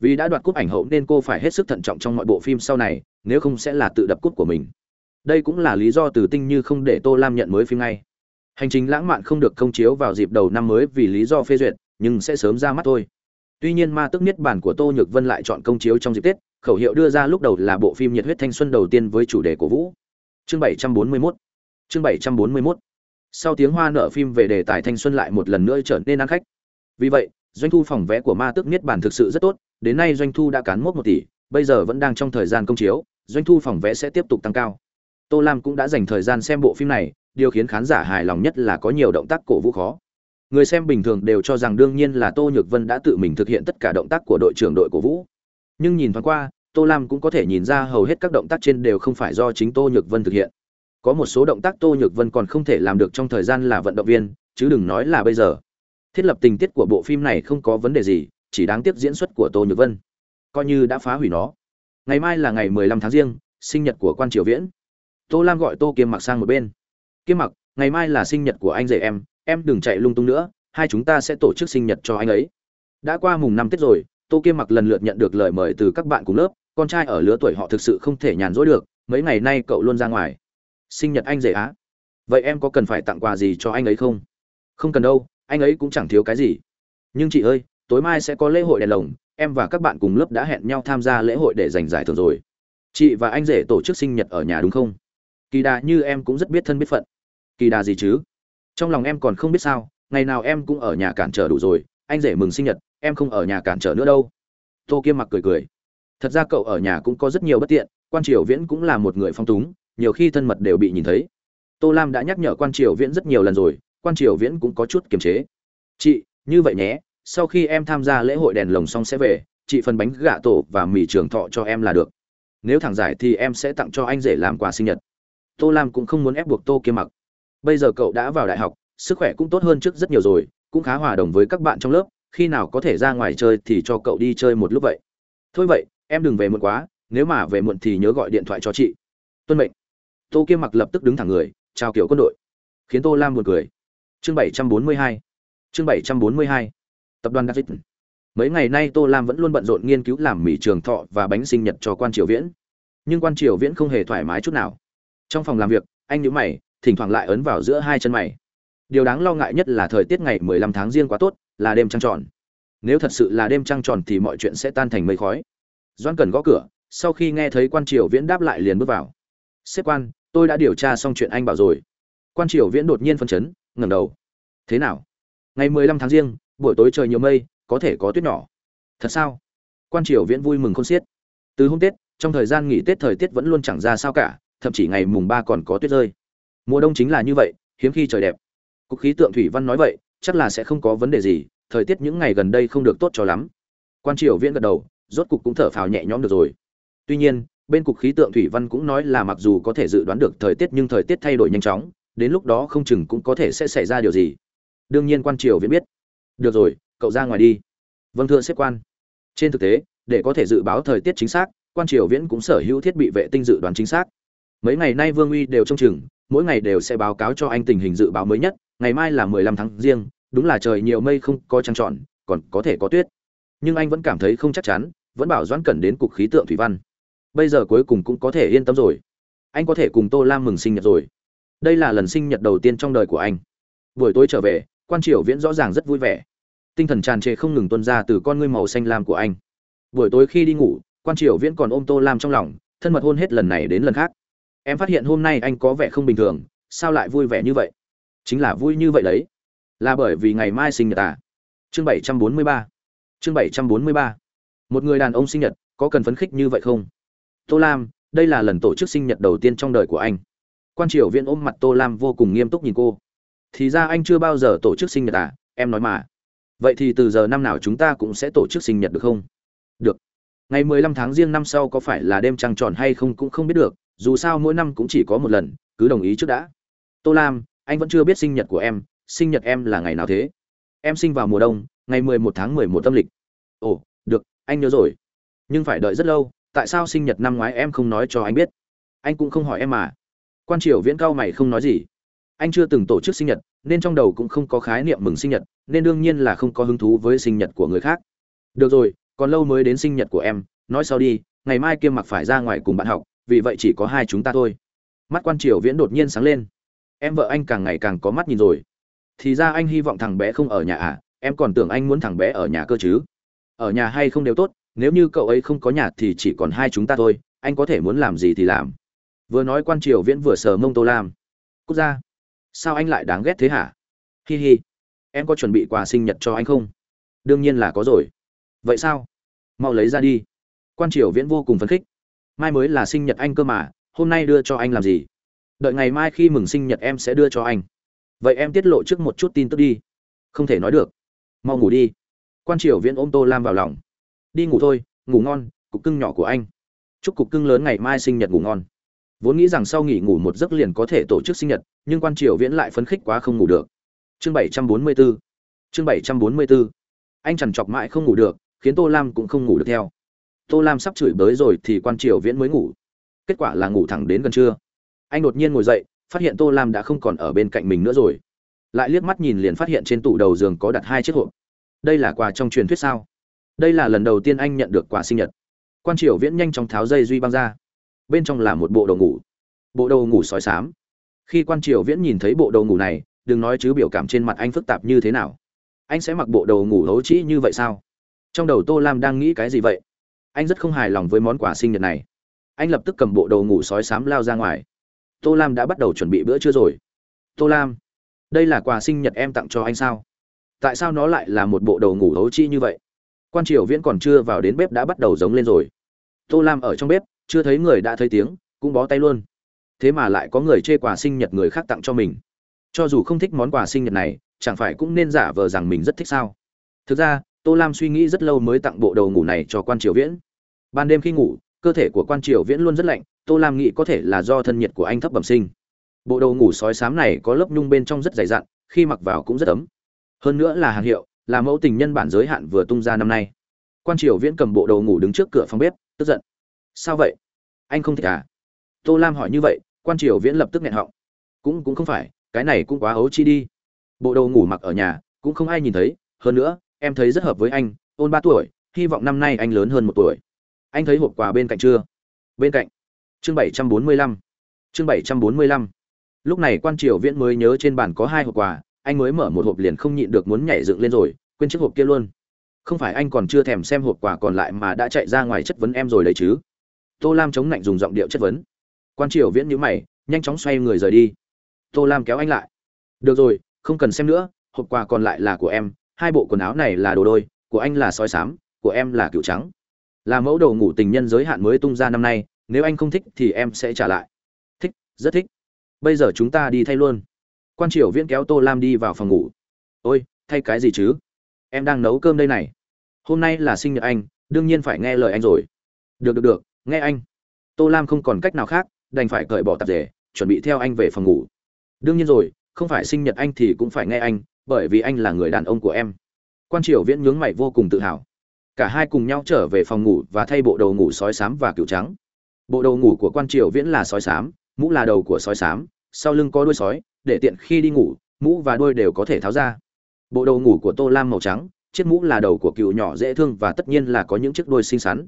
Vì đã đoạt cúp ảnh hậu nên cô phải hết sức thận trọng trong mọi bộ phim sau này, nếu không sẽ là tự đập cúp của mình. Đây cũng là lý do từ tinh như không để tô lam nhận mới phim ngay. Hành trình lãng mạn không được công chiếu vào dịp đầu năm mới vì lý do phê duyệt, nhưng sẽ sớm ra mắt thôi. Tuy nhiên ma tức niết bản của tô nhược vân lại chọn công chiếu trong dịp tết, khẩu hiệu đưa ra lúc đầu là bộ phim nhiệt huyết thanh xuân đầu tiên với chủ đề cổ vũ. Chương 741 chương 741 sau tiếng hoa nợ phim về đề tài thanh xuân lại một lần nữa trở nên ăn khách. Vì vậy, doanh thu phòng vé của ma tức niết bản thực sự rất tốt, đến nay doanh thu đã cán mốc một tỷ, bây giờ vẫn đang trong thời gian công chiếu, doanh thu phòng vé sẽ tiếp tục tăng cao. Tô lam cũng đã dành thời gian xem bộ phim này, điều khiến khán giả hài lòng nhất là có nhiều động tác cổ vũ khó. Người xem bình thường đều cho rằng đương nhiên là tô nhược vân đã tự mình thực hiện tất cả động tác của đội trưởng đội cổ vũ. Nhưng nhìn thoáng qua, tô lam cũng có thể nhìn ra hầu hết các động tác trên đều không phải do chính tô nhược vân thực hiện có một số động tác tô nhược vân còn không thể làm được trong thời gian là vận động viên, chứ đừng nói là bây giờ. Thiết lập tình tiết của bộ phim này không có vấn đề gì, chỉ đáng tiếc diễn xuất của tô nhược vân. Coi như đã phá hủy nó. Ngày mai là ngày 15 tháng riêng, sinh nhật của quan triều viễn. Tô lam gọi tô kiêm mặc sang một bên. Kiêm mặc, ngày mai là sinh nhật của anh rể em em đừng chạy lung tung nữa, hai chúng ta sẽ tổ chức sinh nhật cho anh ấy. Đã qua mùng năm tết rồi, tô kiêm mặc lần lượt nhận được lời mời từ các bạn cùng lớp, con trai ở lứa tuổi họ thực sự không thể nhàn rỗi được, mấy ngày nay cậu luôn ra ngoài sinh nhật anh rể á. Vậy em có cần phải tặng quà gì cho anh ấy không? Không cần đâu, anh ấy cũng chẳng thiếu cái gì. Nhưng chị ơi, tối mai sẽ có lễ hội đèn lồng, em và các bạn cùng lớp đã hẹn nhau tham gia lễ hội để giành giải thưởng rồi. Chị và anh rể tổ chức sinh nhật ở nhà đúng không? Kỳ đà như em cũng rất biết thân biết phận. Kỳ đà gì chứ? Trong lòng em còn không biết sao, ngày nào em cũng ở nhà cản trở đủ rồi, anh rể mừng sinh nhật, em không ở nhà cản trở nữa đâu. Tô kiêm mặc cười cười. Thật ra cậu ở nhà cũng có rất nhiều bất tiện, quan triều viễn cũng là một người phong túng nhiều khi thân mật đều bị nhìn thấy. Tô lam đã nhắc nhở quan triều viễn rất nhiều lần rồi, quan triều viễn cũng có chút kiềm chế. Chị, như vậy nhé, sau khi em tham gia lễ hội đèn lồng xong sẽ về, chị phần bánh gà tổ và mì trường thọ cho em là được. Nếu thẳng giải thì em sẽ tặng cho anh rể làm quà sinh nhật. Tô lam cũng không muốn ép buộc tô kiêm mặc. Bây giờ cậu đã vào đại học, sức khỏe cũng tốt hơn trước rất nhiều rồi, cũng khá hòa đồng với các bạn trong lớp, khi nào có thể ra ngoài chơi thì cho cậu đi chơi một lúc vậy. Thôi vậy, em đừng về muộn quá, nếu mà về muộn thì nhớ gọi điện thoại cho chị. Tuân mệnh tô kiêm mặc lập tức đứng thẳng người, chào kiểu quân đội. Khiến tô lam buồn cười. Chương bảy trăm bốn mươi hai. Chương bảy trăm bốn mươi hai. Tập đoàn david mấy ngày nay tô lam vẫn luôn bận rộn nghiên cứu làm mì trường thọ và bánh sinh nhật cho quan triều viễn. Nhưng quan triều viễn không hề thoải mái chút nào. Trong phòng làm việc, anh nhữ mày, thỉnh thoảng lại ấn vào giữa hai chân mày. Điều đáng lo ngại nhất là thời tiết ngày 15 tháng riêng quá tốt, là đêm trăng tròn. Nếu thật sự là đêm trăng tròn thì mọi chuyện sẽ tan thành mây khói. Doan cần gõ cửa, sau khi nghe thấy quan triều viễn đáp lại liền bước vào. Xếp quan tôi đã điều tra xong chuyện anh bảo rồi. Quan triều viễn đột nhiên phân chấn, ngẩng đầu. Thế nào? Ngày 15 tháng riêng, buổi tối trời nhiều mây, có thể có tuyết nhỏ. Thật sao? Quan triều viễn vui mừng không xiết. Từ hôm tết, trong thời gian nghỉ tết thời tiết vẫn luôn chẳng ra sao cả, thậm chí ngày mùng ba còn có tuyết rơi. Mùa đông chính là như vậy, hiếm khi trời đẹp. Cục khí tượng thủy văn nói vậy, chắc là sẽ không có vấn đề gì, thời tiết những ngày gần đây không được tốt cho lắm. Quan triều viễn gật đầu, rốt cục cũng thở phào nhẹ nhõm được rồi. Tuy nhiên bên cục khí tượng thủy văn cũng nói là mặc dù có thể dự đoán được thời tiết nhưng thời tiết thay đổi nhanh chóng, đến lúc đó không chừng cũng có thể sẽ xảy ra điều gì. Đương nhiên quan triều viễn biết. Được rồi, cậu ra ngoài đi. Vâng thưa xếp quan. Trên thực tế, để có thể dự báo thời tiết chính xác, quan triều viễn cũng sở hữu thiết bị vệ tinh dự đoán chính xác. Mấy ngày nay vương uy đều trông chừng, mỗi ngày đều sẽ báo cáo cho anh tình hình dự báo mới nhất, ngày mai là mười lăm tháng riêng, đúng là trời nhiều mây không có trăng trọn, còn có thể có tuyết. Nhưng anh vẫn cảm thấy không chắc chắn, vẫn bảo doãn cẩn đến cục khí tượng thủy văn bây giờ cuối cùng cũng có thể yên tâm rồi. Anh có thể cùng tô lam mừng sinh nhật rồi. Đây là lần sinh nhật đầu tiên trong đời của anh. Buổi tối trở về, quan triều viễn rõ ràng rất vui vẻ. Tinh thần tràn trề không ngừng tuân ra từ con ngươi màu xanh lam của anh. Buổi tối khi đi ngủ, quan triều viễn còn ôm tô lam trong lòng, thân mật hôn hết lần này đến lần khác. Em phát hiện hôm nay anh có vẻ không bình thường, sao lại vui vẻ như vậy? Chính là vui như vậy đấy. Là bởi vì ngày mai sinh nhật à? Chương bảy trăm bốn mươi ba. Chương bảy trăm bốn mươi ba. Một người đàn ông sinh nhật, có cần phấn khích như vậy không? Tô lam, đây là lần tổ chức sinh nhật đầu tiên trong đời của anh. Quan triều viễn ôm mặt tô lam vô cùng nghiêm túc nhìn cô. Thì ra anh chưa bao giờ tổ chức sinh nhật à em nói mà. Vậy thì từ giờ năm nào chúng ta cũng sẽ tổ chức sinh nhật được không? Được. Ngày mười lăm tháng riêng năm sau có phải là đêm trăng tròn hay không cũng không biết được, dù sao mỗi năm cũng chỉ có một lần, cứ đồng ý trước đã. Tô lam, anh vẫn chưa biết sinh nhật của em, sinh nhật em là ngày nào thế? Em sinh vào mùa đông, ngày mười một tháng mười một âm lịch. Ồ, được, anh nhớ rồi. Nhưng phải đợi rất lâu tại sao sinh nhật năm ngoái em không nói cho anh biết? Anh cũng không hỏi em mà. Quan triều viễn cao mày không nói gì. Anh chưa từng tổ chức sinh nhật, nên trong đầu cũng không có khái niệm mừng sinh nhật, nên đương nhiên là không có hứng thú với sinh nhật của người khác. Được rồi, còn lâu mới đến sinh nhật của em, nói sau đi, ngày mai kiêm mặc phải ra ngoài cùng bạn học, vì vậy chỉ có hai chúng ta thôi. Mắt quan triều viễn đột nhiên sáng lên. Em vợ anh càng ngày càng có mắt nhìn rồi. Thì ra anh hy vọng thằng bé không ở nhà à em còn tưởng anh muốn thằng bé ở nhà cơ chứ. Ở nhà hay không đều tốt nếu như cậu ấy không có nhà thì chỉ còn hai chúng ta thôi, anh có thể muốn làm gì thì làm. Vừa nói quan triều viễn vừa sờ mông tô lam. Cút ra sao anh lại đáng ghét thế hả? Hi hi, em có chuẩn bị quà sinh nhật cho anh không? Đương nhiên là có rồi. Vậy sao? Mau lấy ra đi. Quan triều viễn vô cùng phấn khích. Mai mới là sinh nhật anh cơ mà, hôm nay đưa cho anh làm gì? Đợi ngày mai khi mừng sinh nhật em sẽ đưa cho anh. Vậy em tiết lộ trước một chút tin tức đi. Không thể nói được. Mau ngủ đi. Quan triều viễn ôm tô lam vào lòng đi ngủ thôi, ngủ ngon, cục cưng nhỏ của anh. Chúc cục cưng lớn ngày mai sinh nhật ngủ ngon. Vốn nghĩ rằng sau nghỉ ngủ một giấc liền có thể tổ chức sinh nhật, nhưng quan triều viễn lại phấn khích quá không ngủ được. Chương bảy trăm bốn mươi 744 chương bảy trăm bốn mươi 744 anh chằn chọc mãi không ngủ được, khiến tô lam cũng không ngủ được theo. Tô lam sắp chửi bới rồi thì quan triều viễn mới ngủ. Kết quả là ngủ thẳng đến gần trưa. Anh đột nhiên ngồi dậy, phát hiện tô lam đã không còn ở bên cạnh mình nữa rồi. Lại liếc mắt nhìn liền phát hiện trên tủ đầu giường có đặt hai chiếc hộp. Đây là quà trong truyền thuyết sao? Đây là lần đầu tiên anh nhận được quà sinh nhật. Quan triều viễn nhanh chóng tháo dây duy băng ra. Bên trong là một bộ đồ ngủ. Bộ đồ ngủ sói sám. Khi quan triều viễn nhìn thấy bộ đồ ngủ này, đừng nói chứ biểu cảm trên mặt anh phức tạp như thế nào. Anh sẽ mặc bộ đồ ngủ hấu trĩ như vậy sao? Trong đầu tô lam đang nghĩ cái gì vậy? Anh rất không hài lòng với món quà sinh nhật này. Anh lập tức cầm bộ đồ ngủ sói sám lao ra ngoài. Tô lam đã bắt đầu chuẩn bị bữa trưa rồi. Tô lam, đây là quà sinh nhật em tặng cho anh sao? Tại sao nó lại là một bộ đồ ngủ hấu chi như vậy? Quan triều viễn còn chưa vào đến bếp đã bắt đầu giống lên rồi. Tô lam ở trong bếp, chưa thấy người đã thấy tiếng, cũng bó tay luôn. Thế mà lại có người chê quà sinh nhật người khác tặng cho mình. Cho dù không thích món quà sinh nhật này, chẳng phải cũng nên giả vờ rằng mình rất thích sao? Thực ra, tô lam suy nghĩ rất lâu mới tặng bộ đồ ngủ này cho quan triều viễn. Ban đêm khi ngủ, cơ thể của quan triều viễn luôn rất lạnh, tô lam nghĩ có thể là do thân nhiệt của anh thấp bẩm sinh. Bộ đồ ngủ sói sám này có lớp nhung bên trong rất dày dặn, khi mặc vào cũng rất ấm. Hơn nữa là hàng hiệu là mẫu tình nhân bản giới hạn vừa tung ra năm nay. Quan triều viễn cầm bộ đồ ngủ đứng trước cửa phòng bếp, tức giận. Sao vậy? Anh không thích à? Tô lam hỏi như vậy, quan triều viễn lập tức nghẹn họng. Cũng cũng không phải, cái này cũng quá ấu chi đi. Bộ đồ ngủ mặc ở nhà, cũng không ai nhìn thấy. Hơn nữa, em thấy rất hợp với anh, ôn ba tuổi, hy vọng năm nay anh lớn hơn một tuổi. Anh thấy hộp quà bên cạnh chưa? Bên cạnh. Chương bảy trăm bốn mươi lăm. Chương bảy trăm bốn mươi lăm. Lúc này quan triều viễn mới nhớ trên bàn có hai hộp quà, anh mới mở một hộp liền không nhịn được muốn nhảy dựng lên rồi quên chiếc hộp kia luôn. Không phải anh còn chưa thèm xem hộp quà còn lại mà đã chạy ra ngoài chất vấn em rồi đấy chứ? Tô lam chống lạnh dùng giọng điệu chất vấn. Quan triều viễn nhữ mày, nhanh chóng xoay người rời đi. Tô lam kéo anh lại. Được rồi, không cần xem nữa, hộp quà còn lại là của em, hai bộ quần áo này là đồ đôi, của anh là soi sám, của em là cựu trắng. Là mẫu đồ ngủ tình nhân giới hạn mới tung ra năm nay, nếu anh không thích thì em sẽ trả lại. Thích, rất thích. Bây giờ chúng ta đi thay luôn. Quan triều viễn kéo tô lam đi vào phòng ngủ. Ôi, thay cái gì chứ? Em đang nấu cơm đây này. Hôm nay là sinh nhật anh, đương nhiên phải nghe lời anh rồi. Được được được, nghe anh. Tô lam không còn cách nào khác, đành phải cởi bỏ tạp rể chuẩn bị theo anh về phòng ngủ. Đương nhiên rồi, không phải sinh nhật anh thì cũng phải nghe anh, bởi vì anh là người đàn ông của em. Quan triều viễn nhướng mày vô cùng tự hào. Cả hai cùng nhau trở về phòng ngủ và thay bộ đồ ngủ sói xám và cựu trắng. Bộ đồ ngủ của quan triều viễn là sói xám, mũ là đầu của sói xám, sau lưng có đuôi sói, để tiện khi đi ngủ, mũ và đuôi đều có thể tháo ra bộ đồ ngủ của tô lam màu trắng, chiếc mũ là đầu của cựu nhỏ dễ thương và tất nhiên là có những chiếc đôi xinh xắn.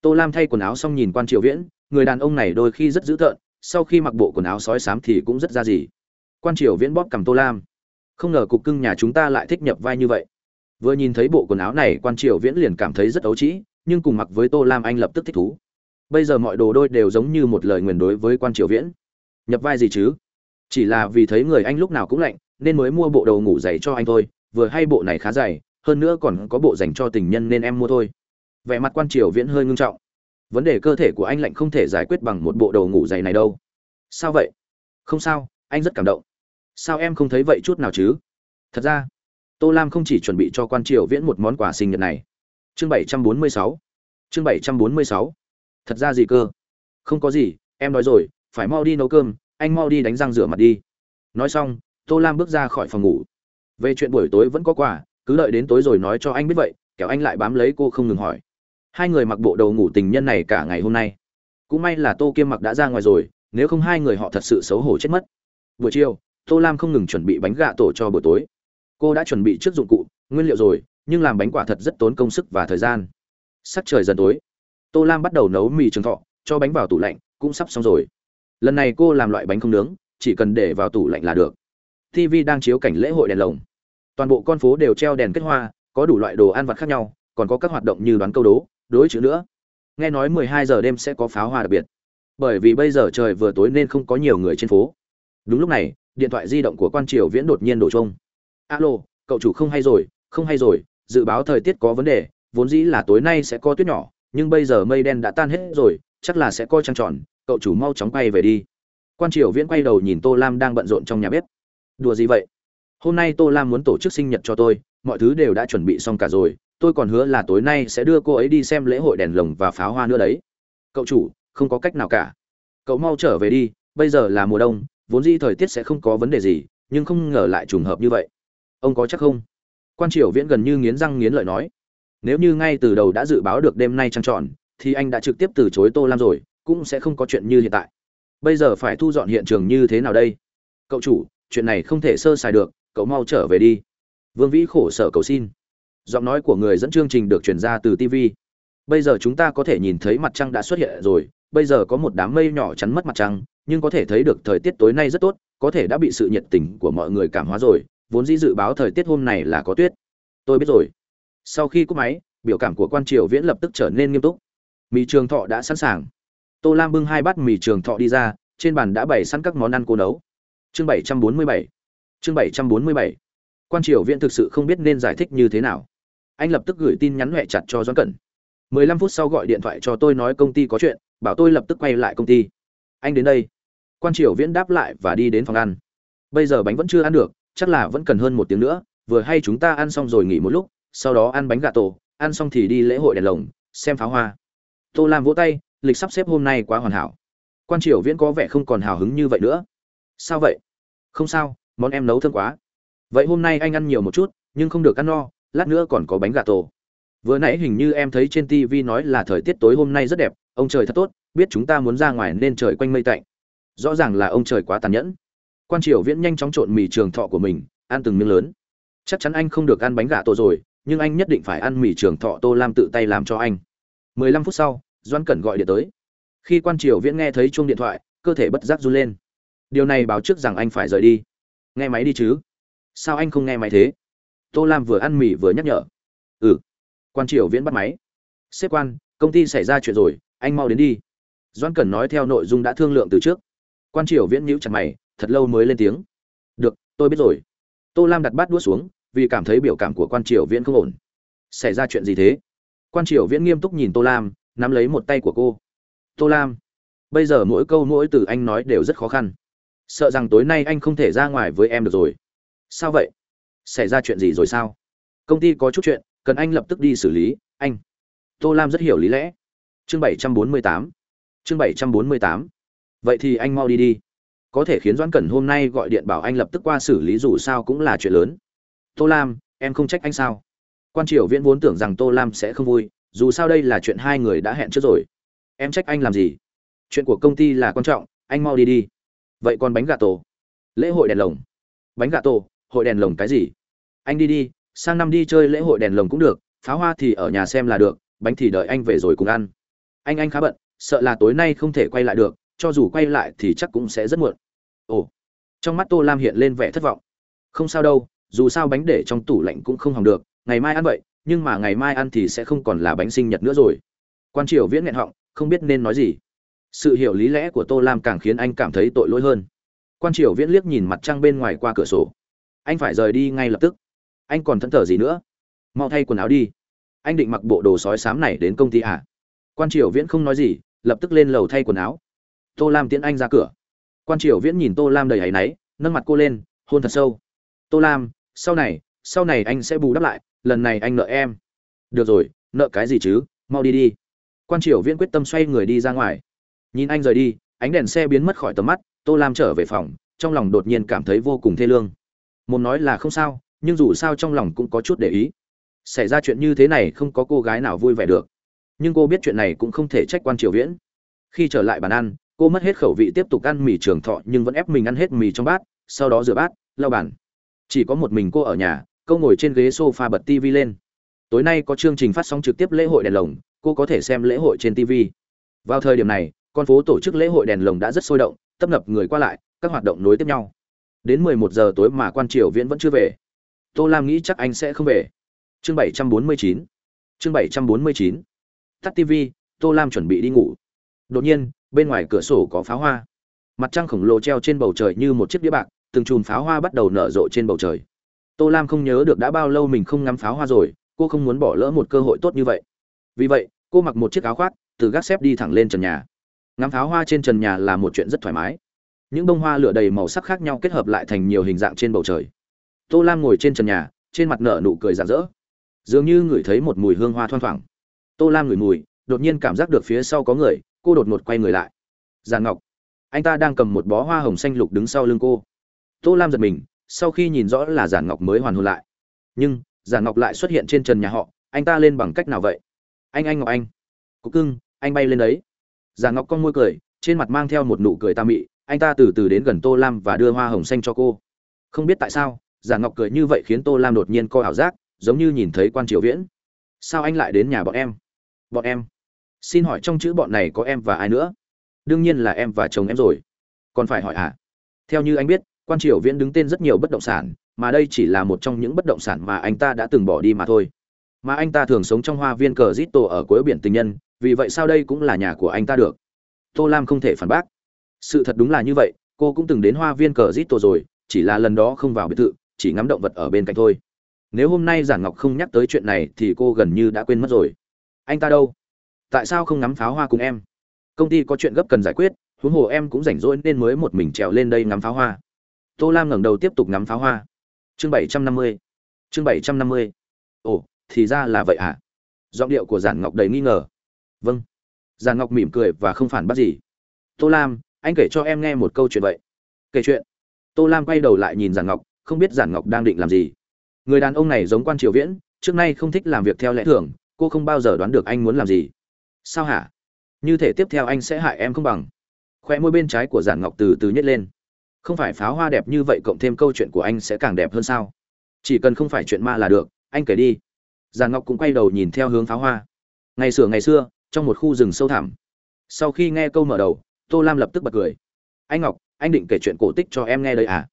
Tô lam thay quần áo xong nhìn quan triều viễn, người đàn ông này đôi khi rất dữ tợn, sau khi mặc bộ quần áo sói xám thì cũng rất ra gì. Quan triều viễn bóp cầm tô lam. Không ngờ cục cưng nhà chúng ta lại thích nhập vai như vậy. Vừa nhìn thấy bộ quần áo này, quan triều viễn liền cảm thấy rất ấu trĩ, nhưng cùng mặc với tô lam anh lập tức thích thú. Bây giờ mọi đồ đôi đều giống như một lời nguyền đối với quan triều viễn. Nhập vai gì chứ? Chỉ là vì thấy người anh lúc nào cũng lạnh, nên mới mua bộ đồ ngủ dày cho anh thôi vừa hay bộ này khá dày, hơn nữa còn có bộ dành cho tình nhân nên em mua thôi. Vẻ mặt quan triều viễn hơi ngưng trọng. Vấn đề cơ thể của anh lạnh không thể giải quyết bằng một bộ đồ ngủ dày này đâu. Sao vậy? Không sao, anh rất cảm động. Sao em không thấy vậy chút nào chứ? Thật ra, tô lam không chỉ chuẩn bị cho quan triều viễn một món quà sinh nhật này. Chương bảy trăm bốn mươi sáu. Chương bảy trăm bốn mươi sáu. Thật ra gì cơ? Không có gì, em nói rồi, phải mau đi nấu cơm, anh mau đi đánh răng rửa mặt đi. Nói xong, tô lam bước ra khỏi phòng ngủ về chuyện buổi tối vẫn có quà, cứ đợi đến tối rồi nói cho anh biết vậy kéo anh lại bám lấy cô không ngừng hỏi. Hai người mặc bộ đầu ngủ tình nhân này cả ngày hôm nay. Cũng may là tô kiêm mặc đã ra ngoài rồi, nếu không hai người họ thật sự xấu hổ chết mất. Buổi chiều, tô lam không ngừng chuẩn bị bánh gà tổ cho buổi tối. Cô đã chuẩn bị trước dụng cụ, nguyên liệu rồi, nhưng làm bánh quả thật rất tốn công sức và thời gian. Sắc trời dần tối. Tô lam bắt đầu nấu mì trường thọ, cho bánh vào tủ lạnh, cũng sắp xong rồi. Lần này cô làm loại bánh không nướng, chỉ cần để vào tủ lạnh là được. Tv đang chiếu cảnh lễ hội đèn lồng toàn bộ con phố đều treo đèn kết hoa, có đủ loại đồ ăn vặt khác nhau, còn có các hoạt động như đoán câu đố, đối chữ nữa. Nghe nói 12 giờ đêm sẽ có pháo hoa đặc biệt. Bởi vì bây giờ trời vừa tối nên không có nhiều người trên phố. Đúng lúc này, điện thoại di động của quan triều viễn đột nhiên đổ trông alo, cậu chủ không hay rồi, không hay rồi, dự báo thời tiết có vấn đề, vốn dĩ là tối nay sẽ có tuyết nhỏ, nhưng bây giờ mây đen đã tan hết rồi, chắc là sẽ coi trăng tròn, cậu chủ mau chóng quay về đi. Quan triều viễn quay đầu nhìn tô lam đang bận rộn trong nhà bếp. Đùa gì vậy? Hôm nay tô lam muốn tổ chức sinh nhật cho tôi, mọi thứ đều đã chuẩn bị xong cả rồi, tôi còn hứa là tối nay sẽ đưa cô ấy đi xem lễ hội đèn lồng và pháo hoa nữa đấy. Cậu chủ, không có cách nào cả. Cậu mau trở về đi, bây giờ là mùa đông, vốn dĩ thời tiết sẽ không có vấn đề gì, nhưng không ngờ lại trùng hợp như vậy. Ông có chắc không? Quan triều viễn gần như nghiến răng nghiến lợi nói. Nếu như ngay từ đầu đã dự báo được đêm nay trăng tròn, thì anh đã trực tiếp từ chối tô lam rồi, cũng sẽ không có chuyện như hiện tại. Bây giờ phải thu dọn hiện trường như thế nào đây? Cậu chủ, chuyện này không thể sơ sài được cậu mau trở về đi. Vương vĩ khổ sở cầu xin. Giọng nói của người dẫn chương trình được truyền ra từ tv bây giờ chúng ta có thể nhìn thấy mặt trăng đã xuất hiện rồi. Bây giờ có một đám mây nhỏ chắn mất mặt trăng, nhưng có thể thấy được thời tiết tối nay rất tốt, có thể đã bị sự nhiệt tình của mọi người cảm hóa rồi. Vốn dĩ dự báo thời tiết hôm này là có tuyết. Tôi biết rồi. Sau khi cúp máy, biểu cảm của quan triều viễn lập tức trở nên nghiêm túc. Mì trường thọ đã sẵn sàng. Tô lam bưng hai bát mì trường thọ đi ra, trên bàn đã bày sẵn các món ăn cô nấu. Chương bảy trăm bốn mươi bảy chương bảy trăm bốn mươi bảy. Quan triều viễn thực sự không biết nên giải thích như thế nào. Anh lập tức gửi tin nhắn huệ chặt cho doãn cẩn. mười lăm phút sau gọi điện thoại cho tôi nói công ty có chuyện, bảo tôi lập tức quay lại công ty. Anh đến đây. Quan triều viễn đáp lại và đi đến phòng ăn. Bây giờ bánh vẫn chưa ăn được, chắc là vẫn cần hơn một tiếng nữa, vừa hay chúng ta ăn xong rồi nghỉ một lúc, sau đó ăn bánh gà tổ, ăn xong thì đi lễ hội đèn lồng, xem pháo hoa. Tô lam vỗ tay, lịch sắp xếp hôm nay quá hoàn hảo. Quan triều viễn có vẻ không còn hào hứng như vậy nữa. Sao vậy? Không sao món em nấu thơm quá. Vậy hôm nay anh ăn nhiều một chút, nhưng không được ăn no, lát nữa còn có bánh gà tổ. Vừa nãy hình như em thấy trên tv nói là thời tiết tối hôm nay rất đẹp, ông trời thật tốt, biết chúng ta muốn ra ngoài nên trời quanh mây tạnh. Rõ ràng là ông trời quá tàn nhẫn. Quan triều viễn nhanh chóng trộn mì trường thọ của mình, ăn từng miếng lớn. Chắc chắn anh không được ăn bánh gà tổ rồi, nhưng anh nhất định phải ăn mì trường thọ tô lam tự tay làm cho anh. Mười lăm phút sau doan cẩn gọi điện tới. Khi quan triều viễn nghe thấy chuông điện thoại, cơ thể bất giác run lên. Điều này báo trước rằng anh phải rời đi nghe máy đi chứ? Sao anh không nghe máy thế? Tô lam vừa ăn mì vừa nhắc nhở. Ừ. Quan triều viễn bắt máy. Xếp quan, công ty xảy ra chuyện rồi, anh mau đến đi. Doan cẩn nói theo nội dung đã thương lượng từ trước. Quan triều viễn nhíu chặt mày, thật lâu mới lên tiếng. Được, tôi biết rồi. Tô lam đặt bát đũa xuống, vì cảm thấy biểu cảm của quan triều viễn không ổn. Xảy ra chuyện gì thế? Quan triều viễn nghiêm túc nhìn tô lam, nắm lấy một tay của cô. Tô lam, bây giờ mỗi câu mỗi từ anh nói đều rất khó khăn sợ rằng tối nay anh không thể ra ngoài với em được rồi. Sao vậy? Xảy ra chuyện gì rồi sao? Công ty có chút chuyện, cần anh lập tức đi xử lý, anh. Tô lam rất hiểu lý lẽ. Chương bảy trăm bốn mươi tám. Chương bảy trăm bốn mươi tám. Vậy thì anh mau đi đi. Có thể khiến doãn cẩn hôm nay gọi điện bảo anh lập tức qua xử lý dù sao cũng là chuyện lớn. Tô lam, em không trách anh sao? Quan triều viễn vốn tưởng rằng tô lam sẽ không vui, dù sao đây là chuyện hai người đã hẹn trước rồi. Em trách anh làm gì? Chuyện của công ty là quan trọng, anh mau đi đi vậy còn bánh gà tổ. Lễ hội đèn lồng. Bánh gà tổ, hội đèn lồng cái gì? Anh đi đi, sang năm đi chơi lễ hội đèn lồng cũng được, pháo hoa thì ở nhà xem là được, bánh thì đợi anh về rồi cùng ăn. Anh anh khá bận, sợ là tối nay không thể quay lại được, cho dù quay lại thì chắc cũng sẽ rất muộn. Ồ, trong mắt tô lam hiện lên vẻ thất vọng. Không sao đâu, dù sao bánh để trong tủ lạnh cũng không hỏng được, ngày mai ăn vậy, nhưng mà ngày mai ăn thì sẽ không còn là bánh sinh nhật nữa rồi. Quan triều viễn nghẹn họng, không biết nên nói gì sự hiểu lý lẽ của tô lam càng khiến anh cảm thấy tội lỗi hơn. Quan triều viễn liếc nhìn mặt trăng bên ngoài qua cửa sổ. Anh phải rời đi ngay lập tức. Anh còn thẫn thờ gì nữa? Mau thay quần áo đi. Anh định mặc bộ đồ sói xám này đến công ty à? quan triều viễn không nói gì, lập tức lên lầu thay quần áo. Tô lam tiễn anh ra cửa. Quan triều viễn nhìn tô lam đầy áy náy, nâng mặt cô lên, hôn thật sâu. Tô lam, sau này sau này anh sẽ bù đắp lại, lần này anh nợ em. Được rồi, nợ cái gì chứ? Mau đi đi. Quan triều viễn quyết tâm xoay người đi ra ngoài nhìn anh rời đi, ánh đèn xe biến mất khỏi tầm mắt, tô lam trở về phòng, trong lòng đột nhiên cảm thấy vô cùng thê lương. Muốn nói là không sao, nhưng dù sao trong lòng cũng có chút để ý. Xảy ra chuyện như thế này không có cô gái nào vui vẻ được. Nhưng cô biết chuyện này cũng không thể trách quan triều viễn. Khi trở lại bàn ăn, cô mất hết khẩu vị tiếp tục ăn mì trường thọ nhưng vẫn ép mình ăn hết mì trong bát, sau đó rửa bát, lau bàn. Chỉ có một mình cô ở nhà câu ngồi trên ghế sofa bật tv lên. Tối nay có chương trình phát sóng trực tiếp lễ hội đèn lồng, cô có thể xem lễ hội trên tv vào thời điểm này con phố tổ chức lễ hội đèn lồng đã rất sôi động, tấp nập người qua lại, các hoạt động nối tiếp nhau. Đến 11 giờ tối mà quan triều viễn vẫn chưa về. Tô lam nghĩ chắc anh sẽ không về. Chương 749 chương 749 tắt tv tô lam chuẩn bị đi ngủ. Đột nhiên, bên ngoài cửa sổ có pháo hoa. Mặt trăng khổng lồ treo trên bầu trời như một chiếc đĩa bạc, từng chùm pháo hoa bắt đầu nở rộ trên bầu trời. Tô lam không nhớ được đã bao lâu mình không ngắm pháo hoa rồi, cô không muốn bỏ lỡ một cơ hội tốt như vậy. Vì vậy, cô mặc một chiếc áo khoác, từ gác xếp đi thẳng lên trần nhà ngắm pháo hoa trên trần nhà là một chuyện rất thoải mái. Những bông hoa lửa đầy màu sắc khác nhau kết hợp lại thành nhiều hình dạng trên bầu trời. Tô lam ngồi trên trần nhà, trên mặt nở nụ cười rạng rỡ. Dường như ngửi thấy một mùi hương hoa thoang thoảng. Tô lam ngửi mùi, đột nhiên cảm giác được phía sau có người, cô đột ngột quay người lại. Giàn ngọc, anh ta đang cầm một bó hoa hồng xanh lục đứng sau lưng cô. Tô lam giật mình, sau khi nhìn rõ là giản ngọc mới hoàn hồn lại. Nhưng giản ngọc lại xuất hiện trên trần nhà họ, anh ta lên bằng cách nào vậy? Anh anh ngọc, anh. Cúc cưng, anh bay lên đấy. Giả ngọc con môi cười, trên mặt mang theo một nụ cười tà mị, anh ta từ từ đến gần tô lam và đưa hoa hồng xanh cho cô. Không biết tại sao Giả ngọc cười như vậy khiến tô lam đột nhiên co ảo giác, giống như nhìn thấy quan triều viễn. Sao anh lại đến nhà bọn em? Bọn em? Xin hỏi trong chữ bọn này có em và ai nữa? Đương nhiên là em và chồng em rồi. Còn phải hỏi à? Theo như anh biết, quan triều viễn đứng tên rất nhiều bất động sản, mà đây chỉ là một trong những bất động sản mà anh ta đã từng bỏ đi mà thôi. Mà anh ta thường sống trong hoa viên cờ zito ở cuối biển tình nhân vì vậy sao đây cũng là nhà của anh ta được? Tô lam không thể phản bác. Sự thật đúng là như vậy, cô cũng từng đến hoa viên cờ rít tổ rồi, chỉ là lần đó không vào biệt thự, chỉ ngắm động vật ở bên cạnh thôi. Nếu hôm nay giản ngọc không nhắc tới chuyện này thì cô gần như đã quên mất rồi. Anh ta đâu? Tại sao không ngắm pháo hoa cùng em? Công ty có chuyện gấp cần giải quyết, huống hồ em cũng rảnh rỗi nên mới một mình trèo lên đây ngắm pháo hoa. Tô lam ngẩng đầu tiếp tục ngắm pháo hoa. Chương bảy trăm năm mươi. Chương bảy trăm năm mươi. Ồ, thì ra là vậy à giọng điệu của giản ngọc đầy nghi ngờ vâng. Giản ngọc mỉm cười và không phản bác gì. Tô lam, anh kể cho em nghe một câu chuyện vậy. Kể chuyện. Tô lam quay đầu lại nhìn giản ngọc, không biết giản ngọc đang định làm gì. Người đàn ông này giống quan triều viễn, trước nay không thích làm việc theo lẽ thường, cô không bao giờ đoán được anh muốn làm gì. Sao hả? Như thể tiếp theo anh sẽ hại em không bằng. Khoe môi bên trái của giản ngọc từ từ nhét lên. Không phải pháo hoa đẹp như vậy cộng thêm câu chuyện của anh sẽ càng đẹp hơn sao? Chỉ cần không phải chuyện ma là được, anh kể đi. Giản ngọc cũng quay đầu nhìn theo hướng pháo hoa. Ngày xưa ngày xưa trong một khu rừng sâu thẳm. Sau khi nghe câu mở đầu, tô lam lập tức bật cười. Anh ngọc, anh định kể chuyện cổ tích cho em nghe đây à?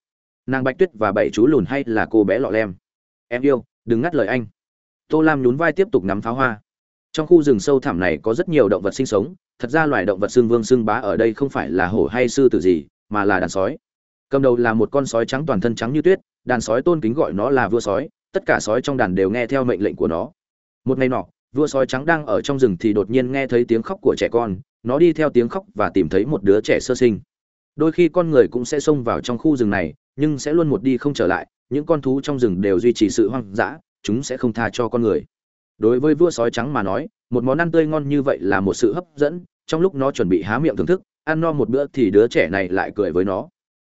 Nàng bạch tuyết và bảy chú lùn hay là cô bé lọ lem? Em yêu, đừng ngắt lời anh. Tô lam nhún vai tiếp tục nắm pháo hoa. Trong khu rừng sâu thẳm này có rất nhiều động vật sinh sống, thật ra loài động vật xương vương xương bá ở đây không phải là hổ hay sư tử gì, mà là đàn sói. Cầm đầu là một con sói trắng toàn thân trắng như tuyết, đàn sói tôn kính gọi nó là vua sói, tất cả sói trong đàn đều nghe theo mệnh lệnh của nó. Một ngày nọ vua sói trắng đang ở trong rừng thì đột nhiên nghe thấy tiếng khóc của trẻ con. Nó đi theo tiếng khóc và tìm thấy một đứa trẻ sơ sinh. Đôi khi con người cũng sẽ xông vào trong khu rừng này, nhưng sẽ luôn một đi không trở lại. Những con thú trong rừng đều duy trì sự hoang dã, chúng sẽ không tha cho con người. Đối với vua sói trắng mà nói, một món ăn tươi ngon như vậy là một sự hấp dẫn. Trong lúc nó chuẩn bị há miệng thưởng thức, ăn no một bữa thì đứa trẻ này lại cười với nó.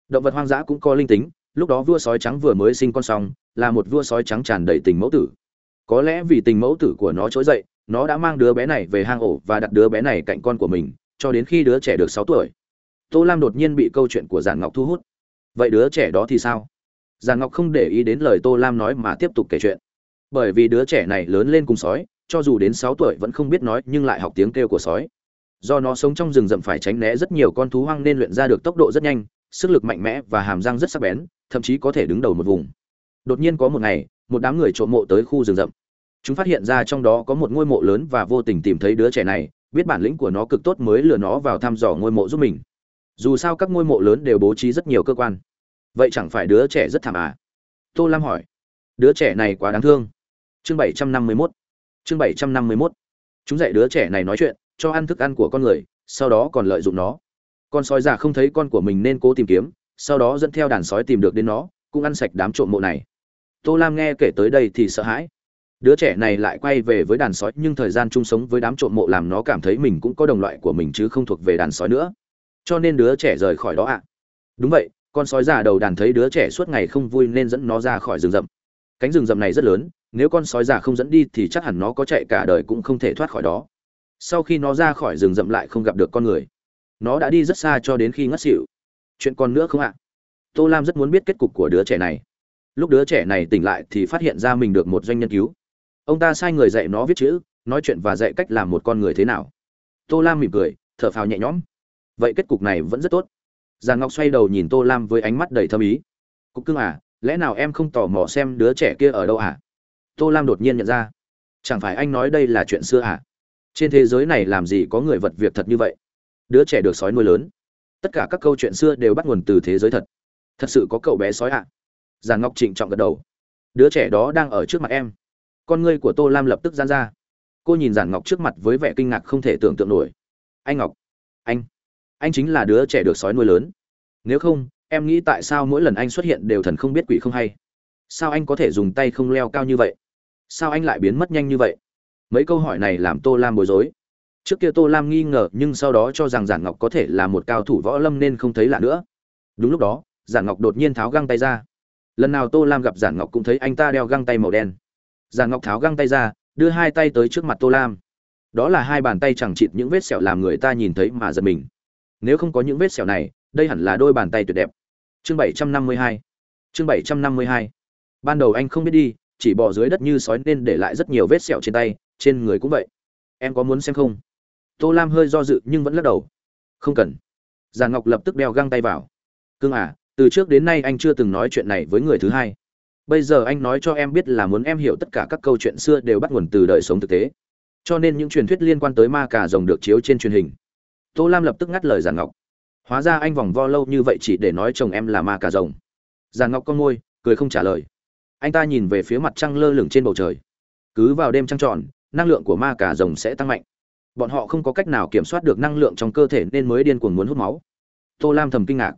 Động vật hoang dã cũng có linh tính. Lúc đó vua sói trắng vừa mới sinh con xong, là một vua sói trắng tràn đầy tình mẫu tử có lẽ vì tình mẫu tử của nó trỗi dậy, nó đã mang đứa bé này về hang ổ và đặt đứa bé này cạnh con của mình, cho đến khi đứa trẻ được sáu tuổi. Tô lam đột nhiên bị câu chuyện của giản ngọc thu hút. Vậy đứa trẻ đó thì sao? Giản ngọc không để ý đến lời tô lam nói mà tiếp tục kể chuyện. Bởi vì đứa trẻ này lớn lên cùng sói, cho dù đến sáu tuổi vẫn không biết nói nhưng lại học tiếng kêu của sói. Do nó sống trong rừng rậm phải tránh né rất nhiều con thú hoang nên luyện ra được tốc độ rất nhanh, sức lực mạnh mẽ và hàm răng rất sắc bén, thậm chí có thể đứng đầu một vùng đột nhiên có một ngày, một đám người trộm mộ tới khu rừng rậm. Chúng phát hiện ra trong đó có một ngôi mộ lớn và vô tình tìm thấy đứa trẻ này, biết bản lĩnh của nó cực tốt mới lừa nó vào thăm dò ngôi mộ giúp mình. Dù sao các ngôi mộ lớn đều bố trí rất nhiều cơ quan. Vậy chẳng phải đứa trẻ rất thảm à? Tô lam hỏi. Đứa trẻ này quá đáng thương. Chương bảy trăm năm mươi mốt. Chương bảy trăm năm mươi mốt. Chúng dạy đứa trẻ này nói chuyện, cho ăn thức ăn của con người, sau đó còn lợi dụng nó. Con sói già không thấy con của mình nên cố tìm kiếm, sau đó dẫn theo đàn sói tìm được đến nó, cũng ăn sạch đám trộm mộ này tô lam nghe kể tới đây thì sợ hãi. Đứa trẻ này lại quay về với đàn sói, nhưng thời gian chung sống với đám trộm mộ làm nó cảm thấy mình cũng có đồng loại của mình chứ không thuộc về đàn sói nữa. Cho nên đứa trẻ rời khỏi đó ạ. Đúng vậy, con sói già đầu đàn thấy đứa trẻ suốt ngày không vui nên dẫn nó ra khỏi rừng rậm. Cánh rừng rậm này rất lớn, nếu con sói già không dẫn đi thì chắc hẳn nó có chạy cả đời cũng không thể thoát khỏi đó. Sau khi nó ra khỏi rừng rậm lại không gặp được con người. Nó đã đi rất xa cho đến khi ngất xỉu. Chuyện còn nữa không ạ? Tô lam rất muốn biết kết cục của đứa trẻ này lúc đứa trẻ này tỉnh lại thì phát hiện ra mình được một doanh nhân cứu. Ông ta sai người dạy nó viết chữ, nói chuyện và dạy cách làm một con người thế nào. Tô lam mỉm cười, thở phào nhẹ nhõm. Vậy kết cục này vẫn rất tốt. Giàn ngọc xoay đầu nhìn tô lam với ánh mắt đầy thâm ý. Cục cưng à lẽ nào em không tò mò xem đứa trẻ kia ở đâu à? Tô lam đột nhiên nhận ra. Chẳng phải anh nói đây là chuyện xưa à? Trên thế giới này làm gì có người vật việc thật như vậy? Đứa trẻ được sói nuôi lớn. Tất cả các câu chuyện xưa đều bắt nguồn từ thế giới thật. Thật sự có cậu bé sói ạ. à? Giàn ngọc trịnh trọng gật đầu. Đứa trẻ đó đang ở trước mặt em. Con ngươi của tô lam lập tức gian ra. Cô nhìn giản ngọc trước mặt với vẻ kinh ngạc không thể tưởng tượng nổi. Anh ngọc, anh anh chính là đứa trẻ được sói nuôi lớn. Nếu không, em nghĩ tại sao mỗi lần anh xuất hiện đều thần không biết quỷ không hay? Sao anh có thể dùng tay không leo cao như vậy? Sao anh lại biến mất nhanh như vậy? Mấy câu hỏi này làm tô lam bối rối. Trước kia tô lam nghi ngờ, nhưng sau đó cho rằng giản ngọc có thể là một cao thủ võ lâm nên không thấy lạ nữa. Đúng lúc đó giản ngọc đột nhiên tháo găng tay ra lần nào tô lam gặp giản ngọc cũng thấy anh ta đeo găng tay màu đen. Giản ngọc tháo găng tay ra, đưa hai tay tới trước mặt tô lam. Đó là hai bàn tay chẳng chịt những vết sẹo làm người ta nhìn thấy mà giật mình. Nếu không có những vết sẹo này, đây hẳn là đôi bàn tay tuyệt đẹp. Chương bảy trăm năm mươi hai. Chương bảy trăm năm mươi hai. Ban đầu anh không biết đi, chỉ bỏ dưới đất như sói nên để lại rất nhiều vết sẹo trên tay, trên người cũng vậy. Em có muốn xem không? Tô lam hơi do dự nhưng vẫn lắc đầu. Không cần. Giàn ngọc lập tức đeo găng tay vào. Cương à từ trước đến nay anh chưa từng nói chuyện này với người thứ hai. Bây giờ anh nói cho em biết là muốn em hiểu tất cả các câu chuyện xưa đều bắt nguồn từ đời sống thực tế. Cho nên những truyền thuyết liên quan tới ma cà rồng được chiếu trên truyền hình. Tô lam lập tức ngắt lời giàn ngọc. Hóa ra anh vòng vo lâu như vậy chỉ để nói chồng em là ma cà rồng. Giàn ngọc con môi, cười không trả lời. Anh ta nhìn về phía mặt trăng lơ lửng trên bầu trời. Cứ vào đêm trăng tròn, năng lượng của ma cà rồng sẽ tăng mạnh. Bọn họ không có cách nào kiểm soát được năng lượng trong cơ thể nên mới điên cuồng muốn hút máu. Tô lam thầm kinh ngạc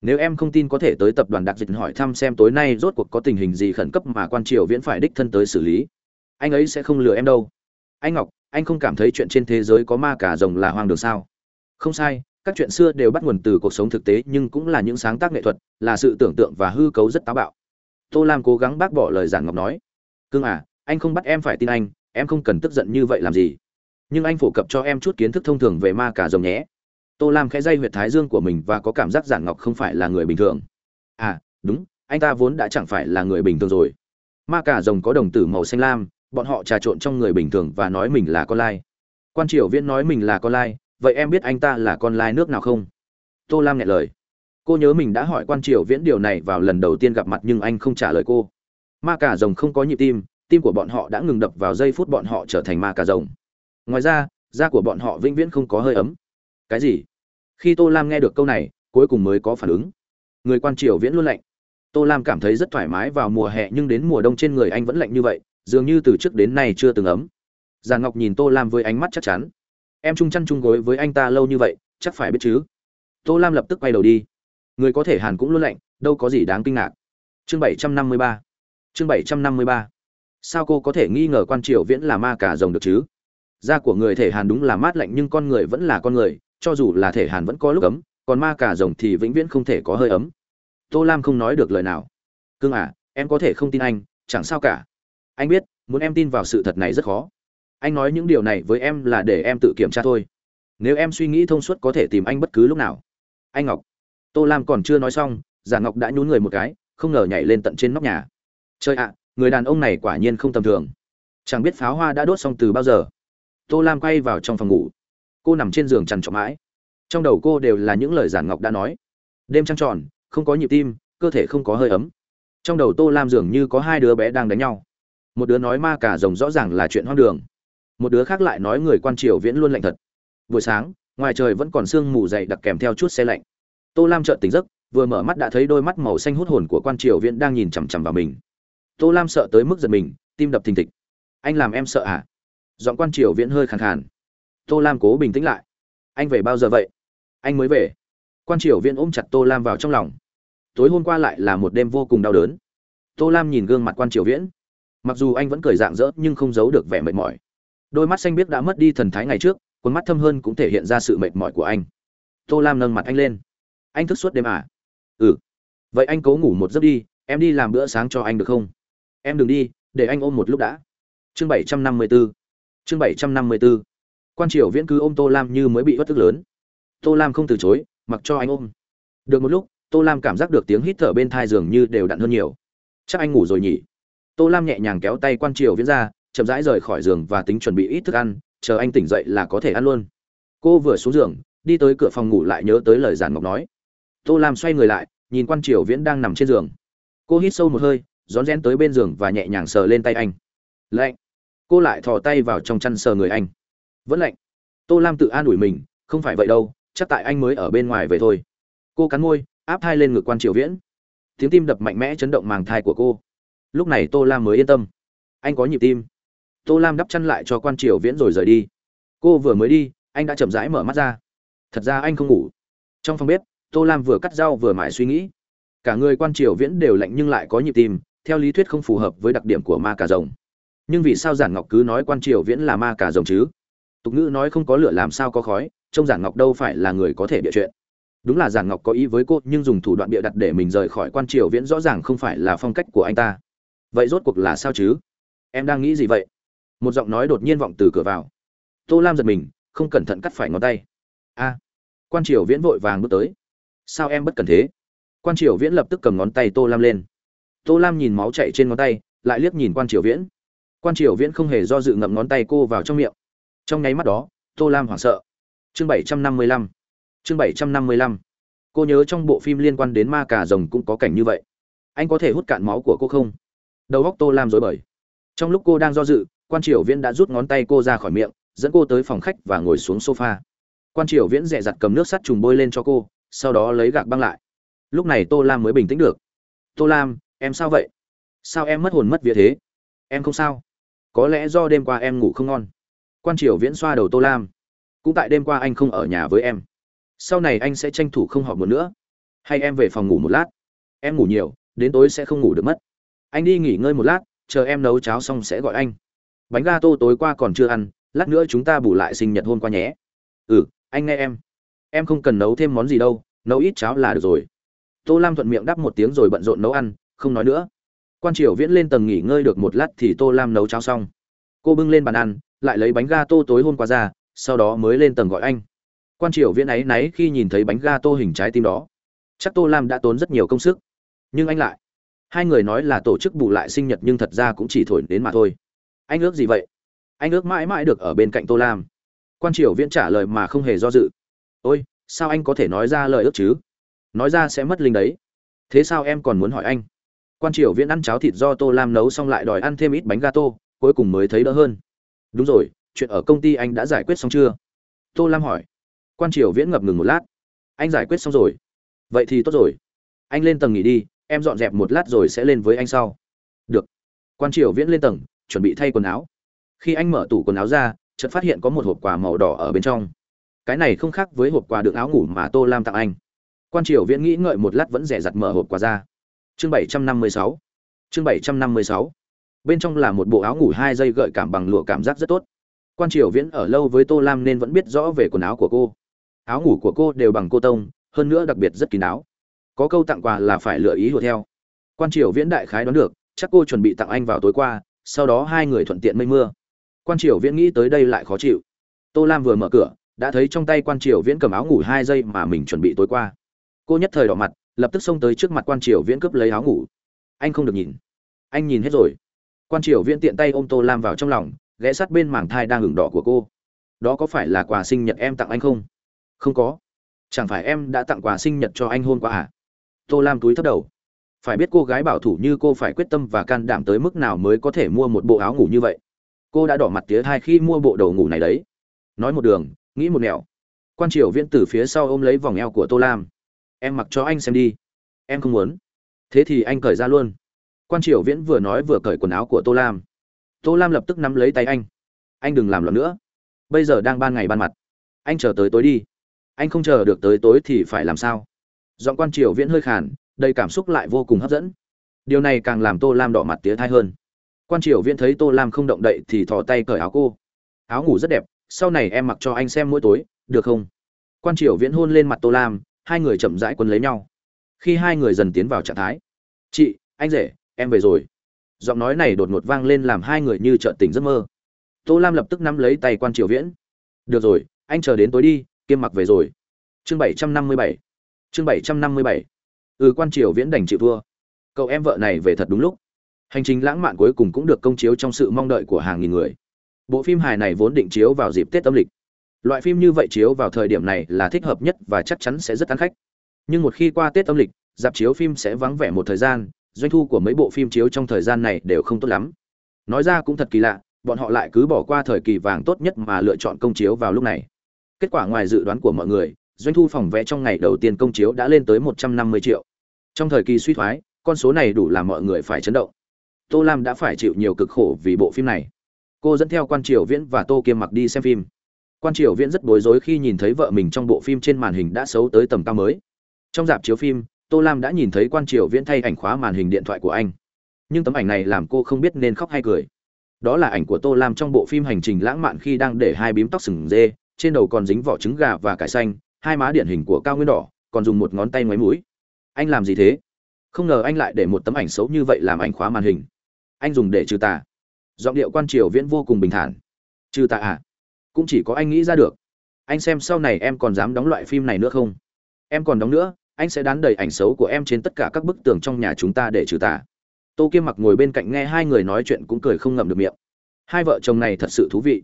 nếu em không tin có thể tới tập đoàn đặc dịch hỏi thăm xem tối nay rốt cuộc có tình hình gì khẩn cấp mà quan triều viễn phải đích thân tới xử lý. Anh ấy sẽ không lừa em đâu. Anh ngọc, anh không cảm thấy chuyện trên thế giới có ma cà rồng là hoang đường sao? Không sai, các chuyện xưa đều bắt nguồn từ cuộc sống thực tế nhưng cũng là những sáng tác nghệ thuật, là sự tưởng tượng và hư cấu rất táo bạo. Tô lam cố gắng bác bỏ lời giản ngọc nói. Cưng à anh không bắt em phải tin anh, em không cần tức giận như vậy làm gì. Nhưng anh phổ cập cho em chút kiến thức thông thường về ma cà rồng nhé tô lam khẽ dây huyệt thái dương của mình và có cảm giác giản ngọc không phải là người bình thường. À đúng, anh ta vốn đã chẳng phải là người bình thường rồi. Ma cà rồng có đồng tử màu xanh lam, bọn họ trà trộn trong người bình thường và nói mình là con lai. Quan triều viễn nói mình là con lai, vậy em biết anh ta là con lai nước nào không? Tô lam nghe lời. Cô nhớ mình đã hỏi quan triều viễn điều này vào lần đầu tiên gặp mặt nhưng anh không trả lời cô. Ma cà rồng không có nhịp tim tim của bọn họ đã ngừng đập vào giây phút bọn họ trở thành ma cà rồng. Ngoài ra, da của bọn họ vĩnh viễn không có hơi ấm cái gì? Khi tô lam nghe được câu này, cuối cùng mới có phản ứng. Người quan triều viễn luôn lạnh. Tô lam cảm thấy rất thoải mái vào mùa hè, nhưng đến mùa đông trên người anh vẫn lạnh như vậy, dường như từ trước đến nay chưa từng ấm. Già ngọc nhìn tô lam với ánh mắt chắc chắn. Em chung chăn chung gối với anh ta lâu như vậy, chắc phải biết chứ. Tô lam lập tức quay đầu đi. Người có thể hàn cũng luôn lạnh, đâu có gì đáng kinh ngạc. Chương bảy trăm năm mươi ba. Chương bảy trăm năm mươi ba. Sao cô có thể nghi ngờ quan triều viễn là ma cả rồng được chứ? Da của người thể hàn đúng là mát lạnh nhưng con người vẫn là con người cho dù là thể hàn vẫn có lúc ấm, còn ma cả rồng thì vĩnh viễn không thể có hơi ấm. Tô lam không nói được lời nào. Cưng à em có thể không tin anh, chẳng sao cả. Anh biết, muốn em tin vào sự thật này rất khó. Anh nói những điều này với em là để em tự kiểm tra thôi. Nếu em suy nghĩ thông suốt có thể tìm anh bất cứ lúc nào. Anh ngọc. Tô lam còn chưa nói xong, giả ngọc đã nhún người một cái, không ngờ nhảy lên tận trên nóc nhà. Trời ạ, người đàn ông này quả nhiên không tầm thường. Chẳng biết pháo hoa đã đốt xong từ bao giờ. Tô lam quay vào trong phòng ngủ cô nằm trên giường trằn trọc mãi. Trong đầu cô đều là những lời giản ngọc đã nói. Đêm trăng tròn, không có nhịp tim, cơ thể không có hơi ấm. Trong đầu tô lam dường như có hai đứa bé đang đánh nhau. Một đứa nói ma cả rồng rõ ràng là chuyện hoang đường. Một đứa khác lại nói người quan triều viễn luôn lạnh thật. Buổi sáng, ngoài trời vẫn còn sương mù dày đặc kèm theo chút xe lạnh. Tô lam trợn tỉnh giấc, vừa mở mắt đã thấy đôi mắt màu xanh hút hồn của quan triều viễn đang nhìn chằm chằm vào mình. Tô lam sợ tới mức giật mình, tim đập thình thịch. Anh làm em sợ à? Giọng quan triều viễn hơi khàn khàn tô lam cố bình tĩnh lại. Anh về bao giờ vậy? Anh mới về. Quan triều viễn ôm chặt tô lam vào trong lòng. Tối hôm qua lại là một đêm vô cùng đau đớn. Tô lam nhìn gương mặt quan triều viễn. Mặc dù anh vẫn cười dạng dỡ nhưng không giấu được vẻ mệt mỏi. Đôi mắt xanh biếc đã mất đi thần thái ngày trước, quần mắt thâm hơn cũng thể hiện ra sự mệt mỏi của anh. Tô lam nâng mặt anh lên. Anh thức suốt đêm à? Ừ. Vậy anh cố ngủ một giấc đi, em đi làm bữa sáng cho anh được không? Em đừng đi, để anh ôm một lúc đã. Chương 754 chương 754 quan triều viễn cứ ôm tô lam như mới bị bất tức lớn. Tô lam không từ chối, mặc cho anh ôm. Được một lúc, tô lam cảm giác được tiếng hít thở bên thai giường như đều đặn hơn nhiều. Chắc anh ngủ rồi nhỉ? Tô lam nhẹ nhàng kéo tay quan triều viễn ra, chậm rãi rời khỏi giường và tính chuẩn bị ít thức ăn, chờ anh tỉnh dậy là có thể ăn luôn. Cô vừa xuống giường, đi tới cửa phòng ngủ lại nhớ tới lời giản ngọc nói. Tô lam xoay người lại, nhìn quan triều viễn đang nằm trên giường. Cô hít sâu một hơi, rón rén tới bên giường và nhẹ nhàng sờ lên tay anh. Lạnh. Cô lại thò tay vào trong chăn sờ người anh vẫn lạnh. Tô lam tự an ủi mình, không phải vậy đâu, chắc tại anh mới ở bên ngoài về thôi. Cô cắn môi, áp thai lên ngực quan triều viễn. Tiếng tim đập mạnh mẽ chấn động màng thai của cô. Lúc này tô lam mới yên tâm. Anh có nhịp tim. Tô lam đắp chăn lại cho quan triều viễn rồi rời đi. Cô vừa mới đi, anh đã chậm rãi mở mắt ra. Thật ra anh không ngủ. Trong phòng bếp, tô lam vừa cắt rau vừa mãi suy nghĩ. Cả người quan triều viễn đều lạnh nhưng lại có nhịp tim, theo lý thuyết không phù hợp với đặc điểm của ma cà rồng. Nhưng vì sao giản ngọc cứ nói quan triều viễn là ma cà rồng chứ? Tục ngữ nói không có lửa làm sao có khói, trông giản ngọc đâu phải là người có thể bịa chuyện. Đúng là giản ngọc có ý với cô, nhưng dùng thủ đoạn bịa đặt để mình rời khỏi quan triều viễn rõ ràng không phải là phong cách của anh ta. Vậy rốt cuộc là sao chứ? Em đang nghĩ gì vậy? Một giọng nói đột nhiên vọng từ cửa vào. Tô lam giật mình, không cẩn thận cắt phải ngón tay. A, quan triều viễn vội vàng bước tới. Sao em bất cần thế? Quan triều viễn lập tức cầm ngón tay tô lam lên. Tô lam nhìn máu chạy trên ngón tay, lại liếc nhìn quan triều viễn. Quan triều viễn không hề do dự ngậm ngón tay cô vào trong miệng trong nháy mắt đó, tô lam hoảng sợ. Chương bảy trăm năm mươi lăm. Chương bảy trăm năm mươi lăm. Cô nhớ trong bộ phim liên quan đến ma cà rồng cũng có cảnh như vậy. Anh có thể hút cạn máu của cô không? Đầu góc tô lam dối bời. Trong lúc cô đang do dự, quan triều viễn đã rút ngón tay cô ra khỏi miệng, dẫn cô tới phòng khách và ngồi xuống sofa. Quan triều viễn dẹ dặt cầm nước sắt trùng bôi lên cho cô, sau đó lấy gạc băng lại. Lúc này tô lam mới bình tĩnh được. Tô lam, em sao vậy? Sao em mất hồn mất vía thế? Em không sao. Có lẽ do đêm qua em ngủ không ngon quan triều viễn xoa đầu tô lam. Cũng tại đêm qua anh không ở nhà với em. Sau này anh sẽ tranh thủ không họp một nữa. Hay em về phòng ngủ một lát. Em ngủ nhiều, đến tối sẽ không ngủ được mất. Anh đi nghỉ ngơi một lát, chờ em nấu cháo xong sẽ gọi anh. Bánh ga tô tối qua còn chưa ăn, lát nữa chúng ta bù lại sinh nhật hôm qua nhé. Ừ anh nghe em. Em không cần nấu thêm món gì đâu, nấu ít cháo là được rồi. Tô lam thuận miệng đáp một tiếng rồi bận rộn nấu ăn, không nói nữa. Quan triều viễn lên tầng nghỉ ngơi được một lát thì tô lam nấu cháo xong. Cô bưng lên bàn ăn lại lấy bánh ga tô tối hôm qua ra, sau đó mới lên tầng gọi anh. Quan triều viễn ấy náy khi nhìn thấy bánh ga tô hình trái tim đó. Chắc tô lam đã tốn rất nhiều công sức. Nhưng anh lại. Hai người nói là tổ chức bù lại sinh nhật nhưng thật ra cũng chỉ thổi đến mà thôi. Anh ước gì vậy? Anh ước mãi mãi được ở bên cạnh tô lam. Quan triều viễn trả lời mà không hề do dự. Ôi, sao anh có thể nói ra lời ước chứ? Nói ra sẽ mất linh đấy. Thế sao em còn muốn hỏi anh? Quan triều viễn ăn cháo thịt do tô lam nấu xong lại đòi ăn thêm ít bánh gato cuối cùng mới thấy đỡ hơn đúng rồi, chuyện ở công ty anh đã giải quyết xong chưa? Tô lam hỏi. Quan triều viễn ngập ngừng một lát. Anh giải quyết xong rồi. Vậy thì tốt rồi. Anh lên tầng nghỉ đi, em dọn dẹp một lát rồi sẽ lên với anh sau. Được. Quan triều viễn lên tầng, chuẩn bị thay quần áo. Khi anh mở tủ quần áo ra, chợt phát hiện có một hộp quà màu đỏ ở bên trong. Cái này không khác với hộp quà đựng áo ngủ mà tô lam tặng anh. Quan triều viễn nghĩ ngợi một lát vẫn rẻ rặt mở hộp quà ra. Chương 756 chương 756 bên trong là một bộ áo ngủ hai dây gợi cảm bằng lụa cảm giác rất tốt. Quan triều viễn ở lâu với tô lam nên vẫn biết rõ về quần áo của cô. Áo ngủ của cô đều bằng cô tông, hơn nữa đặc biệt rất kín áo có câu tặng quà là phải lựa ý hùa theo. Quan triều viễn đại khái đoán được, chắc cô chuẩn bị tặng anh vào tối qua, sau đó hai người thuận tiện mây mưa. Quan triều viễn nghĩ tới đây lại khó chịu. Tô lam vừa mở cửa, đã thấy trong tay quan triều viễn cầm áo ngủ hai giây mà mình chuẩn bị tối qua. Cô nhất thời đỏ mặt, lập tức xông tới trước mặt quan triều viễn cướp lấy áo ngủ. Anh không được nhìn. Anh nhìn hết rồi quan triều viễn tiện tay ôm tô lam vào trong lòng, ghé sát bên mảng thai đang ửng đỏ của cô. Đó có phải là quà sinh nhật em tặng anh không? Không có. Chẳng phải em đã tặng quà sinh nhật cho anh hôm qua à? Tô lam túi thấp đầu. Phải biết cô gái bảo thủ như cô phải quyết tâm và can đảm tới mức nào mới có thể mua một bộ áo ngủ như vậy. Cô đã đỏ mặt tía thai khi mua bộ đồ ngủ này đấy. Nói một đường, nghĩ một nẻo. Quan triều viễn từ phía sau ôm lấy vòng eo của tô lam. Em mặc cho anh xem đi. Em không muốn. Thế thì anh cởi ra luôn quan triều viễn vừa nói vừa cởi quần áo của tô lam tô lam lập tức nắm lấy tay anh anh đừng làm loạn nữa bây giờ đang ban ngày ban mặt anh chờ tới tối đi anh không chờ được tới tối thì phải làm sao giọng quan triều viễn hơi khàn đầy cảm xúc lại vô cùng hấp dẫn điều này càng làm tô lam đỏ mặt tía thai hơn quan triều viễn thấy tô lam không động đậy thì thò tay cởi áo cô áo ngủ rất đẹp sau này em mặc cho anh xem mỗi tối được không quan triều viễn hôn lên mặt tô lam hai người chậm rãi quân lấy nhau khi hai người dần tiến vào trạng thái chị anh rể em về rồi. Giọng nói này đột ngột vang lên làm hai người như trợn tỉnh giấc mơ. Tô lam lập tức nắm lấy tay quan triều viễn. Được rồi, anh chờ đến tối đi, kiêm mặc về rồi. Chương bảy trăm năm mươi bảy. Chương bảy trăm năm mươi bảy. Ừ quan triều viễn đành chịu thua. Cậu em vợ này về thật đúng lúc. Hành trình lãng mạn cuối cùng cũng được công chiếu trong sự mong đợi của hàng nghìn người. Bộ phim hài này vốn định chiếu vào dịp tết âm lịch. Loại phim như vậy chiếu vào thời điểm này là thích hợp nhất và chắc chắn sẽ rất ăn khách. Nhưng một khi qua tết âm lịch, dạp chiếu phim sẽ vắng vẻ một thời gian doanh thu của mấy bộ phim chiếu trong thời gian này đều không tốt lắm. Nói ra cũng thật kỳ lạ, bọn họ lại cứ bỏ qua thời kỳ vàng tốt nhất mà lựa chọn công chiếu vào lúc này. Kết quả ngoài dự đoán của mọi người, doanh thu phòng vé trong ngày đầu tiên công chiếu đã lên tới 150 triệu. Trong thời kỳ suy thoái, con số này đủ làm mọi người phải chấn động. Tô lam đã phải chịu nhiều cực khổ vì bộ phim này. Cô dẫn theo quan triều viễn và tô kiêm mặc đi xem phim. Quan triều viễn rất bối rối khi nhìn thấy vợ mình trong bộ phim trên màn hình đã xấu tới tầm cao mới. Trong dạp chiếu phim tô lam đã nhìn thấy quan triều viễn thay ảnh khóa màn hình điện thoại của anh. Nhưng tấm ảnh này làm cô không biết nên khóc hay cười. Đó là ảnh của tô lam trong bộ phim hành trình lãng mạn khi đang để hai bím tóc sừng dê, trên đầu còn dính vỏ trứng gà và cải xanh, hai má điển hình của cao nguyên đỏ, còn dùng một ngón tay ngoáy mũi. Anh làm gì thế? Không ngờ anh lại để một tấm ảnh xấu như vậy làm ảnh khóa màn hình. Anh dùng để trừ tà. Giọng điệu quan triều viễn vô cùng bình thản. Trừ tà à? Cũng chỉ có anh nghĩ ra được. Anh xem sau này em còn dám đóng loại phim này nữa không? Em còn đóng nữa anh sẽ đán đầy ảnh xấu của em trên tất cả các bức tường trong nhà chúng ta để trừ tà. Tô kiêm mặc ngồi bên cạnh nghe hai người nói chuyện cũng cười không ngậm được miệng. Hai vợ chồng này thật sự thú vị.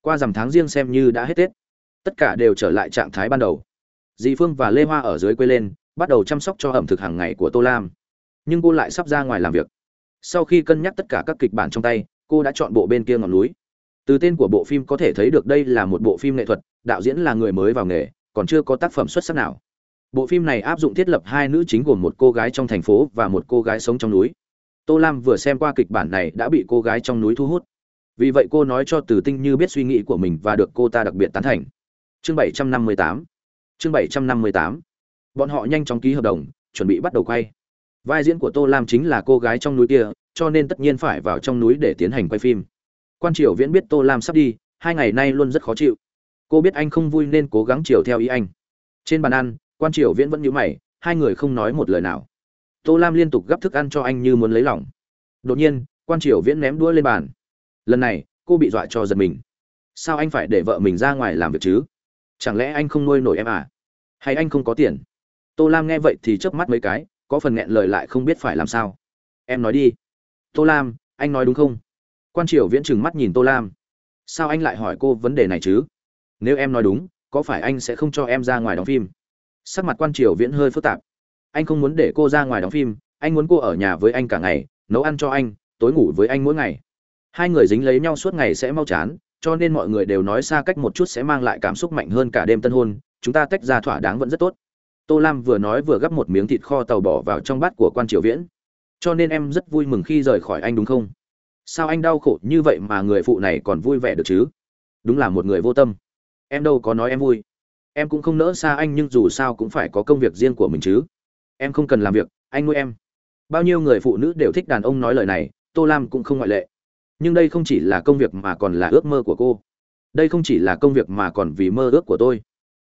Qua dằm tháng riêng xem như đã hết tết. Tất cả đều trở lại trạng thái ban đầu. Dì phương và lê hoa ở dưới quê lên, bắt đầu chăm sóc cho ẩm thực hàng ngày của tô lam. Nhưng cô lại sắp ra ngoài làm việc. Sau khi cân nhắc tất cả các kịch bản trong tay, cô đã chọn bộ bên kia ngọn núi. Từ tên của bộ phim có thể thấy được đây là một bộ phim nghệ thuật, đạo diễn là người mới vào nghề, còn chưa có tác phẩm xuất sắc nào bộ phim này áp dụng thiết lập hai nữ chính gồm một cô gái trong thành phố và một cô gái sống trong núi. Tô lam vừa xem qua kịch bản này đã bị cô gái trong núi thu hút. Vì vậy cô nói cho từ tinh như biết suy nghĩ của mình và được cô ta đặc biệt tán thành. Chương 758 chương 758 bọn họ nhanh chóng ký hợp đồng, chuẩn bị bắt đầu quay. Vai diễn của tô lam chính là cô gái trong núi kia, cho nên tất nhiên phải vào trong núi để tiến hành quay phim. Quan triều viễn biết tô lam sắp đi, hai ngày nay luôn rất khó chịu. Cô biết anh không vui nên cố gắng chiều theo ý anh. Trên bàn ăn quan triều viễn vẫn nhíu mày, hai người không nói một lời nào. Tô lam liên tục gắp thức ăn cho anh như muốn lấy lòng. Đột nhiên, quan triều viễn ném đũa lên bàn. Lần này, cô bị dọa cho giật mình. Sao anh phải để vợ mình ra ngoài làm việc chứ? Chẳng lẽ anh không nuôi nổi em à? Hay anh không có tiền? Tô lam nghe vậy thì chớp mắt mấy cái, có phần nghẹn lời lại không biết phải làm sao. Em nói đi. Tô lam, anh nói đúng không? Quan triều viễn trừng mắt nhìn tô lam. Sao anh lại hỏi cô vấn đề này chứ? Nếu em nói đúng, có phải anh sẽ không cho em ra ngoài đóng phim? Sắc mặt quan triều viễn hơi phức tạp. Anh không muốn để cô ra ngoài đóng phim, anh muốn cô ở nhà với anh cả ngày, nấu ăn cho anh, tối ngủ với anh mỗi ngày. Hai người dính lấy nhau suốt ngày sẽ mau chán, cho nên mọi người đều nói xa cách một chút sẽ mang lại cảm xúc mạnh hơn cả đêm tân hôn, chúng ta tách ra thỏa đáng vẫn rất tốt. Tô lam vừa nói vừa gắp một miếng thịt kho tàu bỏ vào trong bát của quan triều viễn. Cho nên em rất vui mừng khi rời khỏi anh đúng không? Sao anh đau khổ như vậy mà người phụ này còn vui vẻ được chứ? Đúng là một người vô tâm. Em đâu có nói em vui em cũng không nỡ xa anh nhưng dù sao cũng phải có công việc riêng của mình chứ. Em không cần làm việc, anh nuôi em. Bao nhiêu người phụ nữ đều thích đàn ông nói lời này, tô lam cũng không ngoại lệ. Nhưng đây không chỉ là công việc mà còn là ước mơ của cô. Đây không chỉ là công việc mà còn vì mơ ước của tôi.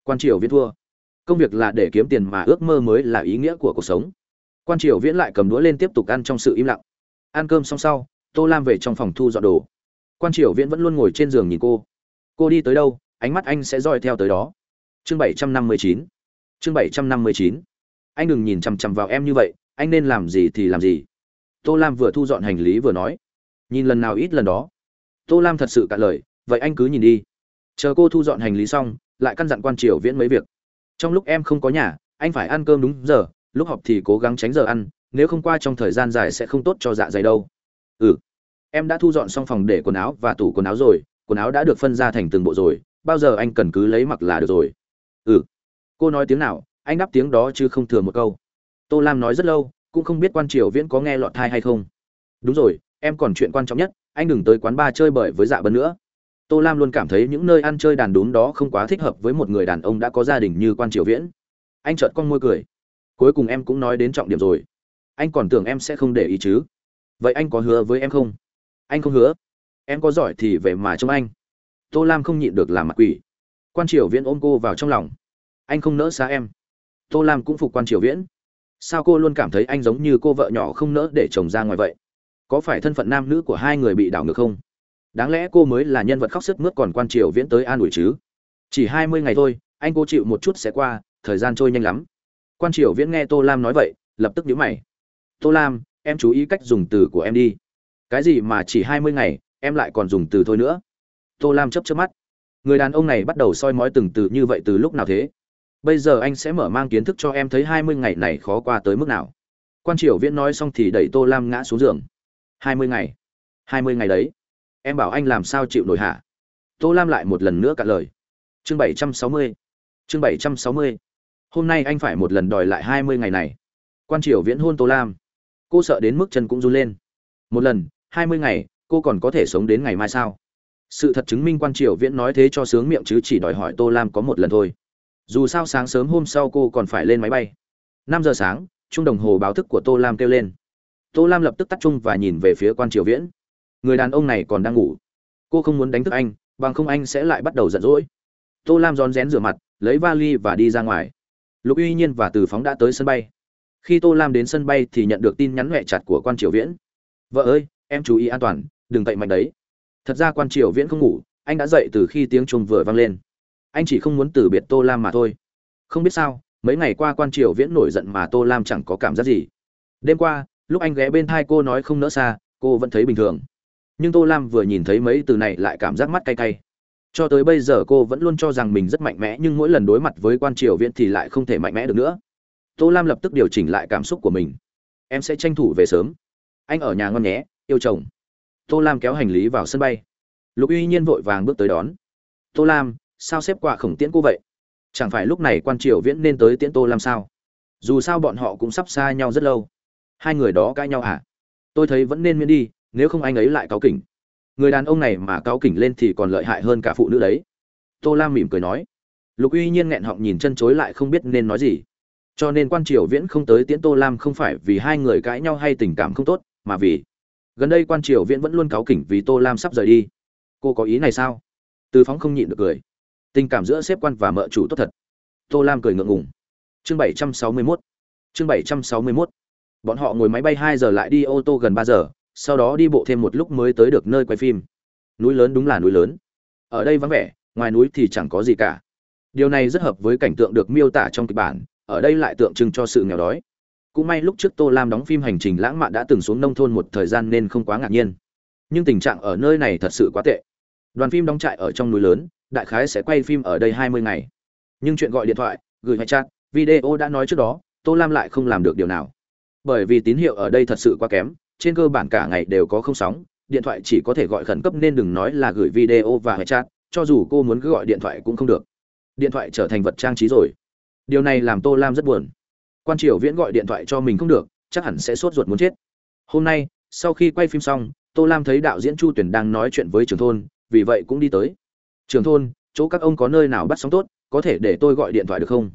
Quan triều viễn thua. Công việc là để kiếm tiền mà ước mơ mới là ý nghĩa của cuộc sống. Quan triều viễn lại cầm đũa lên tiếp tục ăn trong sự im lặng. Ăn cơm xong sau, tô lam về trong phòng thu dọn đồ. Quan triều viễn vẫn luôn ngồi trên giường nhìn cô. Cô đi tới đâu, ánh mắt anh sẽ dõi theo tới đó chương bảy trăm năm mươi chín. Chương bảy trăm năm mươi chín. Anh đừng nhìn chằm chằm vào em như vậy, anh nên làm gì thì làm gì. Tô lam vừa thu dọn hành lý vừa nói. Nhìn lần nào ít lần đó. Tô lam thật sự cạn lời, vậy anh cứ nhìn đi. Chờ cô thu dọn hành lý xong, lại căn dặn quan triều viễn mấy việc. Trong lúc em không có nhà, anh phải ăn cơm đúng giờ, lúc học thì cố gắng tránh giờ ăn, nếu không qua trong thời gian dài sẽ không tốt cho dạ dày đâu. Ừ. Em đã thu dọn xong phòng để quần áo và tủ quần áo rồi, quần áo đã được phân ra thành từng bộ rồi, bao giờ anh cần cứ lấy mặc là được rồi ừ. Cô nói tiếng nào, anh đáp tiếng đó chứ không thừa một câu. Tô lam nói rất lâu, cũng không biết quan triều viễn có nghe lọt thai hay không. Đúng rồi, em còn chuyện quan trọng nhất, anh đừng tới quán bar chơi bời với dạ bân nữa. Tô lam luôn cảm thấy những nơi ăn chơi đàn đúm đó không quá thích hợp với một người đàn ông đã có gia đình như quan triều viễn. Anh chợt con môi cười. Cuối cùng em cũng nói đến trọng điểm rồi. Anh còn tưởng em sẽ không để ý chứ. Vậy anh có hứa với em không? Anh không hứa. Em có giỏi thì về mà trông anh. Tô lam không nhịn được làm mặt quỷ quan triều viễn ôm cô vào trong lòng. Anh không nỡ xa em. Tô lam cũng phục quan triều viễn. Sao cô luôn cảm thấy anh giống như cô vợ nhỏ không nỡ để chồng ra ngoài vậy? Có phải thân phận nam nữ của hai người bị đảo ngược không? Đáng lẽ cô mới là nhân vật khóc sức mướt còn quan triều viễn tới an ủi chứ? Chỉ hai mươi ngày thôi, anh cô chịu một chút sẽ qua, thời gian trôi nhanh lắm. Quan triều viễn nghe tô lam nói vậy, lập tức nhíu mày. Tô lam, em chú ý cách dùng từ của em đi. Cái gì mà chỉ hai mươi ngày, em lại còn dùng từ thôi nữa? Tô lam chấp chấp mắt người đàn ông này bắt đầu soi mói từng từ như vậy từ lúc nào thế? Bây giờ anh sẽ mở mang kiến thức cho em thấy hai mươi ngày này khó qua tới mức nào. Quan triều viễn nói xong thì đẩy tô lam ngã xuống giường. Hai mươi ngày. Hai mươi ngày đấy. Em bảo anh làm sao chịu nổi hả? Tô lam lại một lần nữa cạn lời. Chương bảy trăm sáu mươi. Chương bảy trăm sáu mươi. Hôm nay anh phải một lần đòi lại hai mươi ngày này. Quan triều viễn hôn tô lam. Cô sợ đến mức chân cũng run lên. Một lần, hai mươi ngày, cô còn có thể sống đến ngày mai sao? Sự thật chứng minh quan triều viễn nói thế cho sướng miệng chứ chỉ đòi hỏi tô lam có một lần thôi. Dù sao sáng sớm hôm sau cô còn phải lên máy bay. Năm giờ sáng, trung đồng hồ báo thức của tô lam kêu lên. Tô lam lập tức tắt chung và nhìn về phía quan triều viễn. Người đàn ông này còn đang ngủ. Cô không muốn đánh thức anh, bằng không anh sẽ lại bắt đầu giận dỗi. Tô lam rón rén rửa mặt, lấy vali và đi ra ngoài. Lục uy nhiên và từ phóng đã tới sân bay. Khi tô lam đến sân bay thì nhận được tin nhắn huệ chặt của quan triều viễn. Vợ ơi, em chú ý an toàn, đừng tậy mạnh đấy thật ra quan triều viễn không ngủ, anh đã dậy từ khi tiếng chuông vừa vang lên. Anh chỉ không muốn từ biệt tô lam mà thôi. Không biết sao, mấy ngày qua quan triều viễn nổi giận mà tô lam chẳng có cảm giác gì. Đêm qua, lúc anh ghé bên thai cô nói không nỡ xa, cô vẫn thấy bình thường. Nhưng tô lam vừa nhìn thấy mấy từ này lại cảm giác mắt cay cay. Cho tới bây giờ cô vẫn luôn cho rằng mình rất mạnh mẽ, nhưng mỗi lần đối mặt với quan triều viễn thì lại không thể mạnh mẽ được nữa. Tô lam lập tức điều chỉnh lại cảm xúc của mình. Em sẽ tranh thủ về sớm. Anh ở nhà ngon nhé, yêu chồng tô lam kéo hành lý vào sân bay. Lục uy nhiên vội vàng bước tới đón. Tô lam, sao xếp quà khổng tiễn cô vậy? Chẳng phải lúc này quan triều viễn nên tới tiễn tô lam sao? Dù sao bọn họ cũng sắp xa nhau rất lâu. Hai người đó cãi nhau à tôi thấy vẫn nên miễn đi, nếu không anh ấy lại cáo kỉnh. Người đàn ông này mà cáo kỉnh lên thì còn lợi hại hơn cả phụ nữ đấy. Tô lam mỉm cười nói. Lục uy nhiên nghẹn họng nhìn chân chối lại không biết nên nói gì. Cho nên quan triều viễn không tới tiễn tô lam không phải vì hai người cãi nhau hay tình cảm không tốt, mà vì gần đây quan triều viễn vẫn luôn cáu kỉnh vì tô lam sắp rời đi. Cô có ý này sao? Từ phóng không nhịn được cười. Tình cảm giữa xếp quan và mợ chủ tốt thật. Tô lam cười ngượng ngùng. Chương bảy trăm sáu mươi mốt. Chương bảy trăm sáu mươi mốt. Bọn họ ngồi máy bay hai giờ lại đi ô tô gần ba giờ, sau đó đi bộ thêm một lúc mới tới được nơi quay phim. Núi lớn đúng là núi lớn. Ở đây vắng vẻ, ngoài núi thì chẳng có gì cả. Điều này rất hợp với cảnh tượng được miêu tả trong kịch bản, ở đây lại tượng trưng cho sự nghèo đói cũng may lúc trước tô lam đóng phim hành trình lãng mạn đã từng xuống nông thôn một thời gian nên không quá ngạc nhiên. Nhưng tình trạng ở nơi này thật sự quá tệ. Đoàn phim đóng trại ở trong núi lớn, đại khái sẽ quay phim ở đây hai mươi ngày. Nhưng chuyện gọi điện thoại, gửi hay chat, video đã nói trước đó, tô lam lại không làm được điều nào. Bởi vì tín hiệu ở đây thật sự quá kém, trên cơ bản cả ngày đều có không sóng, điện thoại chỉ có thể gọi khẩn cấp nên đừng nói là gửi video và hay chat, cho dù cô muốn cứ gọi điện thoại cũng không được. Điện thoại trở thành vật trang trí rồi. Điều này làm tô lam rất buồn quan triều viễn gọi điện thoại cho mình không được, chắc hẳn sẽ sốt ruột muốn chết. Hôm nay, sau khi quay phim xong, tô lam thấy đạo diễn chu tuyển đang nói chuyện với trường thôn, vì vậy cũng đi tới. Trường thôn, chỗ các ông có nơi nào bắt sóng tốt, có thể để tôi gọi điện thoại được không?